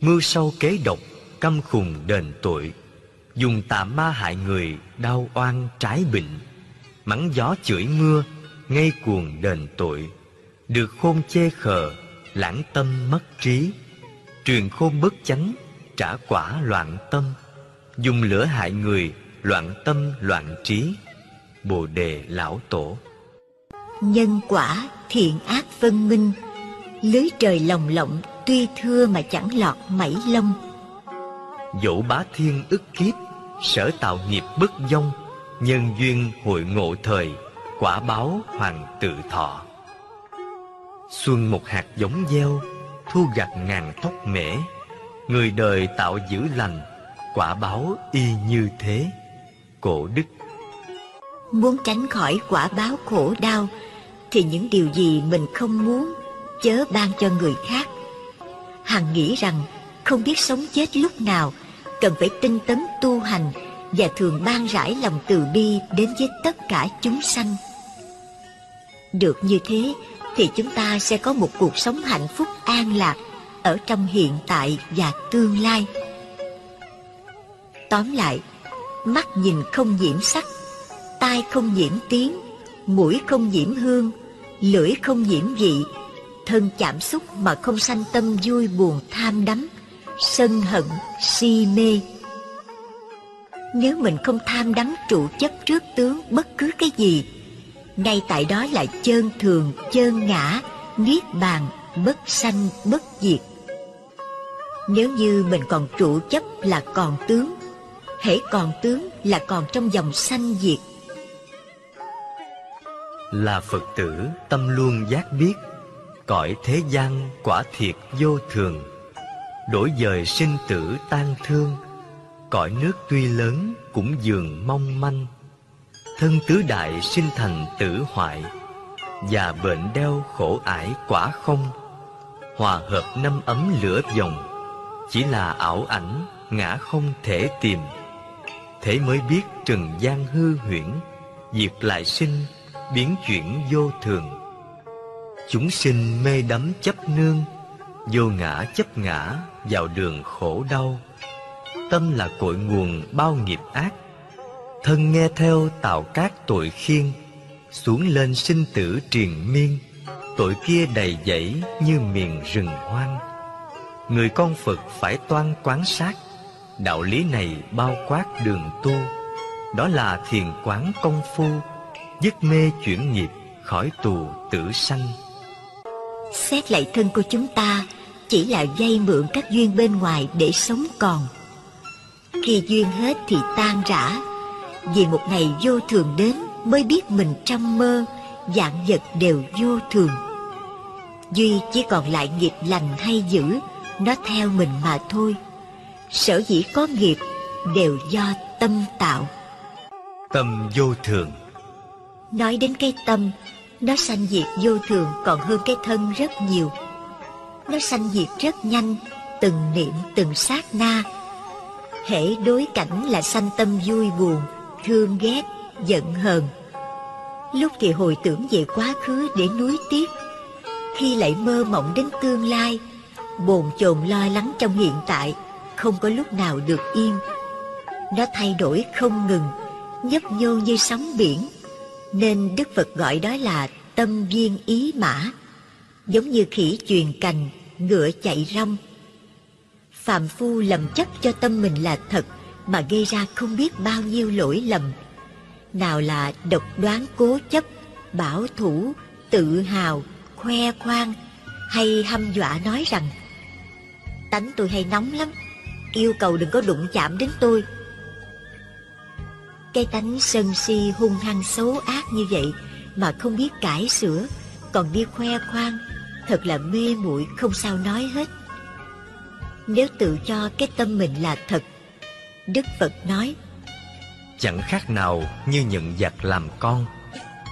Mưu sâu kế độc, căm khùng đền tội. Dùng tà ma hại người, đau oan trái bệnh. Mắng gió chửi mưa, ngây cuồng đền tội. Được khôn chê khờ, lãng tâm mất trí truyền khôn bất chánh trả quả loạn tâm. Dùng lửa hại người loạn tâm loạn trí. Bồ đề lão tổ. Nhân quả thiện ác phân minh. Lưới trời lồng lộng tuy thưa mà chẳng lọt mảy lông. Dẫu bá thiên ức kiếp sở tạo nghiệp bất dông. Nhân duyên hội ngộ thời quả báo hoàng tự thọ. Xuân một hạt giống gieo thu gặt ngàn thóc mễ. Người đời tạo dữ lành, quả báo y như thế. Cổ đức. Muốn tránh khỏi quả báo khổ đau, thì những điều gì mình không muốn, chớ ban cho người khác. Hằng nghĩ rằng, không biết sống chết lúc nào, cần phải tinh tấn tu hành và thường ban rải lòng từ bi đến với tất cả chúng sanh. Được như thế thì chúng ta sẽ có một cuộc sống hạnh phúc an lạc ở trong hiện tại và tương lai. Tóm lại, mắt nhìn không nhiễm sắc, tai không nhiễm tiếng, mũi không nhiễm hương, lưỡi không nhiễm vị, thân chạm xúc mà không sanh tâm vui buồn tham đắm, sân hận, si mê. Nếu mình không tham đắm trụ chấp trước tướng bất cứ cái gì ngay tại đó là chơn thường, chơn ngã, niết bàn, bất sanh, bất diệt. Nếu như mình còn trụ chấp là còn tướng, hễ còn tướng là còn trong dòng sanh diệt. Là phật tử tâm luôn giác biết, cõi thế gian quả thiệt vô thường. Đổi dời sinh tử tan thương, cõi nước tuy lớn cũng dường mong manh thân tứ đại sinh thành tử hoại, và bệnh đeo khổ ải quả không, hòa hợp năm ấm lửa dòng, chỉ là ảo ảnh, ngã không thể tìm. Thế mới biết trần gian hư huyễn diệt lại sinh, biến chuyển vô thường. Chúng sinh mê đắm chấp nương, vô ngã chấp ngã vào đường khổ đau. Tâm là cội nguồn bao nghiệp ác thân nghe theo tạo các tội khiên, xuống lên sinh tử triền miên. Tội kia đầy dẫy như miền rừng hoang. Người con phật phải toan quán sát, đạo lý này bao quát đường tu. Đó là thiền quán công phu, dứt mê chuyển nghiệp, khỏi tù tử sanh. Xét lại thân của chúng ta, chỉ là dây mượn các duyên bên ngoài để sống còn. Khi duyên hết thì tan rã vì một ngày vô thường đến mới biết mình trong mơ dạng vật đều vô thường. Duy chỉ còn lại nghiệp lành hay dữ nó theo mình mà thôi. Sở dĩ có nghiệp đều do tâm tạo. Tâm vô thường. Nói đến cái tâm nó sanh diệt vô thường còn hơn cái thân rất nhiều. Nó sanh diệt rất nhanh từng niệm từng sát na. Hễ đối cảnh là sanh tâm vui buồn thương ghét, giận hờn. Lúc thì hồi tưởng về quá khứ để nuối tiếc, khi lại mơ mộng đến tương lai, bồn chồn lo lắng trong hiện tại không có lúc nào được yên. Nó thay đổi không ngừng, nhấp nhô như sóng biển, nên đức phật gọi đó là tâm viên ý mã, giống như khỉ truyền cành ngựa chạy rong. Phàm phu lầm chấp cho tâm mình là thật mà gây ra không biết bao nhiêu lỗi lầm. Nào là độc đoán cố chấp, bảo thủ, tự hào, khoe khoang, hay hăm dọa nói rằng, tánh tôi hay nóng lắm, yêu cầu đừng có đụng chạm đến tôi. Cái tánh sân si hung hăng xấu ác như vậy mà không biết cải sửa, còn đi khoe khoang, thật là mê muội không sao nói hết. Nếu tự cho cái tâm mình là thật đức phật nói chẳng khác nào như nhận giặc làm con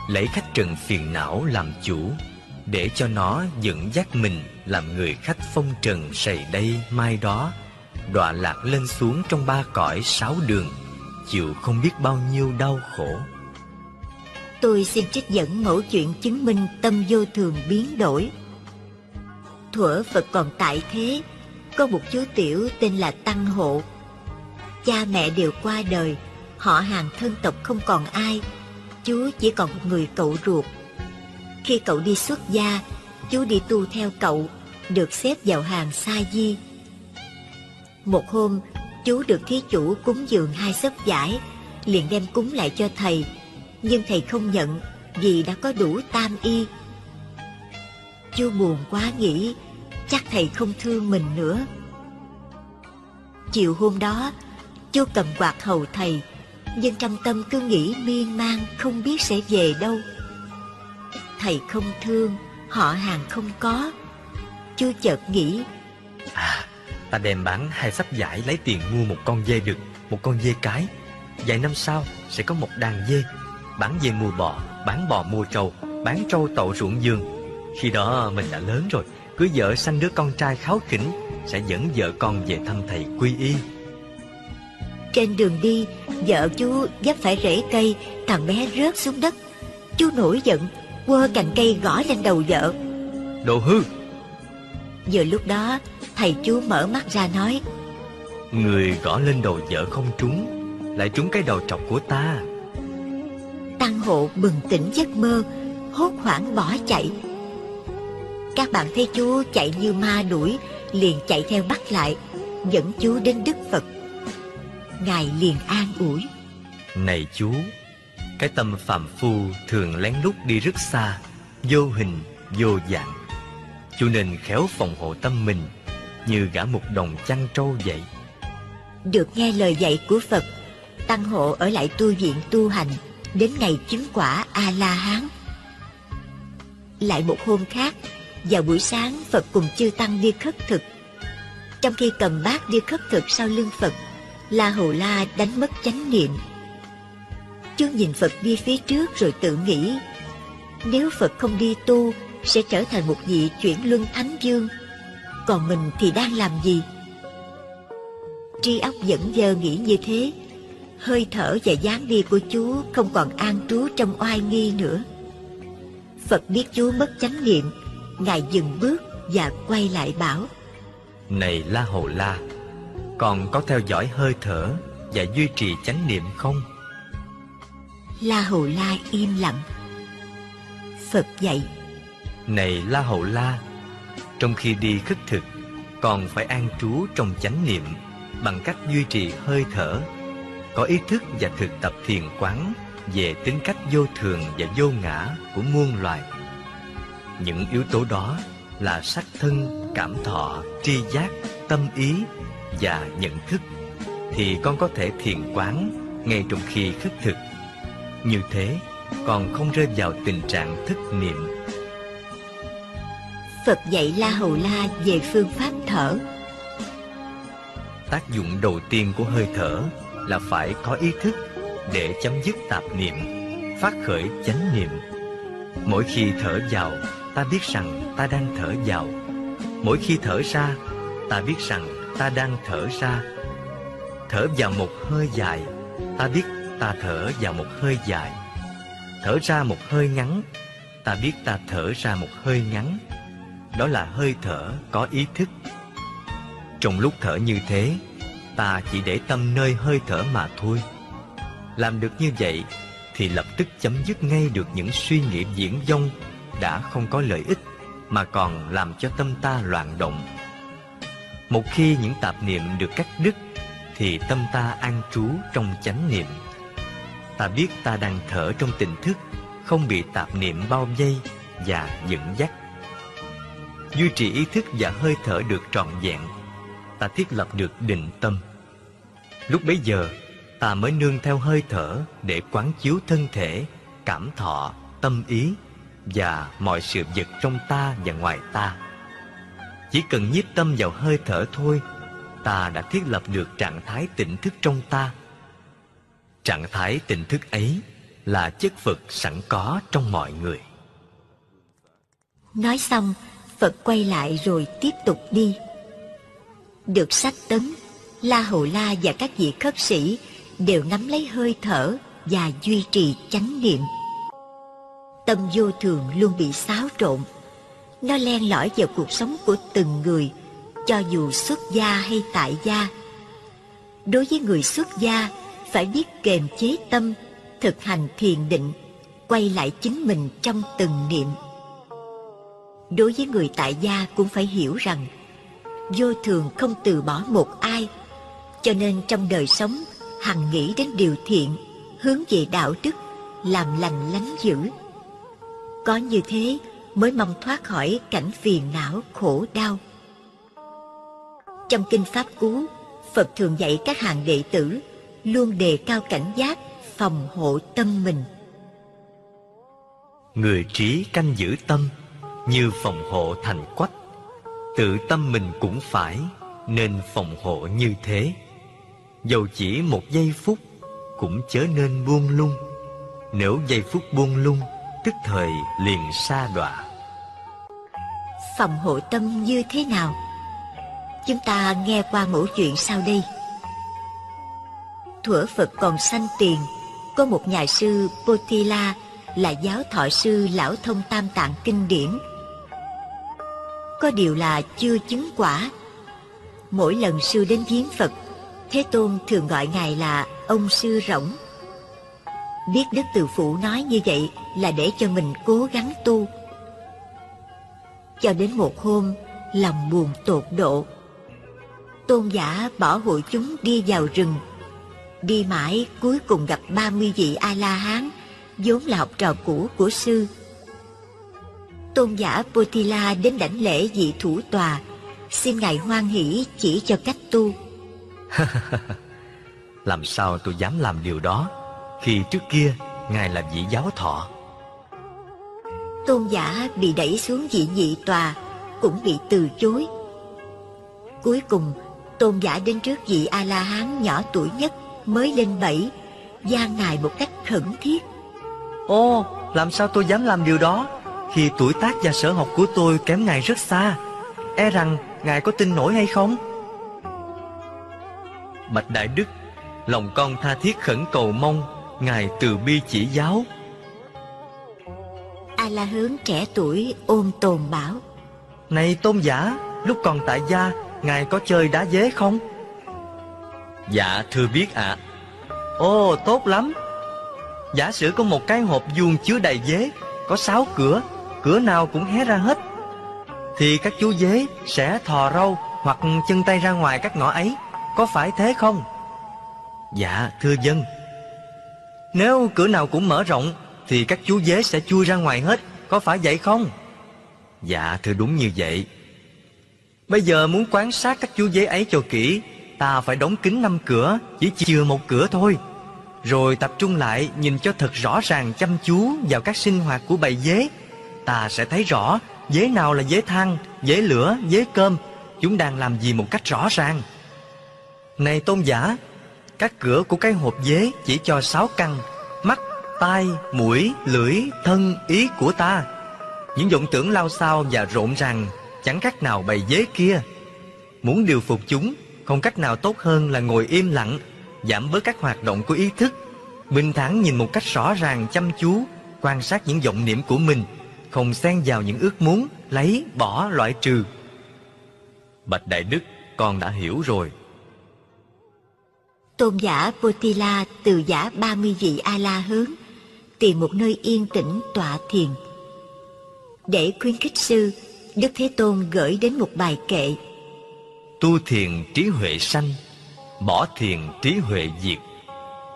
lấy khách trần phiền não làm chủ để cho nó dẫn dắt mình làm người khách phong trần sầy đây mai đó đọa lạc lên xuống trong ba cõi sáu đường chịu không biết bao nhiêu đau khổ. Tôi xin trích dẫn mẫu chuyện chứng minh tâm vô thường biến đổi. Thuở phật còn tại thế có một chú tiểu tên là tăng hộ cha mẹ đều qua đời họ hàng thân tộc không còn ai chú chỉ còn một người cậu ruột Khi cậu đi xuất gia, chú đi tu theo cậu, được xếp vào hàng sa di. Một hôm, chú được thí chủ cúng dường hai sấp vải, liền đem cúng lại cho thầy, nhưng thầy không nhận vì đã có đủ tam y. Chú buồn quá nghĩ, chắc thầy không thương mình nữa. Chiều hôm đó, Chu cầm quạt hầu thầy, nhưng trong tâm cứ nghĩ miên man không biết sẽ về đâu. Thầy không thương, họ hàng không có. Chu chợt nghĩ, À, ta đem bán hai sắp giải lấy tiền mua một con dê đực, một con dê cái. Vài năm sau sẽ có một đàn dê, bán dê mua bò, bán bò mua trâu, bán trâu tậu ruộng giường. Khi đó mình đã lớn rồi, cưới vợ sanh đứa con trai kháo khỉnh, sẽ dẫn vợ con về thăm thầy quy y. Trên đường đi, vợ chú dấp phải rễ cây, thằng bé rớt xuống đất. Chú nổi giận, quơ cành cây gõ lên đầu vợ. Đồ hư, Vừa lúc đó, thầy chú mở mắt ra nói, người gõ lên đầu vợ không trúng, lại trúng cái đầu trọc của ta. Tăng hộ bừng tỉnh giấc mơ, hốt hoảng bỏ chạy. Các bạn thấy chú chạy như ma đuổi, liền chạy theo bắt lại, dẫn chú đến Đức Phật. Ngài liền an ủi. Này chú, cái tâm phàm phu thường lén lút đi rất xa, vô hình, vô dạng. Chú nên khéo phòng hộ tâm mình, như gã một đồng chăn trâu vậy. Được nghe lời dạy của Phật, Tăng hộ ở lại tu viện tu hành, đến ngày chứng quả A-la-hán. Lại một hôm khác, vào buổi sáng Phật cùng chư Tăng đi khất thực. Trong khi cầm bát đi khất thực sau lưng Phật, La Hầu La đánh mất chánh niệm. Chương nhìn Phật đi phía trước rồi tự nghĩ, nếu Phật không đi tu, sẽ trở thành một vị chuyển luân thánh dương. Còn mình thì đang làm gì? Tri óc dẫn dơ nghĩ như thế, hơi thở và dáng đi của chú không còn an trú trong oai nghi nữa. Phật biết chú mất chánh niệm, Ngài dừng bước và quay lại bảo, Này La Hầu La, còn có theo dõi hơi thở và duy trì chánh niệm không? La Hầu La im lặng. Phật dạy, Này La Hầu La, trong khi đi khất thực, còn phải an trú trong chánh niệm bằng cách duy trì hơi thở, có ý thức và thực tập thiền quán về tính cách vô thường và vô ngã của muôn loài. Những yếu tố đó là sắc thân, cảm thọ, tri giác, tâm ý và nhận thức thì con có thể thiền quán ngay trong khi khất thực. Như thế, còn không rơi vào tình trạng thức niệm Phật dạy La Hầu La về phương pháp thở. Tác dụng đầu tiên của hơi thở là phải có ý thức để chấm dứt tạp niệm, phát khởi chánh niệm. Mỗi khi thở vào, ta biết rằng ta đang thở vào. Mỗi khi thở ra, ta biết rằng ta đang thở ra. Thở vào một hơi dài, ta biết ta thở vào một hơi dài. Thở ra một hơi ngắn, ta biết ta thở ra một hơi ngắn. Đó là hơi thở có ý thức. Trong lúc thở như thế, ta chỉ để tâm nơi hơi thở mà thôi. Làm được như vậy thì lập tức chấm dứt ngay được những suy nghĩ diễn dông đã không có lợi ích mà còn làm cho tâm ta loạn động. Một khi những tạp niệm được cắt đứt thì tâm ta an trú trong chánh niệm. Ta biết ta đang thở trong tỉnh thức, không bị tạp niệm bao vây và dẫn dắt. Duy trì ý thức và hơi thở được trọn vẹn, ta thiết lập được định tâm. Lúc bấy giờ, ta mới nương theo hơi thở để quán chiếu thân thể, cảm thọ, tâm ý và mọi sự vật trong ta và ngoài ta. Chỉ cần nhiếp tâm vào hơi thở thôi, ta đã thiết lập được trạng thái tỉnh thức trong ta. Trạng thái tỉnh thức ấy là chất Phật sẵn có trong mọi người. Nói xong, Phật quay lại rồi tiếp tục đi. Được sách tấn, La Hầu La và các vị khất sĩ đều nắm lấy hơi thở và duy trì chánh niệm. Tâm vô thường luôn bị xáo trộn. Nó len lỏi vào cuộc sống của từng người, cho dù xuất gia hay tại gia. Đối với người xuất gia, phải biết kềm chế tâm, thực hành thiền định, quay lại chính mình trong từng niệm. đối với người tại gia cũng phải hiểu rằng vô thường không từ bỏ một ai cho nên trong đời sống hằng nghĩ đến điều thiện hướng về đạo đức làm lành lánh dữ có như thế mới mong thoát khỏi cảnh phiền não, khổ đau. Trong kinh pháp cú, phật thường dạy các hàng đệ tử luôn đề cao cảnh giác, phòng hộ tâm mình. Người trí canh giữ tâm như phòng hộ thành quách, tự tâm mình cũng phải nên phòng hộ như thế. Dầu chỉ một giây phút cũng chớ nên buông lung. Nếu giây phút buông lung tức thời liền xa đọa. Phòng hộ tâm như thế nào? Chúng ta nghe qua mẫu chuyện sau đây. Thuở phật còn sanh tiền, có một nhà sư potila là giáo thọ sư lão thông tam tạng kinh điển. Có điều là chưa chứng quả. Mỗi lần sư đến viếng phật, thế tôn thường gọi ngài là ông sư rỗng biết đức từ phụ nói như vậy là để cho mình cố gắng tu. Cho đến một hôm, lòng buồn tột độ. Tôn giả bỏ hội chúng đi vào rừng. Đi mãi, cuối cùng gặp ba mươi vị a la hán vốn là học trò cũ của sư. Tôn giả potila đến đảnh lễ vị thủ tòa, xin ngài hoan hỷ chỉ cho cách tu. Làm sao tôi dám làm điều đó? Khi trước kia ngài là vị giáo thọ. Tôn giả bị đẩy xuống vị nhị tòa cũng bị từ chối. Cuối cùng tôn giả đến trước vị a la hán nhỏ tuổi nhất mới lên bảy gian ngài một cách khẩn thiết. Ô làm sao tôi dám làm điều đó? Khi tuổi tác và sở học của tôi kém ngài rất xa e rằng ngài có tin nổi hay không? Bạch đại đức lòng con tha thiết khẩn cầu mong ngài từ bi chỉ giáo. A la hướng trẻ tuổi ôm tồn bảo. Này tôn giả lúc còn tại gia ngài có chơi đá dế không? Dạ thưa biết ạ. À. ồ tốt lắm. Giả sử có một cái hộp vuông chứa đầy dế có sáu cửa cửa nào cũng hé ra hết thì các chú dế sẽ thò râu hoặc chân tay ra ngoài các ngõ ấy. Có phải thế không? Dạ thưa dân nếu cửa nào cũng mở rộng thì các chú dế sẽ chui ra ngoài hết có phải vậy không? Dạ thưa đúng như vậy. Bây giờ muốn quan sát các chú dế ấy cho kỹ ta phải đóng kín năm cửa chỉ chừa một cửa thôi. Rồi tập trung lại nhìn cho thật rõ ràng chăm chú vào các sinh hoạt của bầy dế. Ta sẽ thấy rõ dế nào là dế than dế lửa dế cơm. Chúng đang làm gì một cách rõ ràng. Này tôn giả các cửa của cái hộp dế chỉ cho sáu căn, mắt, tai, mũi, lưỡi, thân, ý của ta. Những vọng tưởng lao xao và rộn ràng, chẳng cách nào bày dế kia. Muốn điều phục chúng, không cách nào tốt hơn là ngồi im lặng, giảm bớt các hoạt động của ý thức. Bình thản nhìn một cách rõ ràng, chăm chú, quan sát những vọng niệm của mình, không xen vào những ước muốn, lấy, bỏ, loại trừ. Bạch đại đức, con đã hiểu rồi tôn giả potila từ giả ba mươi vị a la hướng tìm một nơi yên tĩnh tọa thiền. Để khuyến khích sư đức thế tôn gửi đến một bài kệ. Tu thiền trí huệ sanh bỏ thiền trí huệ diệt.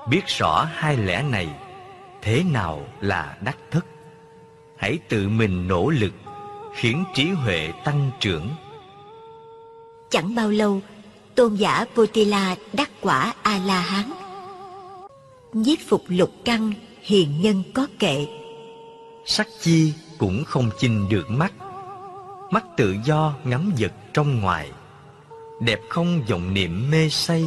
Biết rõ hai lẽ này thế nào là đắc thất? Hãy tự mình nỗ lực khiến trí huệ tăng trưởng. Chẳng bao lâu tôn giả potila đắc quả a la hán nhiếp phục lục căn hiền nhân có kệ. Sắc chi cũng không chinh được mắt. Mắt tự do ngắm vật trong ngoài. Đẹp không vọng niệm mê say.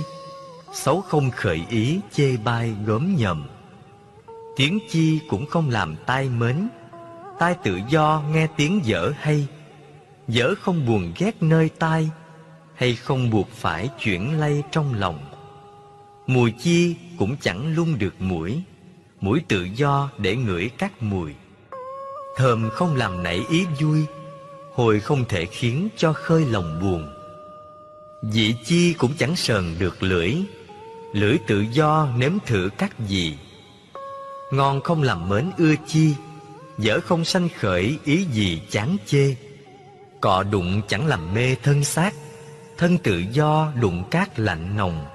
Xấu không khởi ý chê bai gớm nhầm. Tiếng chi cũng không làm tai mến. Tai tự do nghe tiếng dở hay. Dở không buồn ghét nơi tai hay không buộc phải chuyển lay trong lòng? Mùi chi cũng chẳng lung được mũi mũi tự do để ngửi các mùi. Thơm không làm nảy ý vui, hồi không thể khiến cho khơi lòng buồn. Vị chi cũng chẳng sờn được lưỡi lưỡi tự do nếm thử các gì ngon không làm mến ưa chi, dở không sanh khởi ý gì chán chê. Cọ đụng chẳng làm mê thân xác. Thân tự do đụng cát lạnh nồng.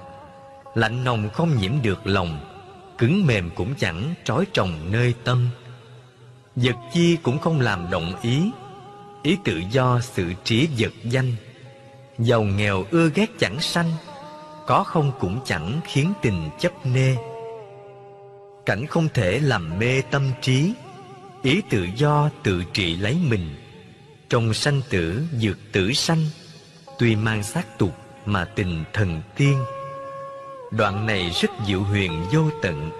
Lạnh nồng không nhiễm được lòng, Cứng mềm cũng chẳng trói trồng nơi tâm. Vật chi cũng không làm động ý Ý tự do sự trí vật danh. Giàu nghèo ưa ghét chẳng sanh, Có không cũng chẳng khiến tình chấp nê. Cảnh không thể làm mê tâm trí, Ý tự do tự trị lấy mình. Trong sanh tử, dược tử sanh Tuy mang xác tục mà tình thần tiên Đoạn này rất diệu huyền vô tận.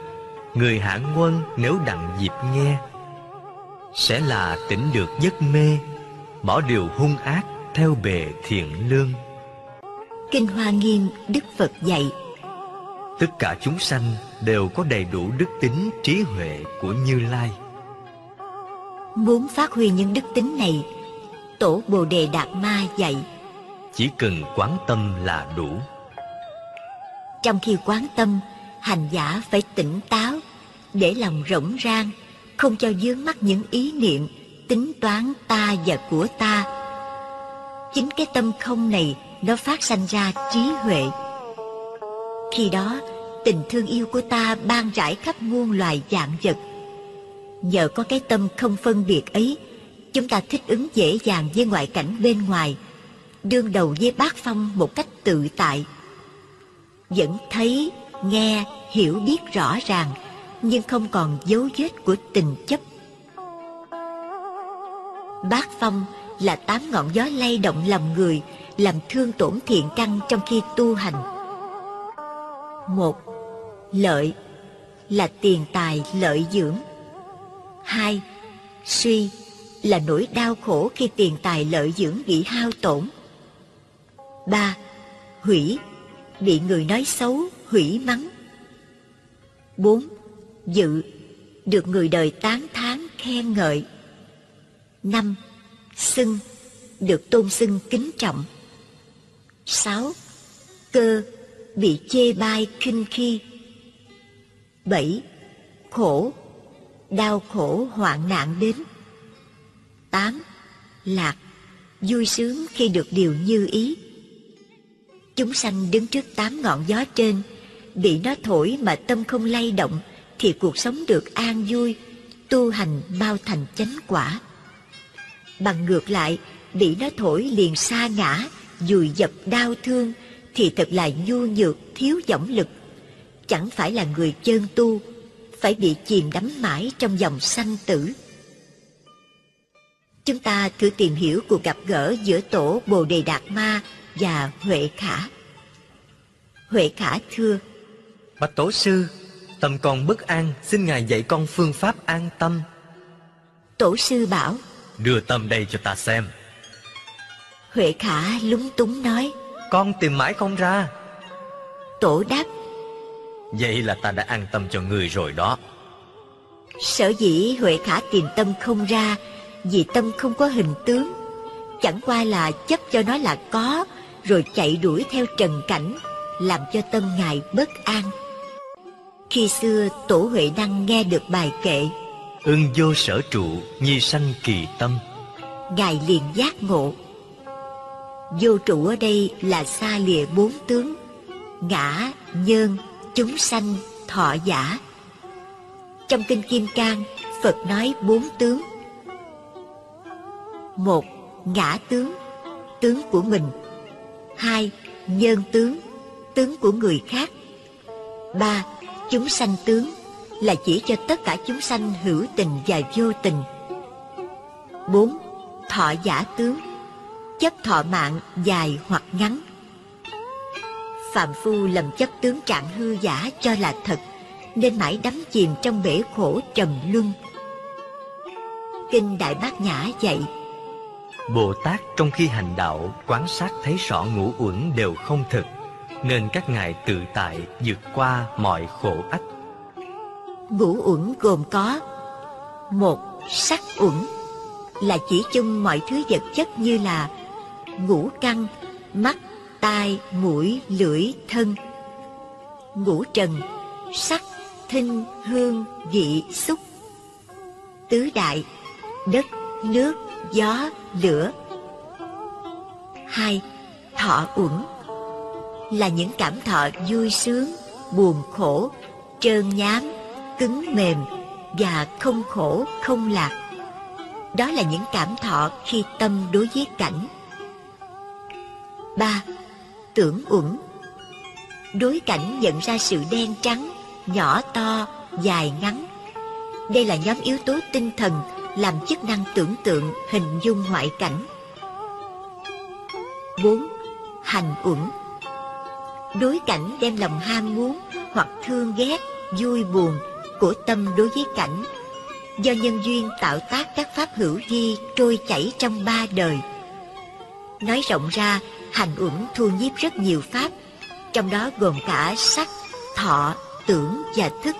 Người hạ quân nếu đặng dịp nghe Sẽ là tỉnh được giấc mê Bỏ điều hung ác theo bề thiện lương. Kinh Hoa Nghiêm Đức Phật dạy Tất cả chúng sanh đều có đầy đủ đức tính trí huệ của Như Lai. Muốn phát huy những đức tính này Tổ Bồ Đề Đạt Ma dạy chỉ cần quán tâm là đủ. Trong khi quán tâm, Hành giả phải tỉnh táo, Để lòng rỗng rang, Không cho dướng mắt những ý niệm, Tính toán ta và của ta. Chính cái tâm không này, Nó phát sanh ra trí huệ. Khi đó, Tình thương yêu của ta ban rải khắp muôn loài dạng vật. Nhờ có cái tâm không phân biệt ấy, Chúng ta thích ứng dễ dàng với ngoại cảnh bên ngoài Đương đầu với bác phong một cách tự tại. Vẫn thấy, nghe, hiểu biết rõ ràng Nhưng không còn dấu vết của tình chấp. Bác phong là tám ngọn gió lay động lòng người Làm thương tổn thiện căn trong khi tu hành. Một, lợi là tiền tài lợi dưỡng. Hai suy là nỗi đau khổ khi tiền tài lợi dưỡng bị hao tổn ba, hủy. Bị người nói xấu, hủy mắng. Bốn, dự. Được người đời tán thán, khen ngợi. Năm, xưng. Được tôn xưng kính trọng. Sáu, cơ. Bị chê bai, khinh khi. Bảy, khổ. Đau khổ, hoạn nạn đến. Tám, lạc. Vui sướng khi được điều như ý chúng sanh đứng trước tám ngọn gió trên. Bị nó thổi mà tâm không lay động, thì cuộc sống được an vui, tu hành bao thành chánh quả. Bằng ngược lại, bị nó thổi liền xa ngã, dùi dập đau thương, thì thật là nhu nhược, thiếu dõng lực. Chẳng phải là người chân tu, phải bị chìm đắm mãi trong dòng sanh tử. Chúng ta thử tìm hiểu cuộc gặp gỡ giữa tổ bồ đề đạt ma và huệ khả. Huệ khả thưa bạch tổ sư tâm con bất an xin ngài dạy con phương pháp an tâm. Tổ sư bảo đưa tâm đây cho ta xem. Huệ khả lúng túng nói con tìm mãi không ra. Tổ đáp vậy là ta đã an tâm cho người rồi đó. Sở dĩ huệ khả tìm tâm không ra vì tâm không có hình tướng chẳng qua là chấp cho nó là có rồi chạy đuổi theo trần cảnh làm cho tâm ngài bất an. Khi xưa tổ huệ năng nghe được bài kệ ưng vô sở trụ nhi sanh kỳ tâm. Ngài liền giác ngộ. Vô trụ ở đây là xa lìa bốn tướng ngã nhân chúng sanh thọ giả. Trong kinh kim cang phật nói bốn tướng. Một ngã tướng tướng của mình hai nhân tướng tướng của người khác. Ba, chúng sanh tướng, là chỉ cho tất cả chúng sanh hữu tình và vô tình. Bốn, thọ giả tướng, chấp thọ mạng dài hoặc ngắn. Phạm phu lầm chấp tướng trạng hư giả cho là thật, nên mãi đắm chìm trong bể khổ trầm luân. Kinh đại bát nhã dạy bồ tát trong khi hành đạo, quán sát thấy rõ ngũ uẩn đều không thực, nên các ngài tự tại vượt qua mọi khổ ách. Ngũ uẩn gồm có một sắc uẩn, là chỉ chung mọi thứ vật chất như là ngũ căn, mắt, tai, mũi, lưỡi, thân. Ngũ trần, sắc, thinh, hương, vị, xúc. Tứ đại, đất, nước gió, lửa. Hai, thọ uẩn là những cảm thọ vui sướng, buồn khổ, trơn nhám, cứng mềm và không khổ, không lạc. Đó là những cảm thọ khi tâm đối với cảnh. Ba, tưởng uẩn. Đối cảnh nhận ra sự đen trắng, nhỏ to, dài ngắn. Đây là nhóm yếu tố tinh thần làm chức năng tưởng tượng hình dung ngoại cảnh 4. Hành uẩn Đối cảnh đem lòng ham muốn hoặc thương ghét, vui buồn của tâm đối với cảnh do nhân duyên tạo tác các pháp hữu vi trôi chảy trong ba đời. Nói rộng ra, hành uẩn thu nhiếp rất nhiều pháp, trong đó gồm cả sắc, thọ, tưởng và thức.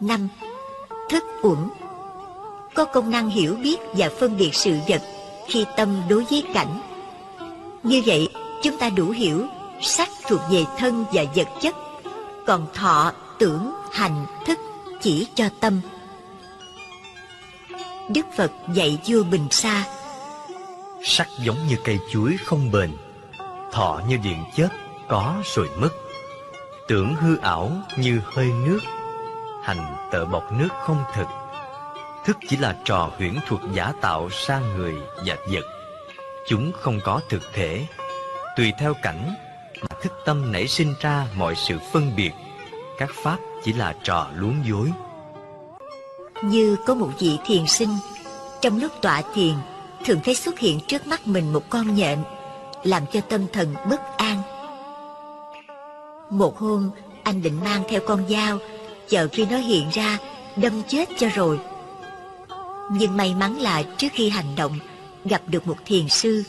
năm Thức uẩn có công năng hiểu biết và phân biệt sự vật khi tâm đối với cảnh. Như vậy, chúng ta đủ hiểu sắc thuộc về thân và vật chất, còn thọ, tưởng, hành, thức chỉ cho tâm. Đức Phật dạy vua Bình Sa Sắc giống như cây chuối không bền Thọ như điện chớp có rồi mất Tưởng hư ảo như hơi nước Hành tợ bọc nước không thực Thức chỉ là trò huyễn thuật giả tạo sang người và vật. Chúng không có thực thể. Tùy theo cảnh mà thức tâm nảy sinh ra mọi sự phân biệt, Các pháp chỉ là trò luống dối. Như có một vị thiền sinh, Trong lúc tọa thiền, Thường thấy xuất hiện trước mắt mình một con nhện, Làm cho tâm thần bất an. Một hôm, anh định mang theo con dao, Chờ khi nó hiện ra, Đâm chết cho rồi. Nhưng may mắn là trước khi hành động, Gặp được một thiền sư.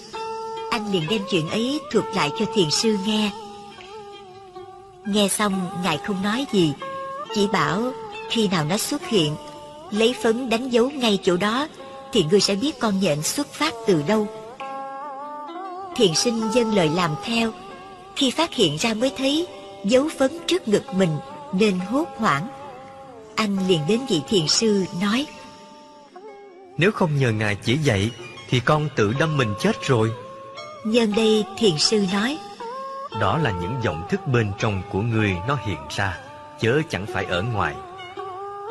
Anh liền đem chuyện ấy thuật lại cho thiền sư nghe. Nghe xong, ngài không nói gì, Chỉ bảo khi nào nó xuất hiện, Lấy phấn đánh dấu ngay chỗ đó, Thì ngươi sẽ biết con nhện xuất phát từ đâu. Thiền sinh dân lời làm theo. Khi phát hiện ra mới thấy, Dấu phấn trước ngực mình Nên hốt hoảng. Anh liền đến vị thiền sư nói nếu không nhờ ngài chỉ dạy Thì con tự đâm mình chết rồi. Nhân đây thiền sư nói Đó là những vọng thức bên trong của người nó hiện ra Chớ chẳng phải ở ngoài.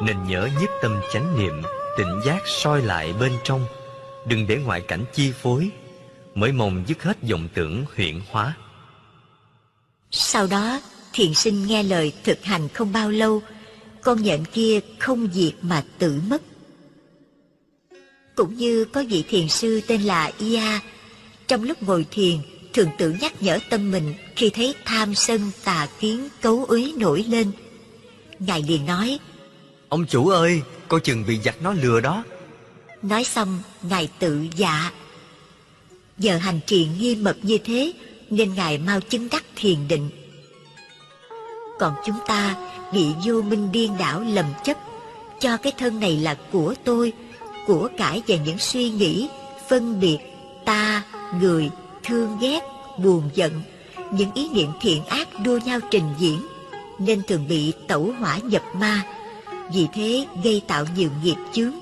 Nên nhớ nhất tâm chánh niệm Tỉnh giác soi lại bên trong. Đừng để ngoại cảnh chi phối Mới mong dứt hết vọng tưởng huyện hóa. Sau đó thiền sinh nghe lời thực hành không bao lâu Con nhện kia không diệt mà tự mất Cũng như có vị thiền sư tên là Ia. Trong lúc ngồi thiền Thường tự nhắc nhở tâm mình Khi thấy tham sân tà kiến cấu uế nổi lên. Ngài liền nói Ông chủ ơi Coi chừng bị giặc nó lừa đó. Nói xong Ngài tự dạ. Giờ hành trì nghiêm mật như thế Nên Ngài mau chứng đắc thiền định. Còn chúng ta bị vô minh điên đảo lầm chấp Cho cái thân này là của tôi của cải và những suy nghĩ Phân biệt Ta, người, thương ghét, buồn giận. Những ý niệm thiện ác đua nhau trình diễn Nên thường bị tẩu hỏa nhập ma. Vì thế gây tạo nhiều nghiệp chướng.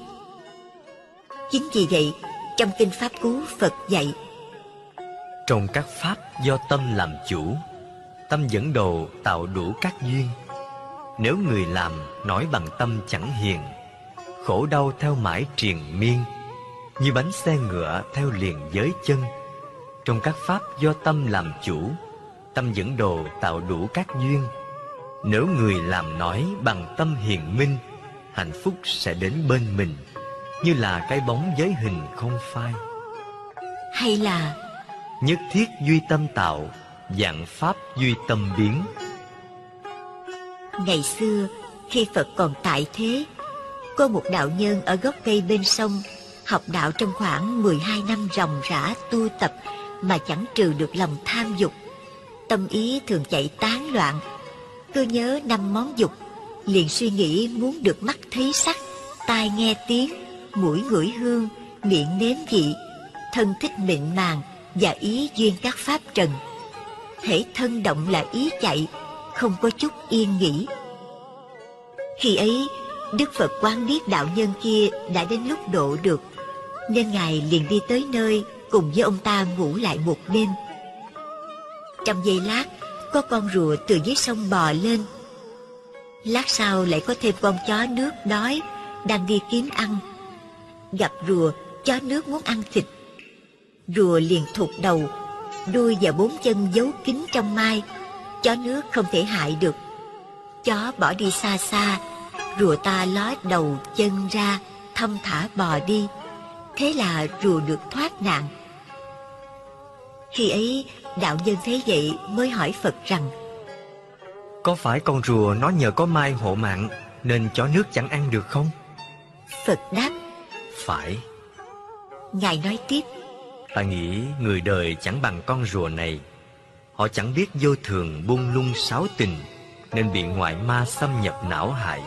Chính vì vậy Trong kinh Pháp Cú Phật dạy Trong các pháp do tâm làm chủ Tâm dẫn đầu tạo đủ các duyên. Nếu người làm nói bằng tâm chẳng hiền Khổ đau theo mãi triền miên Như bánh xe ngựa theo liền giới chân. Trong các pháp do tâm làm chủ Tâm dẫn đồ tạo đủ các duyên. Nếu người làm nói bằng tâm hiền minh Hạnh phúc sẽ đến bên mình Như là cái bóng giới hình không phai. Hay là Nhất thiết duy tâm tạo Dạng pháp duy tâm biến. Ngày xưa khi Phật còn tại thế có một đạo nhân ở gốc cây bên sông, Học đạo trong khoảng 12 năm ròng rã tu tập Mà chẳng trừ được lòng tham dục. Tâm ý thường chạy tán loạn. Cứ nhớ năm món dục, Liền suy nghĩ muốn được mắt thấy sắc, Tai nghe tiếng, Mũi ngửi hương, Miệng nếm vị, Thân thích mịn màng Và ý duyên các pháp trần. Thể thân động là ý chạy, Không có chút yên nghỉ. Khi ấy Đức Phật quán biết đạo nhân kia đã đến lúc độ được Nên Ngài liền đi tới nơi cùng với ông ta ngủ lại một đêm. Trong giây lát, có con rùa từ dưới sông bò lên. Lát sau lại có thêm con chó nước đói, đang đi kiếm ăn. Gặp rùa, chó nước muốn ăn thịt. Rùa liền thụt đầu, đuôi và bốn chân giấu kín trong mai. Chó nước không thể hại được. Chó bỏ đi xa xa, rùa ta ló đầu chân ra, thong thả bò đi. Thế là rùa được thoát nạn. Khi ấy, đạo nhân thấy vậy mới hỏi Phật rằng Có phải con rùa nó nhờ có mai hộ mạng Nên chó nước chẳng ăn được không? Phật đáp Phải Ngài nói tiếp Ta nghĩ người đời chẳng bằng con rùa này Họ chẳng biết vô thường buông lung sáu tình Nên bị ngoại ma xâm nhập não hại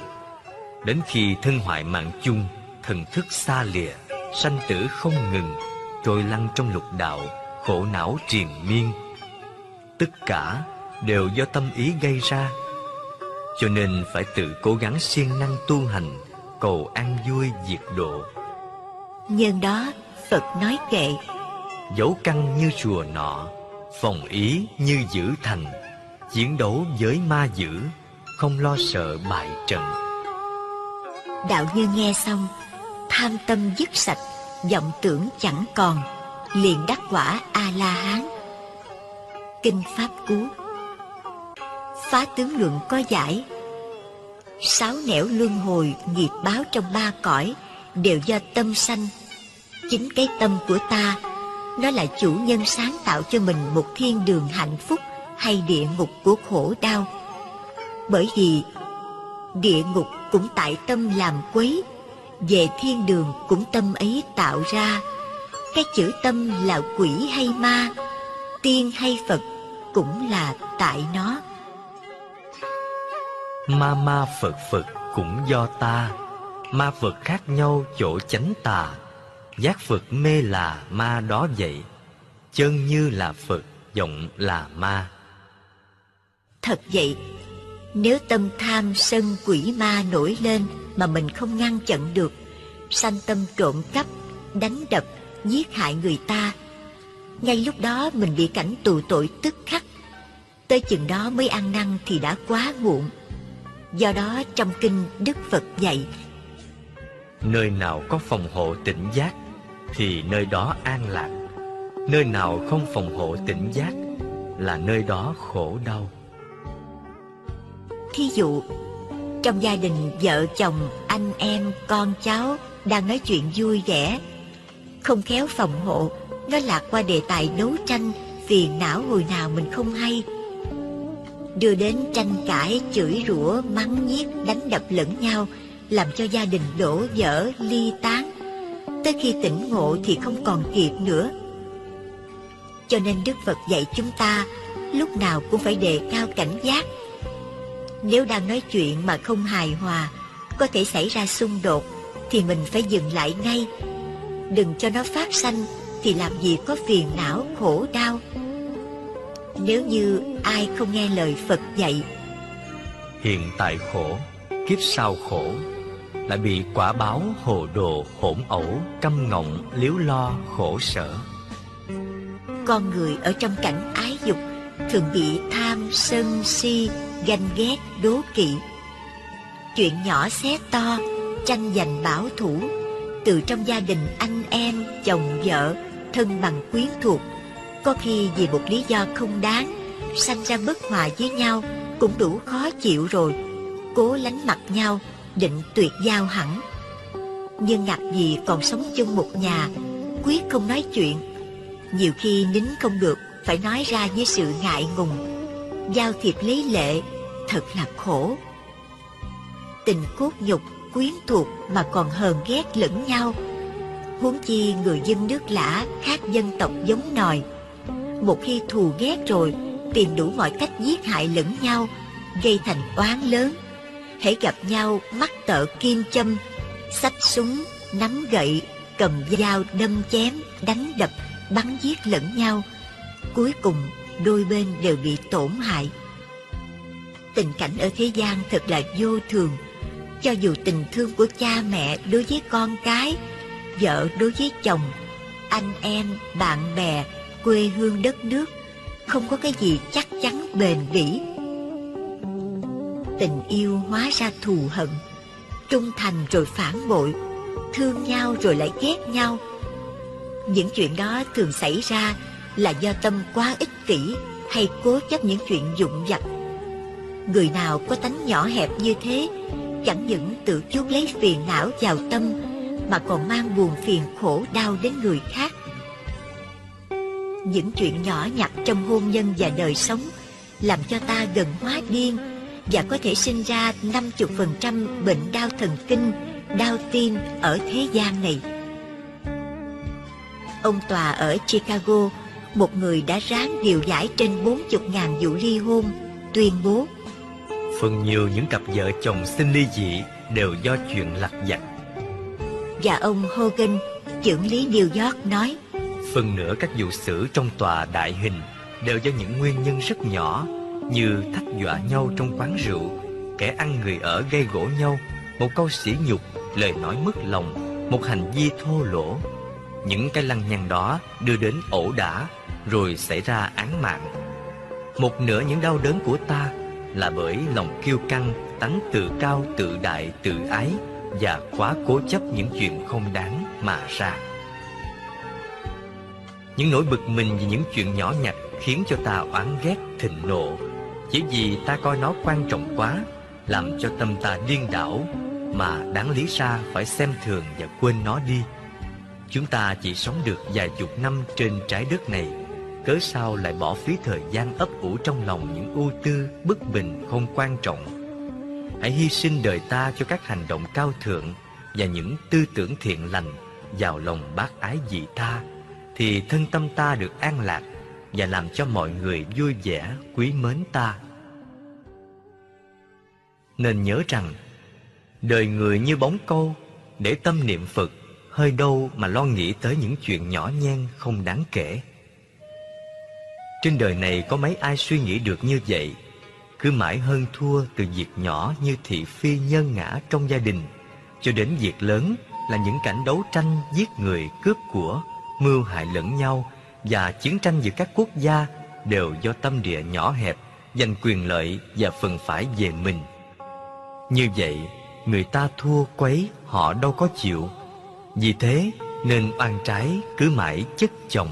Đến khi thân hoại mạng chung Thần thức xa lìa Sanh tử không ngừng Trôi lăn trong lục đạo Khổ não triền miên. Tất cả đều do tâm ý gây ra. Cho nên phải tự cố gắng siêng năng tu hành Cầu an vui diệt độ. Nhân đó Phật nói kệ. Dấu căn như chùa nọ Phòng ý như giữ thành Chiến đấu với ma dữ Không lo sợ bại trận Đạo nhân nghe xong, Tham tâm dứt sạch, vọng tưởng chẳng còn, liền đắc quả a la hán kinh pháp cú. Phá tướng luận có giải. Sáu nẻo luân hồi nghiệp báo trong ba cõi đều do tâm sanh. Chính cái tâm của ta, nó là chủ nhân sáng tạo cho mình một thiên đường hạnh phúc hay địa ngục của khổ đau. Bởi vì địa ngục cũng tại tâm làm quấy. Về thiên đường cũng tâm ấy tạo ra. Cái chữ tâm là quỷ hay ma tiên hay phật cũng là tại nó. Ma ma phật phật cũng do ta. Ma phật khác nhau chỗ chánh tà. Giác phật mê là ma đó vậy. Chân như là phật giọng là ma. Thật vậy nếu tâm tham sân quỷ ma nổi lên mà mình không ngăn chặn được, sanh tâm trộm cắp, đánh đập, giết hại người ta, ngay lúc đó mình bị cảnh tù tội tức khắc. Tới chừng đó mới ăn năn thì đã quá muộn. Do đó trong kinh đức phật dạy, nơi nào có phòng hộ tỉnh giác thì nơi đó an lạc. Nơi nào không phòng hộ tỉnh giác là nơi đó khổ đau thí dụ, trong gia đình vợ chồng, anh em, con cháu đang nói chuyện vui vẻ, không khéo phòng hộ, nó lạc qua đề tài đấu tranh phiền não hồi nào mình không hay. Đưa đến tranh cãi, chửi rủa, mắng nhiếc, đánh đập lẫn nhau, làm cho gia đình đổ vỡ, ly tán. Tới khi tỉnh ngộ thì không còn kịp nữa. Cho nên đức phật dạy chúng ta, lúc nào cũng phải đề cao cảnh giác nếu đang nói chuyện mà không hài hòa có thể xảy ra xung đột thì mình phải dừng lại ngay. Đừng cho nó phát sanh thì làm gì có phiền não khổ đau. Nếu như ai không nghe lời phật dạy hiện tại khổ kiếp sau khổ lại bị quả báo hồ đồ hỗn ẩu căm ngọng liếu lo khổ sở. Con người ở trong cảnh ái dục thường bị tham sân si ganh ghét đố kỵ. Chuyện nhỏ xé to, tranh giành bảo thủ. Từ trong gia đình anh em, chồng, vợ, thân bằng quyến thuộc, có khi vì một lý do không đáng, sanh ra bất hòa với nhau cũng đủ khó chịu rồi. Cố lánh mặt nhau, định tuyệt giao hẳn. Nhưng ngặt gì còn sống chung một nhà, quyết không nói chuyện. Nhiều khi nín không được, phải nói ra với sự ngại ngùng. Giao thiệp lấy lệ thật là khổ. Tình cốt nhục, quyến thuộc mà còn hờn ghét lẫn nhau. Huống chi người dân nước lã khác dân tộc giống nòi. Một khi thù ghét rồi, tìm đủ mọi cách giết hại lẫn nhau, gây thành oán lớn. Hễ gặp nhau mắt tợ kim châm, xách súng, nắm gậy, cầm dao đâm chém, đánh đập, bắn giết lẫn nhau. Cuối cùng, đôi bên đều bị tổn hại tình cảnh ở thế gian thật là vô thường cho dù tình thương của cha mẹ đối với con cái vợ đối với chồng anh em, bạn bè, quê hương đất nước, không có cái gì chắc chắn bền bỉ. Tình yêu hóa ra thù hận, trung thành rồi phản bội, thương nhau rồi lại ghét nhau. Những chuyện đó thường xảy ra là do tâm quá ích kỷ hay cố chấp những chuyện dụng vặt. Người nào có tánh nhỏ hẹp như thế, chẳng những tự chuốc lấy phiền não vào tâm, mà còn mang buồn phiền khổ đau đến người khác. Những chuyện nhỏ nhặt trong hôn nhân và đời sống làm cho ta gần hóa điên và có thể sinh ra 50% bệnh đau thần kinh, đau tim ở thế gian này. Ông Tòa ở Chicago, một người đã ráng điều giải trên 40.000 vụ ly hôn, tuyên bố Phần nhiều những cặp vợ chồng sinh ly dị đều do chuyện lặt vặt. Và ông Hogan, trưởng lý New York nói Phần nữa các vụ xử trong tòa đại hình đều do những nguyên nhân rất nhỏ như thách dọa nhau trong quán rượu, kẻ ăn người ở gây gỗ nhau, một câu sỉ nhục, lời nói mất lòng, một hành vi thô lỗ. Những cái lăng nhăng đó đưa đến ẩu đả, rồi xảy ra án mạng. Một nửa những đau đớn của ta là bởi lòng kiêu căng, tánh tự cao, tự đại, tự ái và quá cố chấp những chuyện không đáng mà ra. Những nỗi bực mình vì những chuyện nhỏ nhặt khiến cho ta oán ghét, thịnh nộ, chỉ vì ta coi nó quan trọng quá, làm cho tâm ta điên đảo, mà đáng lý ra phải xem thường và quên nó đi. Chúng ta chỉ sống được vài chục năm trên trái đất này, cớ sao lại bỏ phí thời gian ấp ủ trong lòng những ưu tư, bất bình không quan trọng. Hãy hy sinh đời ta cho các hành động cao thượng và những tư tưởng thiện lành vào lòng bác ái dị tha, thì thân tâm ta được an lạc và làm cho mọi người vui vẻ, quý mến ta. Nên nhớ rằng, đời người như bóng câu, để tâm niệm Phật, hơi đâu mà lo nghĩ tới những chuyện nhỏ nhen không đáng kể. Trên đời này có mấy ai suy nghĩ được như vậy, cứ mãi hơn thua từ việc nhỏ như thị phi nhân ngã trong gia đình, cho đến việc lớn là những cảnh đấu tranh giết người, cướp của, mưu hại lẫn nhau và chiến tranh giữa các quốc gia đều do tâm địa nhỏ hẹp, giành quyền lợi và phần phải về mình. Như vậy, người ta thua quấy họ đâu có chịu. Vì thế nên oan trái cứ mãi chất chồng.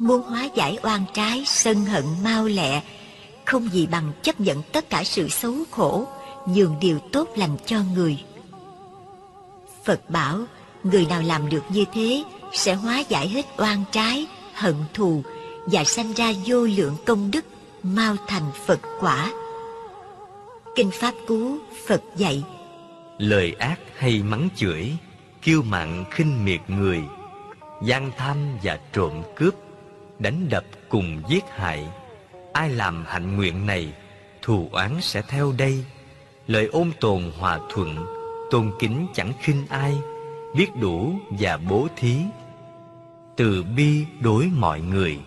Muốn hóa giải oan trái, sân hận mau lẹ, không gì bằng chấp nhận tất cả sự xấu khổ, nhường điều tốt lành cho người. Phật bảo, người nào làm được như thế sẽ hóa giải hết oan trái, hận thù và sanh ra vô lượng công đức, mau thành Phật quả. Kinh Pháp Cú Phật dạy Lời ác hay mắng chửi, kiêu mạn khinh miệt người, gian tham và trộm cướp, đánh đập cùng giết hại. Ai làm hạnh nguyện này, thù oán sẽ theo đây. Lời ôn tồn hòa thuận, tôn kính chẳng khinh ai, biết đủ và bố thí từ bi đối mọi người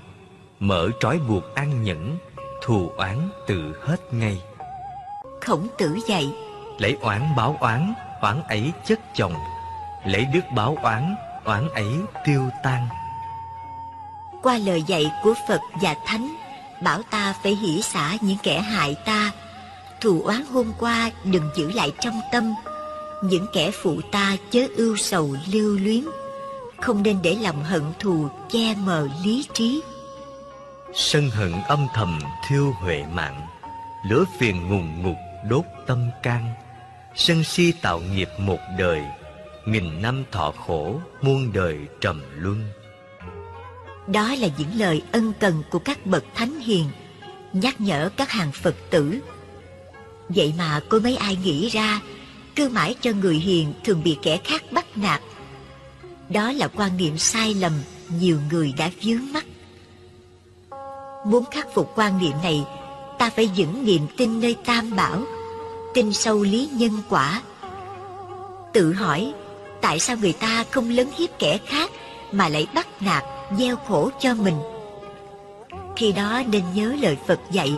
mở trói buộc an nhẫn thù oán tự hết ngay khổng tử dạy lấy oán báo oán oán ấy chất chồng lấy đức báo oán oán ấy tiêu tan qua lời dạy của phật và thánh, bảo ta phải hỷ xả những kẻ hại ta. Thù oán hôm qua đừng giữ lại trong tâm. Những kẻ phụ ta chớ ưu sầu lưu luyến. Không nên để lòng hận thù che mờ lý trí. Sân hận âm thầm thiêu huệ mạng, lửa phiền ngùng ngục đốt tâm can. Sân si tạo nghiệp một đời, nghìn năm thọ khổ muôn đời trầm luân đó là những lời ân cần của các bậc thánh hiền nhắc nhở các hàng phật tử vậy mà có mấy ai nghĩ ra cứ mãi cho người hiền thường bị kẻ khác bắt nạt đó là quan niệm sai lầm nhiều người đã vướng mắc. Muốn khắc phục quan niệm này, ta phải vững niềm tin nơi Tam Bảo, tin sâu lý nhân quả. Tự hỏi, tại sao người ta không lấn hiếp kẻ khác mà lại bắt nạt, gieo khổ cho mình? Khi đó nên nhớ lời Phật dạy,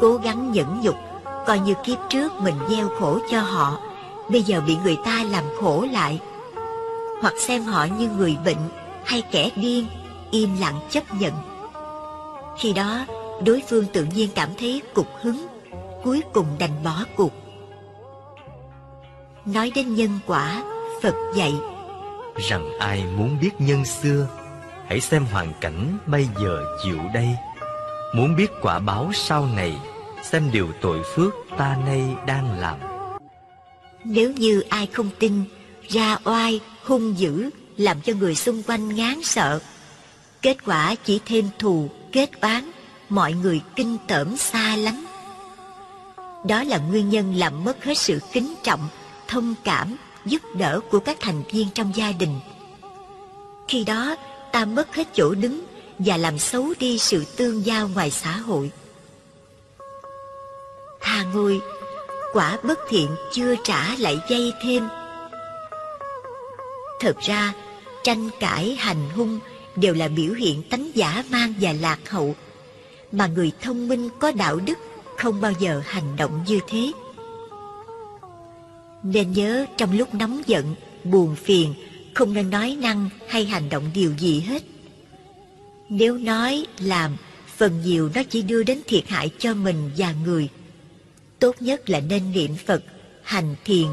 cố gắng nhẫn nhục, coi như kiếp trước mình gieo khổ cho họ, bây giờ bị người ta làm khổ lại. Hoặc xem họ như người bệnh hay kẻ điên im lặng chấp nhận. Khi đó đối phương tự nhiên cảm thấy cục hứng cuối cùng đành bỏ cuộc. Nói đến nhân quả phật dạy rằng ai muốn biết nhân xưa hãy xem hoàn cảnh bây giờ chịu đây. Muốn biết quả báo sau này, xem điều tội phước ta nay đang làm. Nếu như ai không tin, ra oai, hung dữ, làm cho người xung quanh ngán sợ. Kết quả chỉ thêm thù, kết oán, mọi người kinh tởm xa lắm. Đó là nguyên nhân làm mất hết sự kính trọng, thông cảm, giúp đỡ của các thành viên trong gia đình. Khi đó ta mất hết chỗ đứng và làm xấu đi sự tương giao ngoài xã hội. Tha ngôi, quả bất thiện chưa trả lại dây thêm. Thật ra, tranh cãi, hành hung đều là biểu hiện tánh giả mang và lạc hậu, mà người thông minh có đạo đức không bao giờ hành động như thế. Nên nhớ trong lúc nóng giận, buồn phiền không nên nói năng hay hành động điều gì hết. Nếu nói, làm, phần nhiều nó chỉ đưa đến thiệt hại cho mình và người. Tốt nhất là nên niệm phật, hành thiền,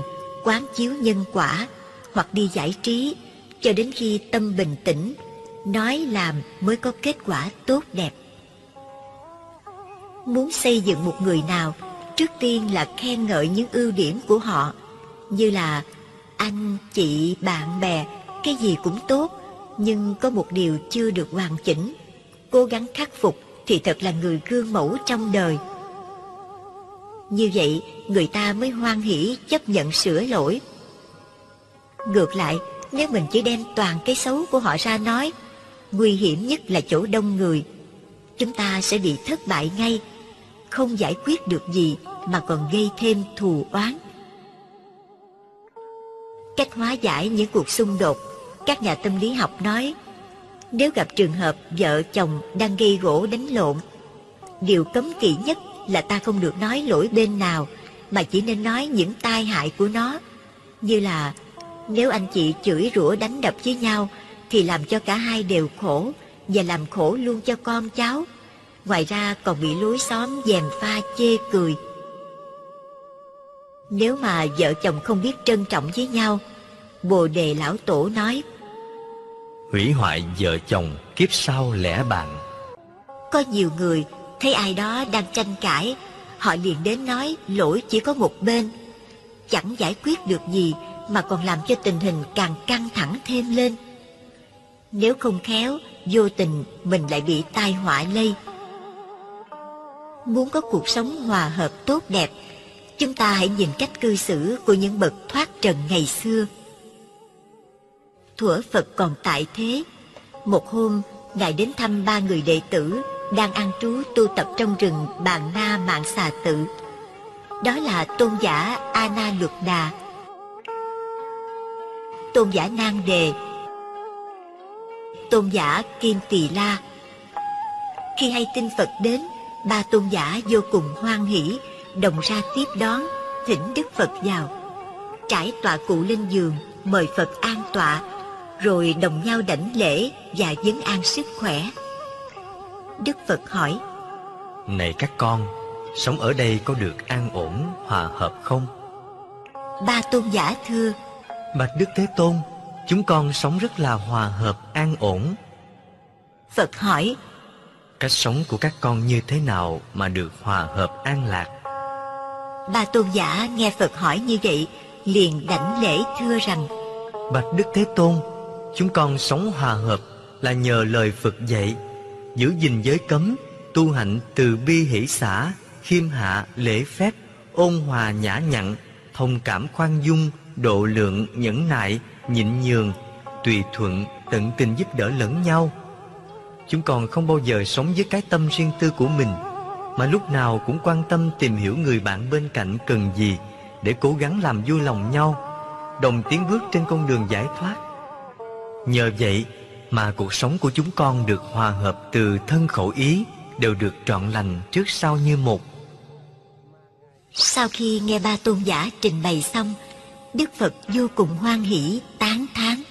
quán chiếu nhân quả, hoặc đi giải trí, cho đến khi tâm bình tĩnh, nói làm mới có kết quả tốt đẹp. Muốn xây dựng một người nào, trước tiên là khen ngợi những ưu điểm của họ, như là anh, chị, bạn bè, cái gì cũng tốt, nhưng có một điều chưa được hoàn chỉnh. Cố gắng khắc phục thì thật là người gương mẫu trong đời. Như vậy, người ta mới hoan hỷ chấp nhận sửa lỗi. Ngược lại, nếu mình chỉ đem toàn cái xấu của họ ra nói, nguy hiểm nhất là chỗ đông người, chúng ta sẽ bị thất bại ngay, không giải quyết được gì mà còn gây thêm thù oán cách hóa giải những cuộc xung đột. Các nhà tâm lý học nói, nếu gặp trường hợp vợ chồng đang gây gỗ đánh lộn, điều cấm kỵ nhất là ta không được nói lỗi bên nào, mà chỉ nên nói những tai hại của nó. Như là, nếu anh chị chửi rủa đánh đập với nhau thì làm cho cả hai đều khổ và làm khổ luôn cho con cháu. Ngoài ra còn bị lối xóm dèm pha chê cười. Nếu mà vợ chồng không biết trân trọng với nhau bồ đề lão tổ nói hủy hoại vợ chồng kiếp sau lẽ bạn. Có nhiều người thấy ai đó đang tranh cãi họ liền đến nói lỗi chỉ có một bên. Chẳng giải quyết được gì mà còn làm cho tình hình càng căng thẳng thêm lên. Nếu không khéo vô tình mình lại bị tai họa lây. Muốn có cuộc sống hòa hợp tốt đẹp chúng ta hãy nhìn cách cư xử của những bậc thoát trần ngày xưa thuở phật còn tại thế. Một hôm, ngài đến thăm ba người đệ tử đang ăn trú tu tập trong rừng bàn na mạng xà tự. Đó là tôn giả a na luật đà. Tôn giả Nang đề. Tôn giả kim tỳ la. Khi hay tin phật đến, ba tôn giả vô cùng hoan hỷ, đồng ra tiếp đón, thỉnh đức phật vào. Trải tọa cụ lên giường, mời phật an tọa rồi đồng nhau đảnh lễ và vấn an sức khỏe. Đức phật hỏi này các con sống ở đây có được an ổn hòa hợp không? Ba tôn giả thưa bạch đức thế tôn chúng con sống rất là hòa hợp an ổn. Phật hỏi cách sống của các con như thế nào mà được hòa hợp an lạc? Ba tôn giả nghe phật hỏi như vậy liền đảnh lễ thưa rằng bạch đức thế tôn chúng con sống hòa hợp là nhờ lời phật dạy, giữ gìn giới cấm, tu hạnh từ bi hỷ xã, khiêm hạ, lễ phép, ôn hòa nhã nhặn, thông cảm khoan dung, độ lượng, nhẫn nại, nhịn nhường, tùy thuận, tận tình giúp đỡ lẫn nhau. Chúng con không bao giờ sống với cái tâm riêng tư của mình, mà lúc nào cũng quan tâm tìm hiểu người bạn bên cạnh cần gì để cố gắng làm vui lòng nhau, đồng tiến bước trên con đường giải thoát nhờ vậy mà cuộc sống của chúng con được hòa hợp từ thân khẩu ý đều được trọn lành trước sau như một. Sau khi nghe ba tôn giả trình bày xong đức phật vô cùng hoan hỷ tán thán.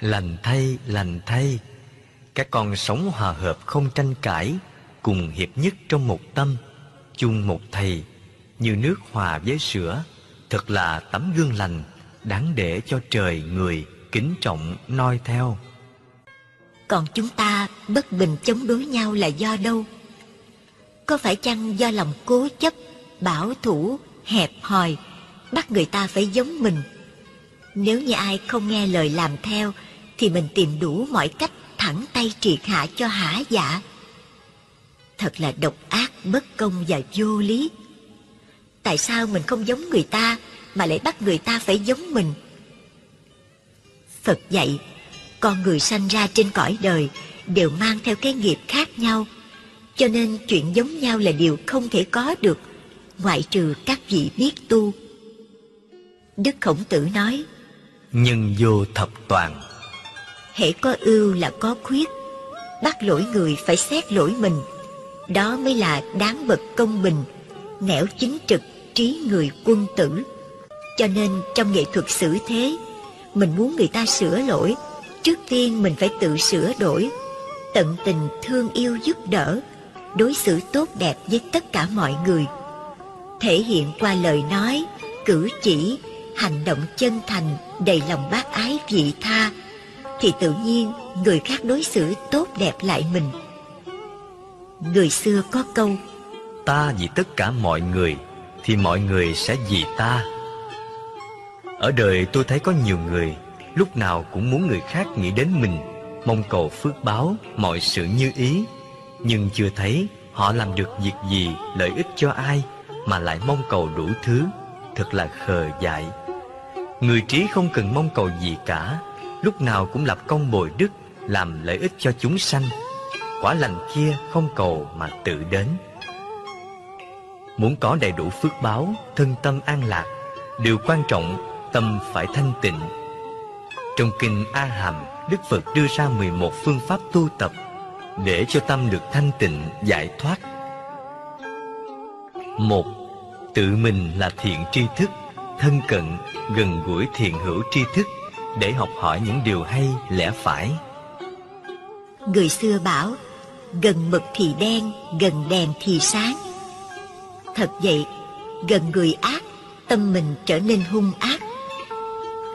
Lành thay, lành thay Các con sống hòa hợp không tranh cãi Cùng hiệp nhất trong một tâm Chung một thầy Như nước hòa với sữa Thật là tấm gương lành Đáng để cho trời người Kính trọng noi theo. Còn chúng ta bất bình chống đối nhau là do đâu? Có phải chăng do lòng cố chấp, bảo thủ, hẹp hòi Bắt người ta phải giống mình? Nếu như ai không nghe lời làm theo Thì mình tìm đủ mọi cách thẳng tay triệt hạ cho hả dạ Thật là độc ác, bất công và vô lý. Tại sao mình không giống người ta Mà lại bắt người ta phải giống mình? Phật dạy Con người sanh ra trên cõi đời Đều mang theo cái nghiệp khác nhau. Cho nên chuyện giống nhau là điều không thể có được Ngoại trừ các vị biết tu. Đức Khổng Tử nói Nhân vô thập toàn. Hễ có ưu là có khuyết Bắt lỗi người phải xét lỗi mình. Đó mới là đáng bậc công bình Nẻo chính trực trí người quân tử. Cho nên trong nghệ thuật xử thế mình muốn người ta sửa lỗi. Trước tiên mình phải tự sửa đổi. Tận tình thương yêu giúp đỡ Đối xử tốt đẹp với tất cả mọi người. Thể hiện qua lời nói, cử chỉ, hành động chân thành, đầy lòng bác ái vị tha Thì tự nhiên người khác đối xử tốt đẹp lại mình. Người xưa có câu Ta vì tất cả mọi người thì mọi người sẽ vì ta ở đời tôi thấy có nhiều người lúc nào cũng muốn người khác nghĩ đến mình mong cầu phước báo mọi sự như ý. Nhưng chưa thấy họ làm được việc gì lợi ích cho ai mà lại mong cầu đủ thứ thật là khờ dại. Người trí không cần mong cầu gì cả lúc nào cũng lập công bồi đức làm lợi ích cho chúng sanh. Quả lành kia không cầu mà tự đến. Muốn có đầy đủ phước báo, thân tâm an lạc, điều quan trọng tâm phải thanh tịnh. Trong kinh A Hàm, Đức Phật đưa ra 11 phương pháp tu tập để cho tâm được thanh tịnh, giải thoát. Một, tự mình là thiện tri thức, thân cận, gần gũi thiện hữu tri thức để học hỏi những điều hay, lẽ phải. Người xưa bảo, gần mực thì đen, gần đèn thì sáng Thật vậy, gần người ác, tâm mình trở nên hung ác.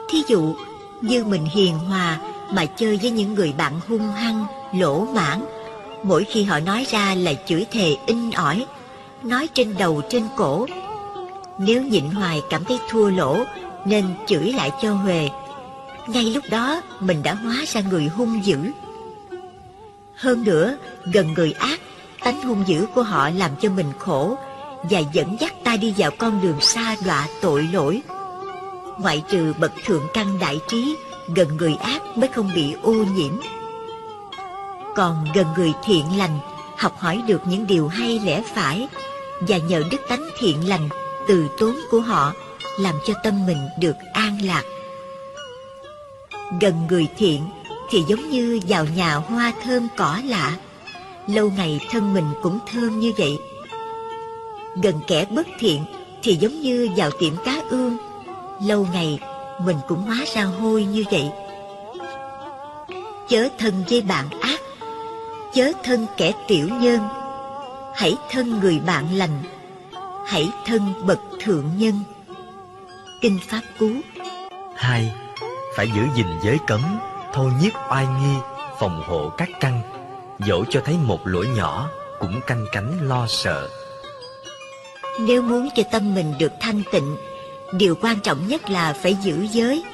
Thí dụ, như mình hiền hòa mà chơi với những người bạn hung hăng, lỗ mãn, mỗi khi họ nói ra là chửi thề in ỏi, nói trên đầu trên cổ. Nếu nhịn hoài cảm thấy thua lỗ, nên chửi lại cho Huệ. Ngay lúc đó mình đã hóa ra người hung dữ. Hơn nữa, gần người ác, tánh hung dữ của họ làm cho mình khổ, và dẫn dắt ta đi vào con đường xa đọa tội lỗi. Ngoại trừ bậc thượng căn đại trí, gần người ác mới không bị ô nhiễm. Còn gần người thiện lành, học hỏi được những điều hay lẽ phải, và nhờ đức tánh thiện lành, từ tốn của họ, làm cho tâm mình được an lạc. Gần người thiện thì giống như vào nhà hoa thơm cỏ lạ, lâu ngày thân mình cũng thơm như vậy gần kẻ bất thiện thì giống như vào tiệm cá ương lâu ngày mình cũng hóa ra hôi như vậy. Chớ thân với bạn ác chớ thân kẻ tiểu nhân. Hãy thân người bạn lành hãy thân bậc thượng nhân. Kinh pháp cú. Hai phải giữ gìn giới cấm thôi nhiếp oai nghi phòng hộ các căn. Dẫu cho thấy một lỗi nhỏ cũng canh cánh lo sợ. Nếu muốn cho tâm mình được thanh tịnh, điều quan trọng nhất là phải giữ giới.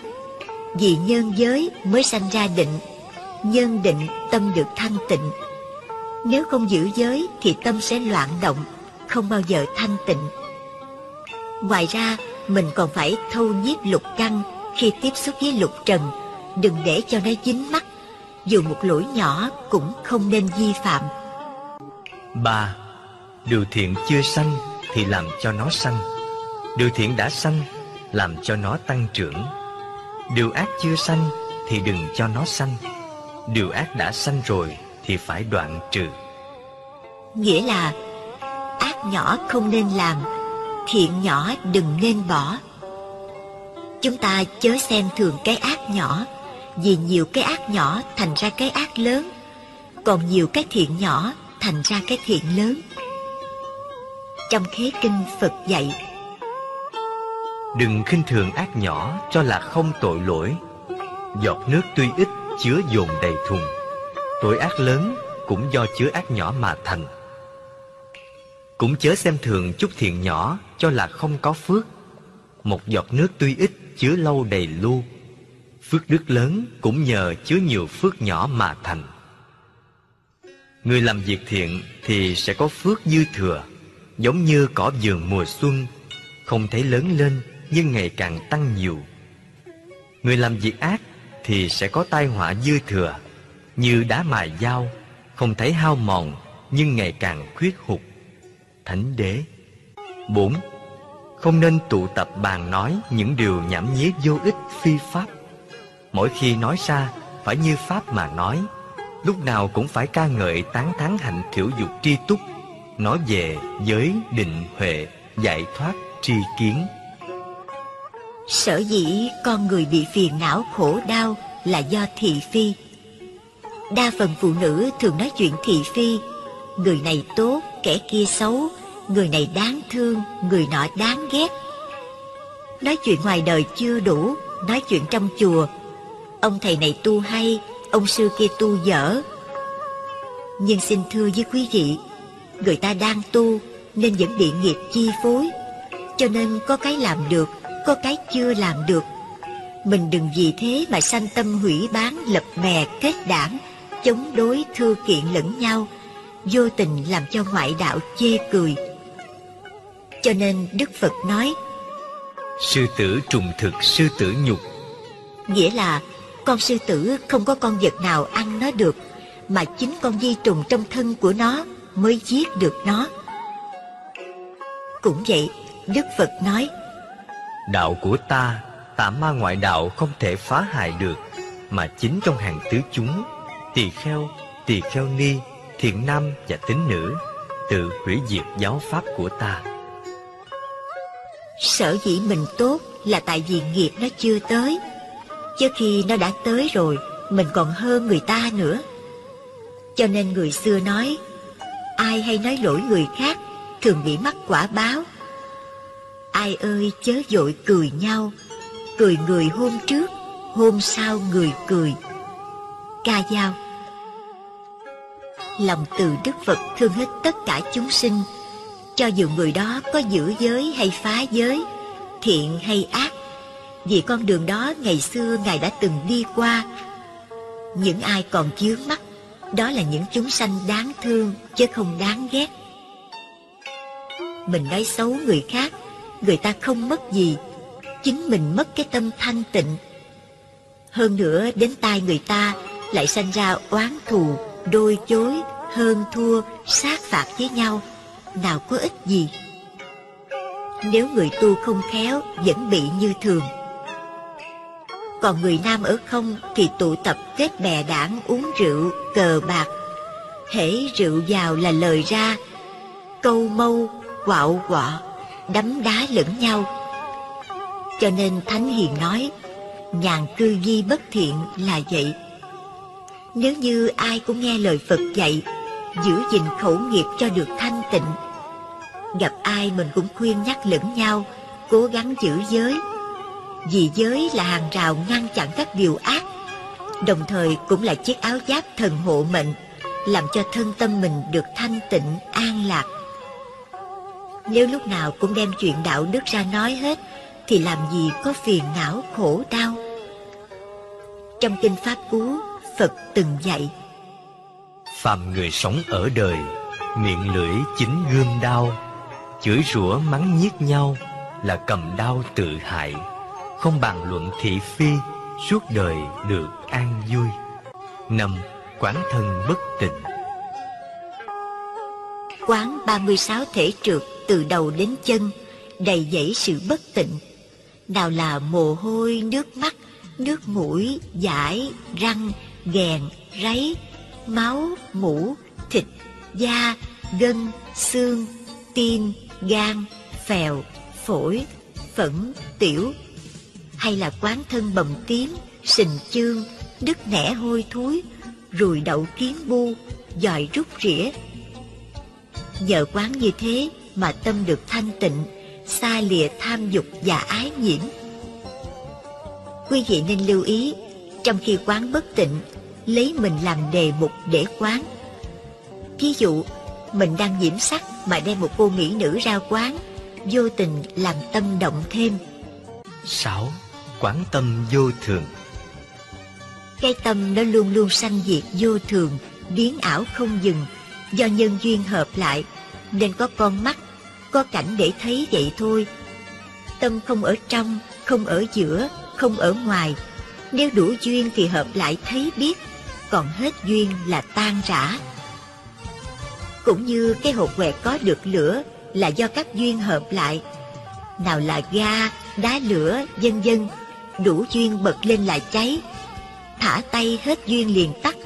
Vì nhân giới mới sanh ra định, nhân định tâm được thanh tịnh. Nếu không giữ giới thì tâm sẽ loạn động, không bao giờ thanh tịnh. Ngoài ra, mình còn phải thâu nhiếp lục căn khi tiếp xúc với lục trần, đừng để cho nó dính mắt, dù một lỗi nhỏ cũng không nên vi phạm. ba Điều thiện chưa sanh thì làm cho nó sanh điều thiện đã sanh, làm cho nó tăng trưởng. Điều ác chưa sanh, thì đừng cho nó sanh. Điều ác đã sanh rồi, thì phải đoạn trừ. Nghĩa là, ác nhỏ không nên làm, thiện nhỏ đừng nên bỏ. Chúng ta chớ xem thường cái ác nhỏ, vì nhiều cái ác nhỏ thành ra cái ác lớn, còn nhiều cái thiện nhỏ thành ra cái thiện lớn. Trong khế kinh phật dạy đừng khinh thường ác nhỏ cho là không tội lỗi. Giọt nước tuy ít chứa dồn đầy thùng. Tội ác lớn cũng do chứa ác nhỏ mà thành. Cũng chớ xem thường chút thiện nhỏ cho là không có phước. Một giọt nước tuy ít chứa lâu đầy lu. Phước đức lớn cũng nhờ chứa nhiều phước nhỏ mà thành. Người làm việc thiện thì sẽ có phước dư thừa, giống như cỏ vườn mùa xuân. Không thấy lớn lên nhưng ngày càng tăng nhiều. Người làm việc ác thì sẽ có tai họa dư thừa, như đá mài dao, không thấy hao mòn nhưng ngày càng khuyết hụt. Thánh đế. 4. Không nên tụ tập bàn nói những điều nhảm nhí vô ích phi pháp. Mỗi khi nói ra phải như pháp mà nói, Lúc nào cũng phải ca ngợi tán thán hạnh thiểu dục tri túc, Nói về giới định huệ, giải thoát tri kiến. Sở dĩ con người bị phiền não khổ đau là do thị phi. Đa phần phụ nữ thường nói chuyện thị phi. Người này tốt, kẻ kia xấu. Người này đáng thương, người nọ đáng ghét. Nói chuyện ngoài đời chưa đủ Nói chuyện trong chùa. Ông thầy này tu hay Ông sư kia tu dở. Nhưng xin thưa với quý vị Người ta đang tu Nên vẫn bị nghiệp chi phối. Cho nên có cái làm được có cái chưa làm được. Mình đừng vì thế mà sanh tâm hủy bán Lập mè kết đảng Chống đối thư kiện lẫn nhau Vô tình làm cho ngoại đạo chê cười. Cho nên Đức Phật nói Sư tử trùng thực sư tử nhục. Nghĩa là con sư tử không có con vật nào ăn nó được Mà chính con di trùng trong thân của nó mới giết được nó. Cũng vậy, Đức Phật nói Đạo của ta, tà ma ngoại đạo không thể phá hại được Mà chính trong hàng tứ chúng Tỳ kheo, tỳ kheo ni, thiện nam và tín nữ Tự hủy diệt giáo pháp của ta. Sở dĩ mình tốt là tại vì nghiệp nó chưa tới. Chứ khi nó đã tới rồi Mình còn hơn người ta nữa. Cho nên người xưa nói Ai hay nói lỗi người khác Thường bị mắc quả báo. Ai ơi, chớ dội cười nhau. Cười người hôm trước, Hôm sau người cười. Ca dao. Lòng từ Đức Phật thương hết tất cả chúng sinh. Cho dù người đó có giữ giới hay phá giới, Thiện hay ác, vì con đường đó ngày xưa Ngài đã từng đi qua. Những ai còn chướng mắt, Đó là những chúng sanh đáng thương Chứ không đáng ghét. Mình nói xấu người khác Người ta không mất gì Chính mình mất cái tâm thanh tịnh. Hơn nữa đến tai người ta Lại sanh ra oán thù Đôi chối Hơn thua Sát phạt với nhau. Nào có ích gì? Nếu người tu không khéo Vẫn bị như thường. Còn người nam ở không thì tụ tập kết bè đảng uống rượu, cờ bạc. Hễ rượu vào là lời ra, câu mâu, quạo quọ, đấm đá lẫn nhau. Cho nên Thánh Hiền nói, nhàn cư di bất thiện là vậy. Nếu như ai cũng nghe lời Phật dạy, giữ gìn khẩu nghiệp cho được thanh tịnh, gặp ai mình cũng khuyên nhắc lẫn nhau, cố gắng giữ giới, vì giới là hàng rào ngăn chặn các điều ác Đồng thời cũng là chiếc áo giáp thần hộ mệnh Làm cho thân tâm mình được thanh tịnh, an lạc nếu lúc nào cũng đem chuyện đạo đức ra nói hết Thì làm gì có phiền não khổ đau? Trong Kinh Pháp Cú, Phật từng dạy Phàm người sống ở đời Miệng lưỡi chính gươm đau Chửi rủa mắng nhiếc nhau Là cầm đau tự hại không bàn luận thị phi suốt đời được an vui. Năm quán thân bất tịnh. Quán 36 thể trượt từ đầu đến chân đầy dẫy sự bất tịnh nào là mồ hôi nước mắt nước mũi dãi răng ghèn ráy máu mũ thịt da gân xương tim gan phèo phổi phẫn tiểu hay là quán thân bầm tím, sình chương, đứt nẻ hôi thối, ruồi đậu kiến bu, dòi rút rỉa. Nhờ quán như thế mà tâm được thanh tịnh, xa lìa tham dục và ái nhiễm. Quý vị nên lưu ý, trong khi quán bất tịnh, lấy mình làm đề mục để quán. Ví dụ, mình đang nhiễm sắc mà đem một cô mỹ nữ ra quán, vô tình làm tâm động thêm. 6. Quán tâm vô thường Cái tâm nó luôn luôn sanh diệt vô thường, biến ảo không dừng, do nhân duyên hợp lại, nên có con mắt, có cảnh để thấy vậy thôi. Tâm không ở trong, không ở giữa, không ở ngoài. Nếu đủ duyên thì hợp lại thấy biết, còn hết duyên là tan rã. Cũng như cái hộp quẹt có được lửa là do các duyên hợp lại. Nào là ga, đá lửa, vân vân, đủ duyên bật lên lại cháy. Thả tay hết duyên liền tắt,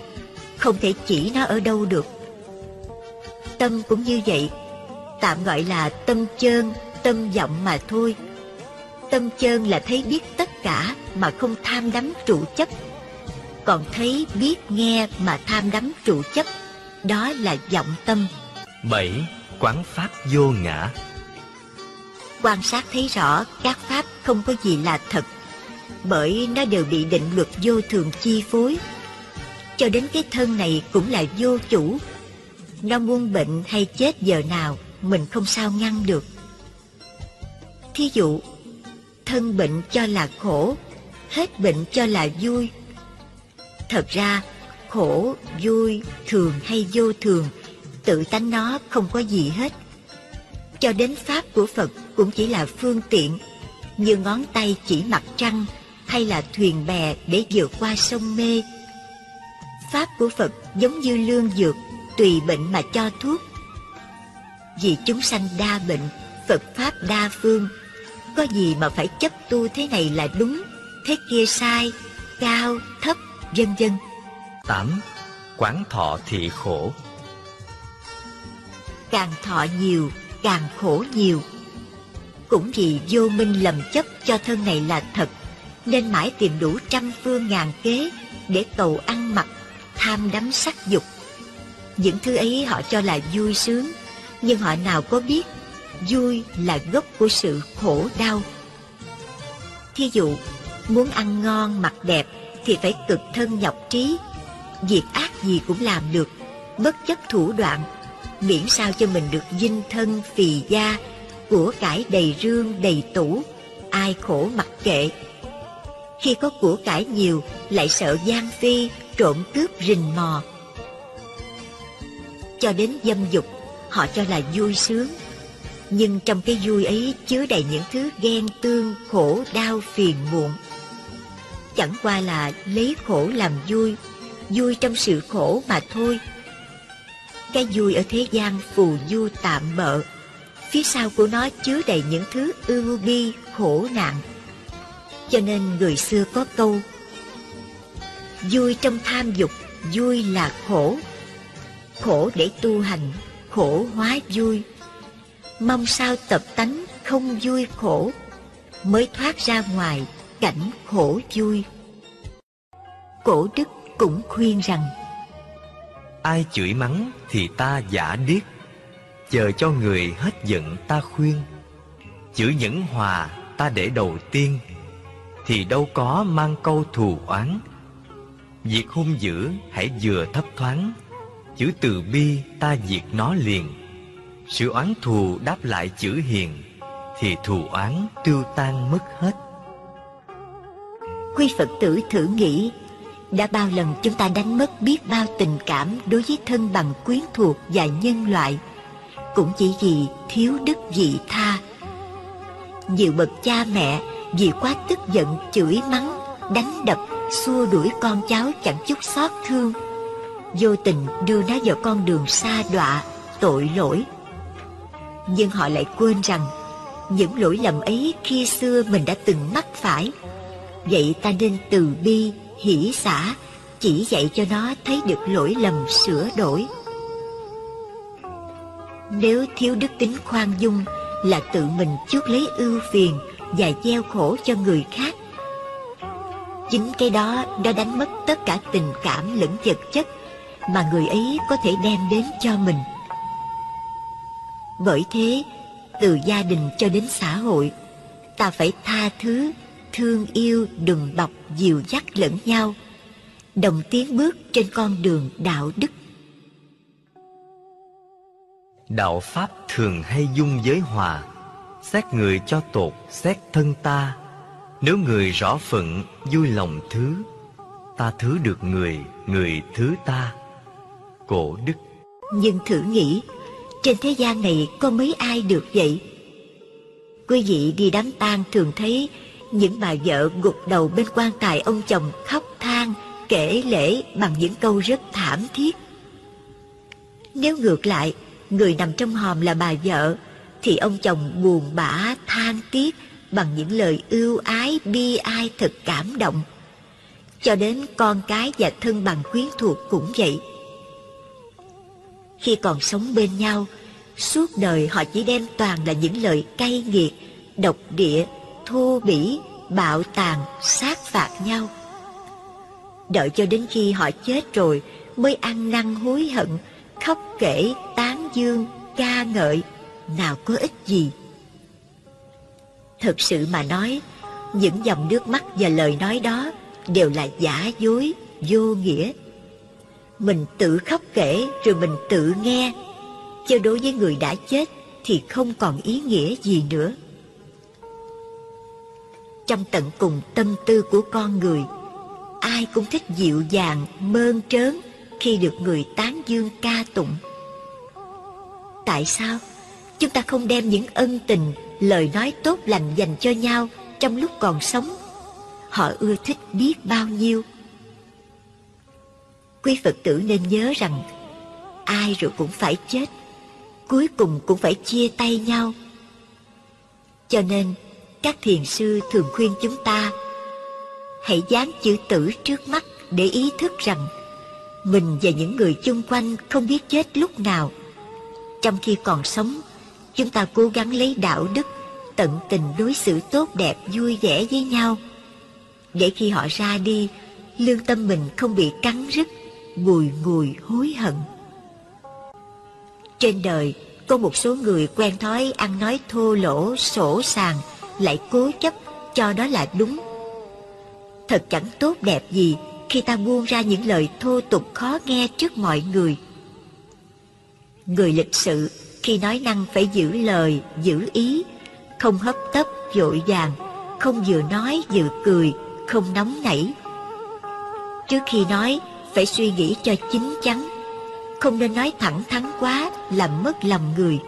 không thể chỉ nó ở đâu được. Tâm cũng như vậy, tạm gọi là tâm chơn, tâm vọng mà thôi. Tâm chơn là thấy biết tất cả mà không tham đắm trụ chấp. Còn thấy biết nghe mà tham đắm trụ chấp, đó là vọng tâm. 7. Quán pháp vô ngã Quan sát thấy rõ các pháp không có gì là thật, bởi nó đều bị định luật vô thường chi phối. Cho đến cái thân này cũng là vô chủ. Nó muốn bệnh hay chết giờ nào, mình không sao ngăn được. Thí dụ, thân bệnh cho là khổ, hết bệnh cho là vui. Thật ra, khổ, vui, thường hay vô thường, tự tánh nó không có gì hết. Cho đến Pháp của Phật cũng chỉ là phương tiện, như ngón tay chỉ mặt trăng hay là thuyền bè để vượt qua sông mê. Pháp của Phật giống như lương dược, tùy bệnh mà cho thuốc. Vì chúng sanh đa bệnh, Phật Pháp đa phương, có gì mà phải chấp tu thế này là đúng, thế kia sai, cao, thấp, vân vân. 8. Quán thọ thị khổ Càng thọ nhiều, càng khổ nhiều. Cũng vì vô minh lầm chấp cho thân này là thật, nên mãi tìm đủ trăm phương ngàn kế để cầu ăn mặc, tham đắm sắc dục. Những thứ ấy họ cho là vui sướng, nhưng họ nào có biết vui là gốc của sự khổ đau. Thí dụ, muốn ăn ngon mặc đẹp thì phải cực thân nhọc trí, việc ác gì cũng làm được, bất chấp thủ đoạn, miễn sao cho mình được dinh thân phì da, của cải đầy rương đầy tủ, ai khổ mặc kệ. Khi có của cải nhiều lại sợ gian phi, trộm cướp rình mò. Cho đến dâm dục, họ cho là vui sướng. Nhưng trong cái vui ấy chứa đầy những thứ ghen tương, khổ, đau, phiền muộn. Chẳng qua là lấy khổ làm vui, vui trong sự khổ mà thôi. Cái vui ở thế gian phù du tạm bợ, phía sau của nó chứa đầy những thứ ưu bi, khổ nạn. Cho nên người xưa có câu Vui trong tham dục, vui là khổ. Khổ để tu hành, khổ hóa vui. Mong sao tập tánh không vui khổ, mới thoát ra ngoài cảnh khổ vui. Cổ đức cũng khuyên rằng Ai chửi mắng thì ta giả điếc Chờ cho người hết giận ta khuyên Chữ nhẫn hòa ta để đầu tiên Thì đâu có mang câu thù oán Việc hung dữ hãy vừa thấp thoáng Chữ từ bi ta diệt nó liền. Sự oán thù đáp lại chữ hiền, Thì thù oán tiêu tan mất hết. Quý Phật tử thử nghĩ, đã bao lần chúng ta đánh mất biết bao tình cảm đối với thân bằng quyến thuộc và nhân loại, cũng chỉ vì thiếu đức vị tha. Nhiều bậc cha mẹ vì quá tức giận, chửi mắng, đánh đập, xua đuổi con cháu chẳng chút xót thương vô tình đưa nó vào con đường xa đọa, tội lỗi. Nhưng họ lại quên rằng, những lỗi lầm ấy khi xưa mình đã từng mắc phải. Vậy ta nên từ bi, hỷ xả, chỉ dạy cho nó thấy được lỗi lầm sửa đổi. Nếu thiếu đức tính khoan dung là tự mình chuốc lấy ưu phiền và gieo khổ cho người khác, Chính cái đó đã đánh mất tất cả tình cảm lẫn vật chất mà người ấy có thể đem đến cho mình. Bởi thế, từ gia đình cho đến xã hội, ta phải tha thứ, thương yêu, đừng bọc, dìu dắt lẫn nhau, đồng tiến bước trên con đường đạo đức. Đạo Pháp thường hay dung giới hòa, xét người cho tột, xét thân ta. Nếu người rõ phận, vui lòng thứ, ta thứ được người, người thứ ta. Cổ đức Nhưng thử nghĩ, trên thế gian này có mấy ai được vậy? Quý vị đi đám tang thường thấy những bà vợ gục đầu bên quan tài ông chồng khóc than, kể lễ bằng những câu rất thảm thiết. Nếu ngược lại, người nằm trong hòm là bà vợ, thì ông chồng buồn bã than tiếc bằng những lời ưu ái bi ai thật cảm động. Cho đến con cái và thân bằng quyến thuộc cũng vậy. Khi còn sống bên nhau, suốt đời họ chỉ đem toàn là những lời cay nghiệt, độc địa, thô bỉ, bạo tàn, sát phạt nhau. Đợi cho đến khi họ chết rồi mới ăn năn hối hận, khóc kể, tán dương, ca ngợi, nào có ích gì. thực sự mà nói, những dòng nước mắt và lời nói đó đều là giả dối, vô nghĩa. Mình tự khóc kể rồi mình tự nghe, chứ đối với người đã chết thì không còn ý nghĩa gì nữa. Trong tận cùng tâm tư của con người, ai cũng thích dịu dàng, mơn trớn khi được người tán dương ca tụng. Tại sao chúng ta không đem những ân tình, lời nói tốt lành dành cho nhau trong lúc còn sống? Họ ưa thích biết bao nhiêu. Quý Phật tử nên nhớ rằng ai rồi cũng phải chết, cuối cùng cũng phải chia tay nhau. Cho nên, các thiền sư thường khuyên chúng ta hãy dán chữ tử trước mắt để ý thức rằng mình và những người chung quanh không biết chết lúc nào. Trong khi còn sống, chúng ta cố gắng lấy đạo đức, tận tình đối xử tốt đẹp, vui vẻ với nhau. Để khi họ ra đi, lương tâm mình không bị cắn rứt, bùi ngùi hối hận. Trên đời, có một số người quen thói ăn nói thô lỗ, sổ sàng, lại cố chấp cho đó là đúng. Thật chẳng tốt đẹp gì khi ta buông ra những lời thô tục khó nghe trước mọi người. Người lịch sự khi nói năng phải giữ lời, giữ ý, không hấp tấp, vội vàng, không vừa nói vừa cười, không nóng nảy. Trước khi nói, phải suy nghĩ cho chín chắn, không nên nói thẳng thắn quá làm mất lòng người.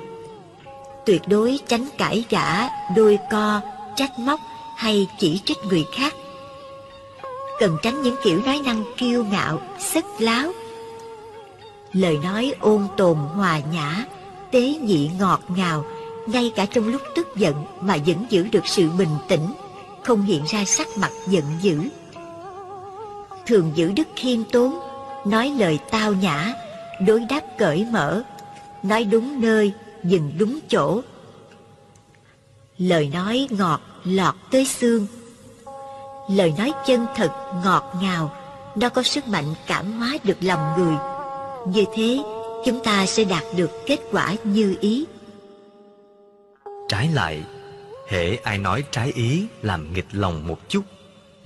Tuyệt đối tránh cãi vã, đôi co, trách móc hay chỉ trích người khác cần tránh những kiểu nói năng kiêu ngạo, sức láo. Lời nói ôn tồn hòa nhã, tế nhị ngọt ngào, ngay cả trong lúc tức giận mà vẫn giữ được sự bình tĩnh, không hiện ra sắc mặt giận dữ. Thường giữ đức khiêm tốn, nói lời tao nhã, đối đáp cởi mở, nói đúng nơi, dừng đúng chỗ. Lời nói ngọt lọt tới xương, lời nói chân thật, ngọt ngào, nó có sức mạnh cảm hóa được lòng người. Như thế, chúng ta sẽ đạt được kết quả như ý. Trái lại, hễ ai nói trái ý làm nghịch lòng một chút,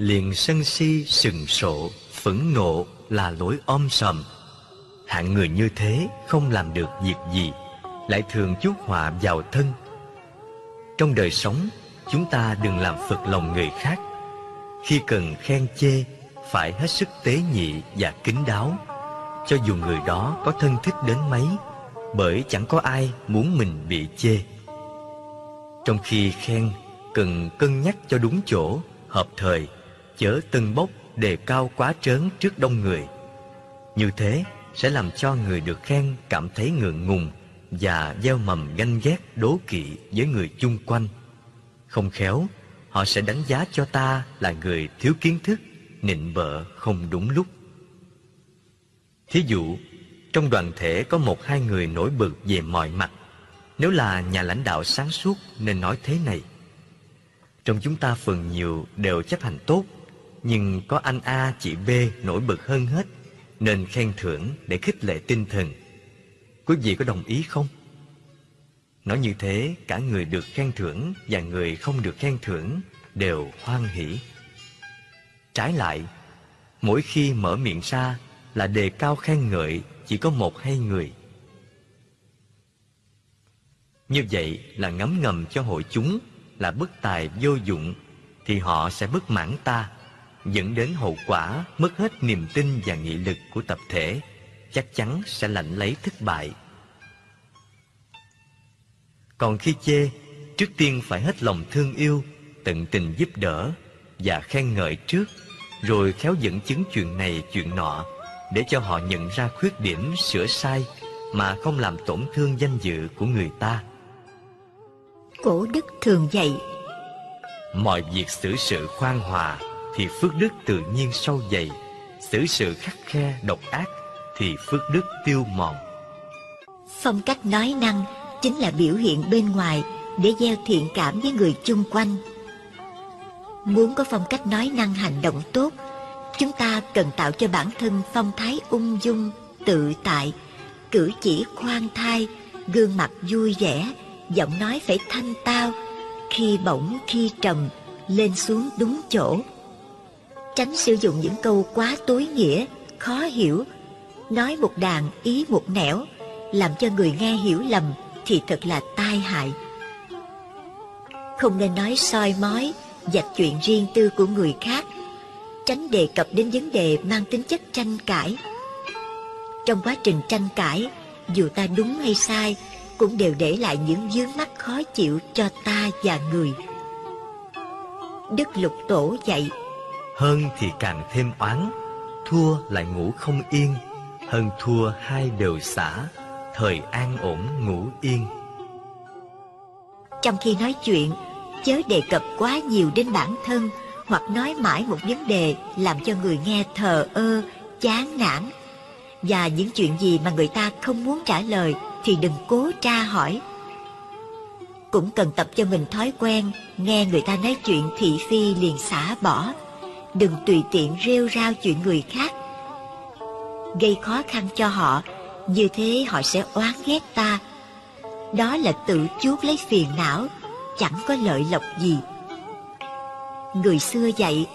liền sân si sừng sộ, phẫn nộ là lỗi om sòm. Hạng người như thế không làm được việc gì, lại thường chuốc họa vào thân. Trong đời sống, chúng ta đừng làm phật lòng người khác khi cần khen chê phải hết sức tế nhị và kính đáo cho dù người đó có thân thích đến mấy bởi chẳng có ai muốn mình bị chê trong khi khen cần cân nhắc cho đúng chỗ hợp thời chớ tân bốc đề cao quá trớn trước đông người như thế sẽ làm cho người được khen cảm thấy ngượng ngùng và gieo mầm ganh ghét đố kỵ với người chung quanh không khéo họ sẽ đánh giá cho ta là người thiếu kiến thức, nịnh bợ không đúng lúc. Thí dụ, trong đoàn thể có một hai người nổi bật về mọi mặt. Nếu là nhà lãnh đạo sáng suốt nên nói thế này. Trong chúng ta phần nhiều đều chấp hành tốt, nhưng có anh A, chị B nổi bật hơn hết, Nên khen thưởng để khích lệ tinh thần. Quý vị có đồng ý không? Nói như thế, cả người được khen thưởng Và người không được khen thưởng Đều hoan hỷ. Trái lại, Mỗi khi mở miệng ra Là đề cao khen ngợi Chỉ có một hai người. Như vậy là ngấm ngầm cho hội chúng Là bất tài vô dụng Thì họ sẽ bất mãn ta. Dẫn đến hậu quả Mất hết niềm tin và nghị lực của tập thể Chắc chắn sẽ lạnh lấy thất bại. Còn khi chê Trước tiên phải hết lòng thương yêu Tận tình giúp đỡ Và khen ngợi trước rồi khéo dẫn chứng chuyện này chuyện nọ để cho họ nhận ra khuyết điểm sửa sai mà không làm tổn thương danh dự của người ta. Cổ đức thường dạy mọi việc xử sự khoan hòa thì phước đức tự nhiên sâu dày. Xử sự khắc khe độc ác thì phước đức tiêu mòn. Phong cách nói năng chính là biểu hiện bên ngoài để gieo thiện cảm với người chung quanh. Muốn có phong cách nói năng hành động tốt, chúng ta cần tạo cho bản thân phong thái ung dung, tự tại, cử chỉ khoan thai, gương mặt vui vẻ, giọng nói phải thanh tao, khi bổng khi trầm, lên xuống đúng chỗ. Tránh sử dụng những câu quá tối nghĩa, khó hiểu, nói một đàn ý một nẻo, làm cho người nghe hiểu lầm thì thật là tai hại. Không nên nói soi mói, dạch chuyện riêng tư của người khác tránh đề cập đến vấn đề mang tính chất tranh cãi. Trong quá trình tranh cãi dù ta đúng hay sai cũng đều để lại những vướng mắc khó chịu cho ta và người. Đức lục tổ dạy hơn thì càng thêm oán thua lại ngủ không yên hơn thua hai đều xả thời an ổn ngủ yên trong khi nói chuyện chớ đề cập quá nhiều đến bản thân hoặc nói mãi một vấn đề làm cho người nghe thờ ơ, chán nản. Và những chuyện gì mà người ta không muốn trả lời thì đừng cố tra hỏi. Cũng cần tập cho mình thói quen nghe người ta nói chuyện thị phi liền xả bỏ. Đừng tùy tiện rêu rao chuyện người khác. Gây khó khăn cho họ, như thế họ sẽ oán ghét ta. Đó là tự chuốc lấy phiền não chẳng có lợi lộc gì người xưa dạy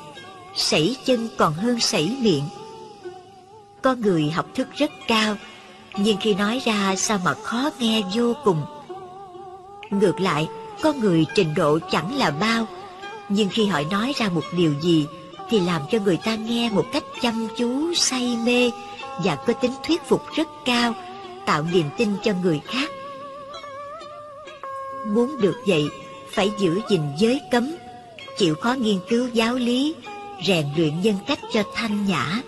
sảy chân còn hơn sảy miệng có người học thức rất cao nhưng khi nói ra sao mà khó nghe vô cùng ngược lại có người trình độ chẳng là bao nhưng khi họ nói ra một điều gì thì làm cho người ta nghe một cách chăm chú say mê và có tính thuyết phục rất cao tạo niềm tin cho người khác muốn được vậy phải giữ gìn giới cấm, chịu khó nghiên cứu giáo lý, rèn luyện nhân cách cho thanh nhã,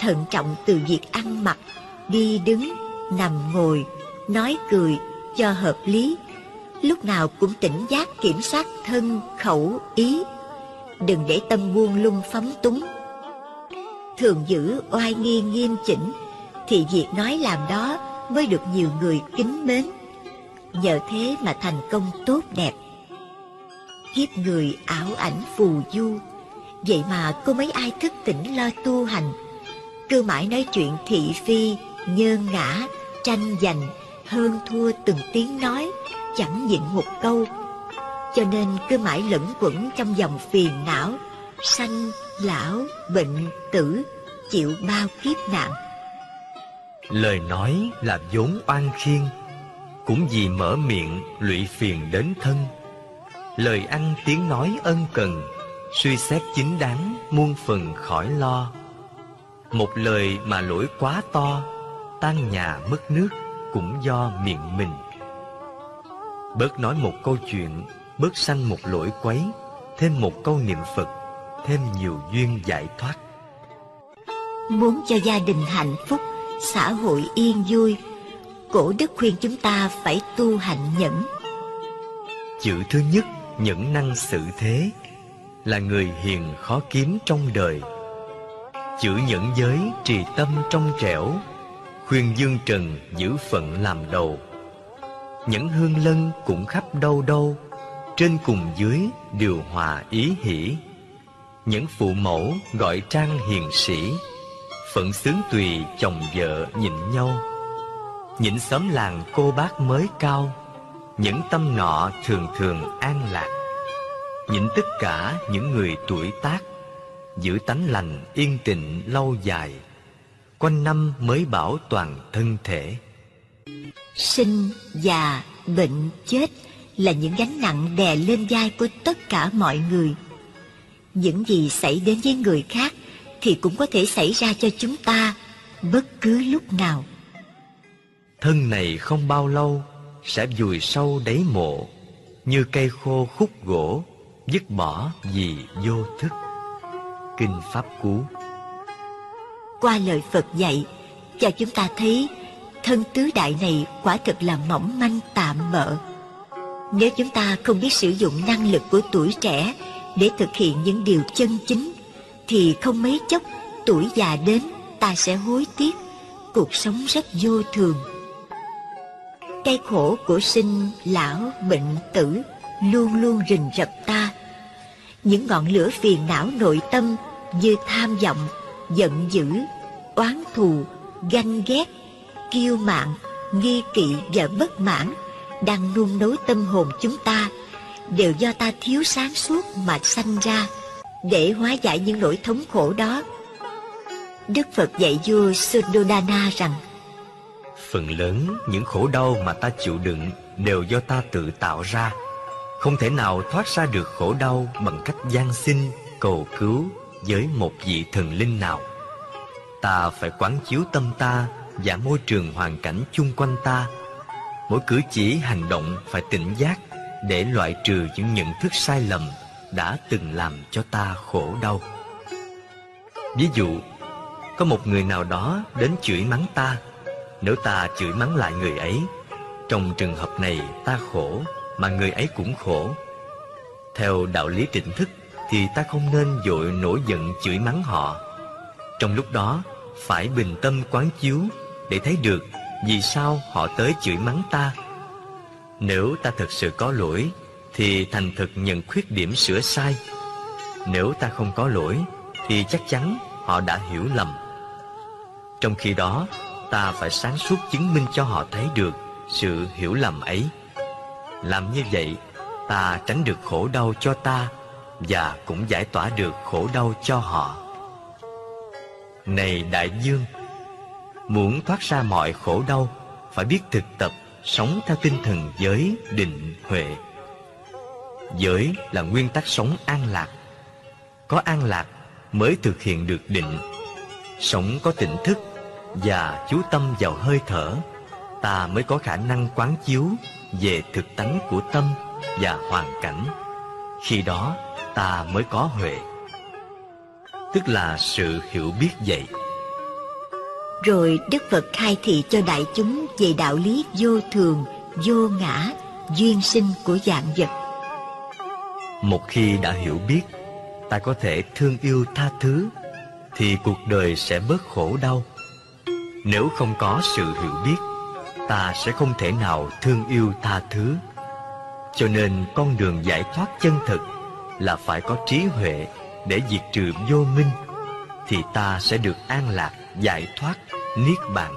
thận trọng từ việc ăn mặc, đi đứng, nằm ngồi, nói cười cho hợp lý, lúc nào cũng tỉnh giác kiểm soát thân, khẩu, ý. Đừng để tâm buông lung phóng túng. Thường giữ oai nghi nghiêm chỉnh, thì việc nói làm đó mới được nhiều người kính mến. Nhờ thế mà thành công tốt đẹp kiếp người ảo ảnh phù du vậy mà có mấy ai thức tỉnh lo tu hành cứ mãi nói chuyện thị phi nhơn ngã tranh giành hơn thua từng tiếng nói chẳng nhịn một câu cho nên cứ mãi lẫn quẩn trong dòng phiền não, sanh, lão, bệnh, tử, chịu bao kiếp nạn. Lời nói là vốn oan khiên cũng vì mở miệng lụy phiền đến thân. Lời ăn tiếng nói ân cần, suy xét chính đáng muôn phần khỏi lo. Một lời mà lỗi quá to, tan nhà mất nước cũng do miệng mình. Bớt nói một câu chuyện bớt sanh một lỗi quấy thêm một câu niệm phật thêm nhiều duyên giải thoát. Muốn cho gia đình hạnh phúc xã hội yên vui cổ đức khuyên chúng ta phải tu hạnh nhẫn. Chữ thứ nhất nhẫn năng sự thế là người hiền khó kiếm trong đời. Chữ nhẫn giới trì tâm trong trẻo khuyên dương trần giữ phận làm đầu. Nhẫn hương lân cũng khắp đâu đâu trên cùng dưới điều hòa ý hỷ. Những phụ mẫu gọi trang hiền sĩ, phận xướng tùy chồng vợ nhịn nhau. Những xóm làng cô bác mới cao, những tâm nọ thường thường an lạc. Nhịn tất cả những người tuổi tác, giữ tánh lành yên tịnh lâu dài, quanh năm mới bảo toàn thân thể. Sinh già bệnh chết là những gánh nặng đè lên vai của tất cả mọi người. Những gì xảy đến với người khác thì cũng có thể xảy ra cho chúng ta bất cứ lúc nào. Thân này không bao lâu sẽ vùi sâu đáy mộ như cây khô khúc gỗ dứt bỏ vì vô thức. Kinh pháp cú. Qua lời phật dạy cho chúng ta thấy thân tứ đại này quả thực là mỏng manh tạm bợ nếu chúng ta không biết sử dụng năng lực của tuổi trẻ để thực hiện những điều chân chính, thì không mấy chốc tuổi già đến, ta sẽ hối tiếc. Cuộc sống rất vô thường. Cây khổ của sinh lão bệnh tử luôn luôn rình rập ta. Những ngọn lửa phiền não nội tâm như tham vọng, giận dữ, oán thù, ganh ghét, kiêu mạn, nghi kỵ và bất mãn đang nung nấu tâm hồn chúng ta, đều do ta thiếu sáng suốt mà sanh ra để hóa giải những nỗi thống khổ đó. Đức phật dạy vua suddhodana rằng, phần lớn những khổ đau mà ta chịu đựng đều do ta tự tạo ra. Không thể nào thoát ra được khổ đau bằng cách gian xin, cầu cứu với một vị thần linh nào. Ta phải quán chiếu tâm ta và môi trường hoàn cảnh chung quanh ta mỗi cử chỉ, hành động phải tỉnh giác để loại trừ những nhận thức sai lầm đã từng làm cho ta khổ đau. Ví dụ, có một người nào đó đến chửi mắng ta. Nếu ta chửi mắng lại người ấy, trong trường hợp này ta khổ mà người ấy cũng khổ. Theo đạo lý trịnh thức thì ta không nên dội nổi giận chửi mắng họ. Trong lúc đó, phải bình tâm quán chiếu để thấy được vì sao họ tới chửi mắng ta? Nếu ta thực sự có lỗi, thì thành thực nhận khuyết điểm sửa sai. Nếu ta không có lỗi, thì chắc chắn họ đã hiểu lầm. Trong khi đó, ta phải sáng suốt chứng minh cho họ thấy được sự hiểu lầm ấy. Làm như vậy, ta tránh được khổ đau cho ta và cũng giải tỏa được khổ đau cho họ. Này đại dương muốn thoát ra mọi khổ đau, phải biết thực tập sống theo tinh thần giới định huệ. Giới là nguyên tắc sống an lạc. Có an lạc mới thực hiện được định. Sống có tỉnh thức và chú tâm vào hơi thở, ta mới có khả năng quán chiếu về thực tánh của tâm và hoàn cảnh. Khi đó, ta mới có huệ. Tức là sự hiểu biết vậy rồi đức phật khai thị cho đại chúng về đạo lý vô thường, vô ngã, duyên sinh của dạng vật. Một khi đã hiểu biết, ta có thể thương yêu tha thứ, thì cuộc đời sẽ bớt khổ đau. Nếu không có sự hiểu biết, ta sẽ không thể nào thương yêu tha thứ. Cho nên con đường giải thoát chân thực là phải có trí huệ để diệt trừ vô minh, thì ta sẽ được an lạc giải thoát niết bàn.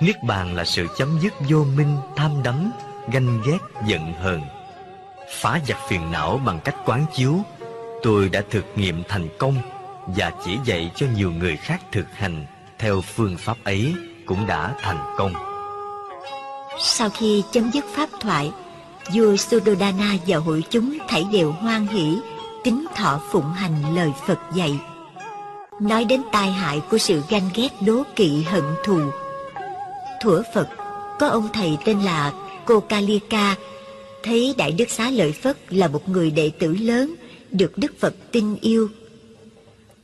Niết bàn là sự chấm dứt vô minh, tham đắm, ganh ghét, giận hờn. Phá giặc phiền não bằng cách quán chiếu, tôi đã thực nghiệm thành công và chỉ dạy cho nhiều người khác thực hành theo phương pháp ấy cũng đã thành công. Sau khi chấm dứt pháp thoại, vua Suddhodana và hội chúng thảy đều hoan hỷ, tính thọ phụng hành lời Phật dạy nói đến tai hại của sự ganh ghét đố kỵ hận thù thuở Phật có ông thầy tên là Kokalika thấy Đại Đức Xá Lợi Phất là một người đệ tử lớn được Đức Phật tin yêu.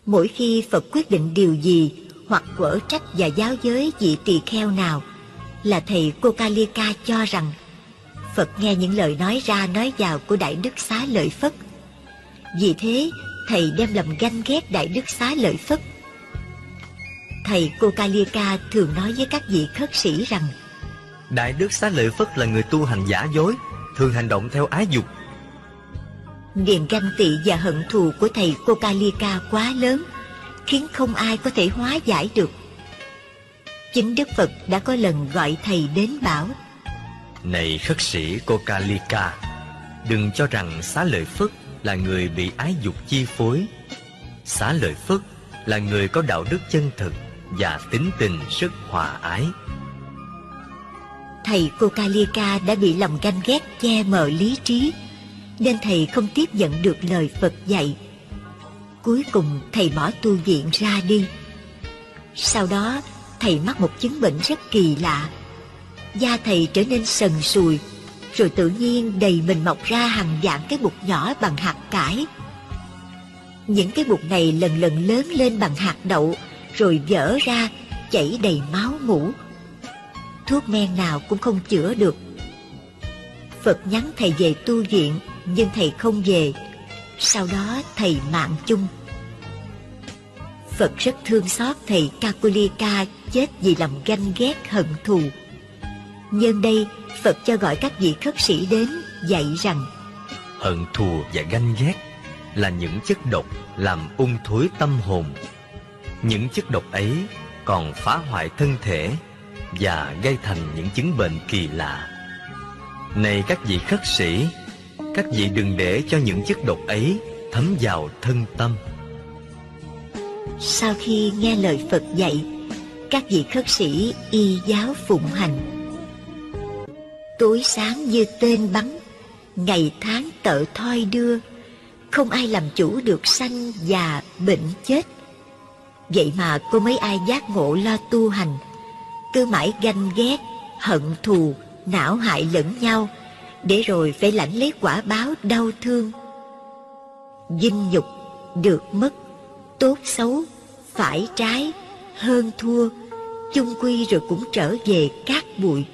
Mỗi khi Phật quyết định điều gì hoặc quở trách và giáo giới vị tỳ kheo nào là thầy Kokalika cho rằng Phật nghe những lời nói ra nói vào của Đại Đức Xá Lợi Phất. Vì thế, thầy đem lòng ganh ghét Đại Đức Xá Lợi Phất. Thầy Kokalika thường nói với các vị khất sĩ rằng Đại Đức Xá Lợi Phất là người tu hành giả dối, thường hành động theo ái dục. Niềm ganh tị và hận thù của thầy Kokalika quá lớn, khiến không ai có thể hóa giải được. Chính Đức Phật đã có lần gọi thầy đến bảo Này khất sĩ Kokalika, đừng cho rằng xá lợi Phất là người bị ái dục chi phối. Xá lợi Phất là người có đạo đức chân thực và tính tình rất hòa ái. Thầy Kokalika đã bị lòng ganh ghét che mờ lý trí, nên thầy không tiếp nhận được lời Phật dạy. Cuối cùng thầy bỏ tu viện ra đi. Sau đó thầy mắc một chứng bệnh rất kỳ lạ. Da thầy trở nên sần sùi, rồi tự nhiên đầy mình mọc ra hàng dạng cái bụt nhỏ bằng hạt cải. Những cái bụt này lần lần lớn lên bằng hạt đậu, rồi vỡ ra, chảy đầy máu mũ. Thuốc men nào cũng không chữa được. Phật nhắn thầy về tu viện, nhưng thầy không về. Sau đó thầy mạng chung. Phật rất thương xót thầy Kakulika chết vì lòng ganh ghét hận thù. Nhân đây, Phật cho gọi các vị khất sĩ đến dạy rằng Hận thù và ganh ghét là những chất độc làm ung thối tâm hồn. Những chất độc ấy còn phá hoại thân thể và gây thành những chứng bệnh kỳ lạ. Này các vị khất sĩ, các vị đừng để cho những chất độc ấy thấm vào thân tâm. Sau khi nghe lời Phật dạy, các vị khất sĩ y giáo phụng hành. Tối sáng như tên bắn, ngày tháng tợ thoi đưa, không ai làm chủ được sanh già bệnh chết. Vậy mà có mấy ai giác ngộ lo tu hành, cứ mãi ganh ghét, hận thù, não hại lẫn nhau, để rồi phải lãnh lấy quả báo đau thương. Dinh nhục được mất, tốt xấu, phải trái, hơn thua, chung quy rồi cũng trở về cát bụi.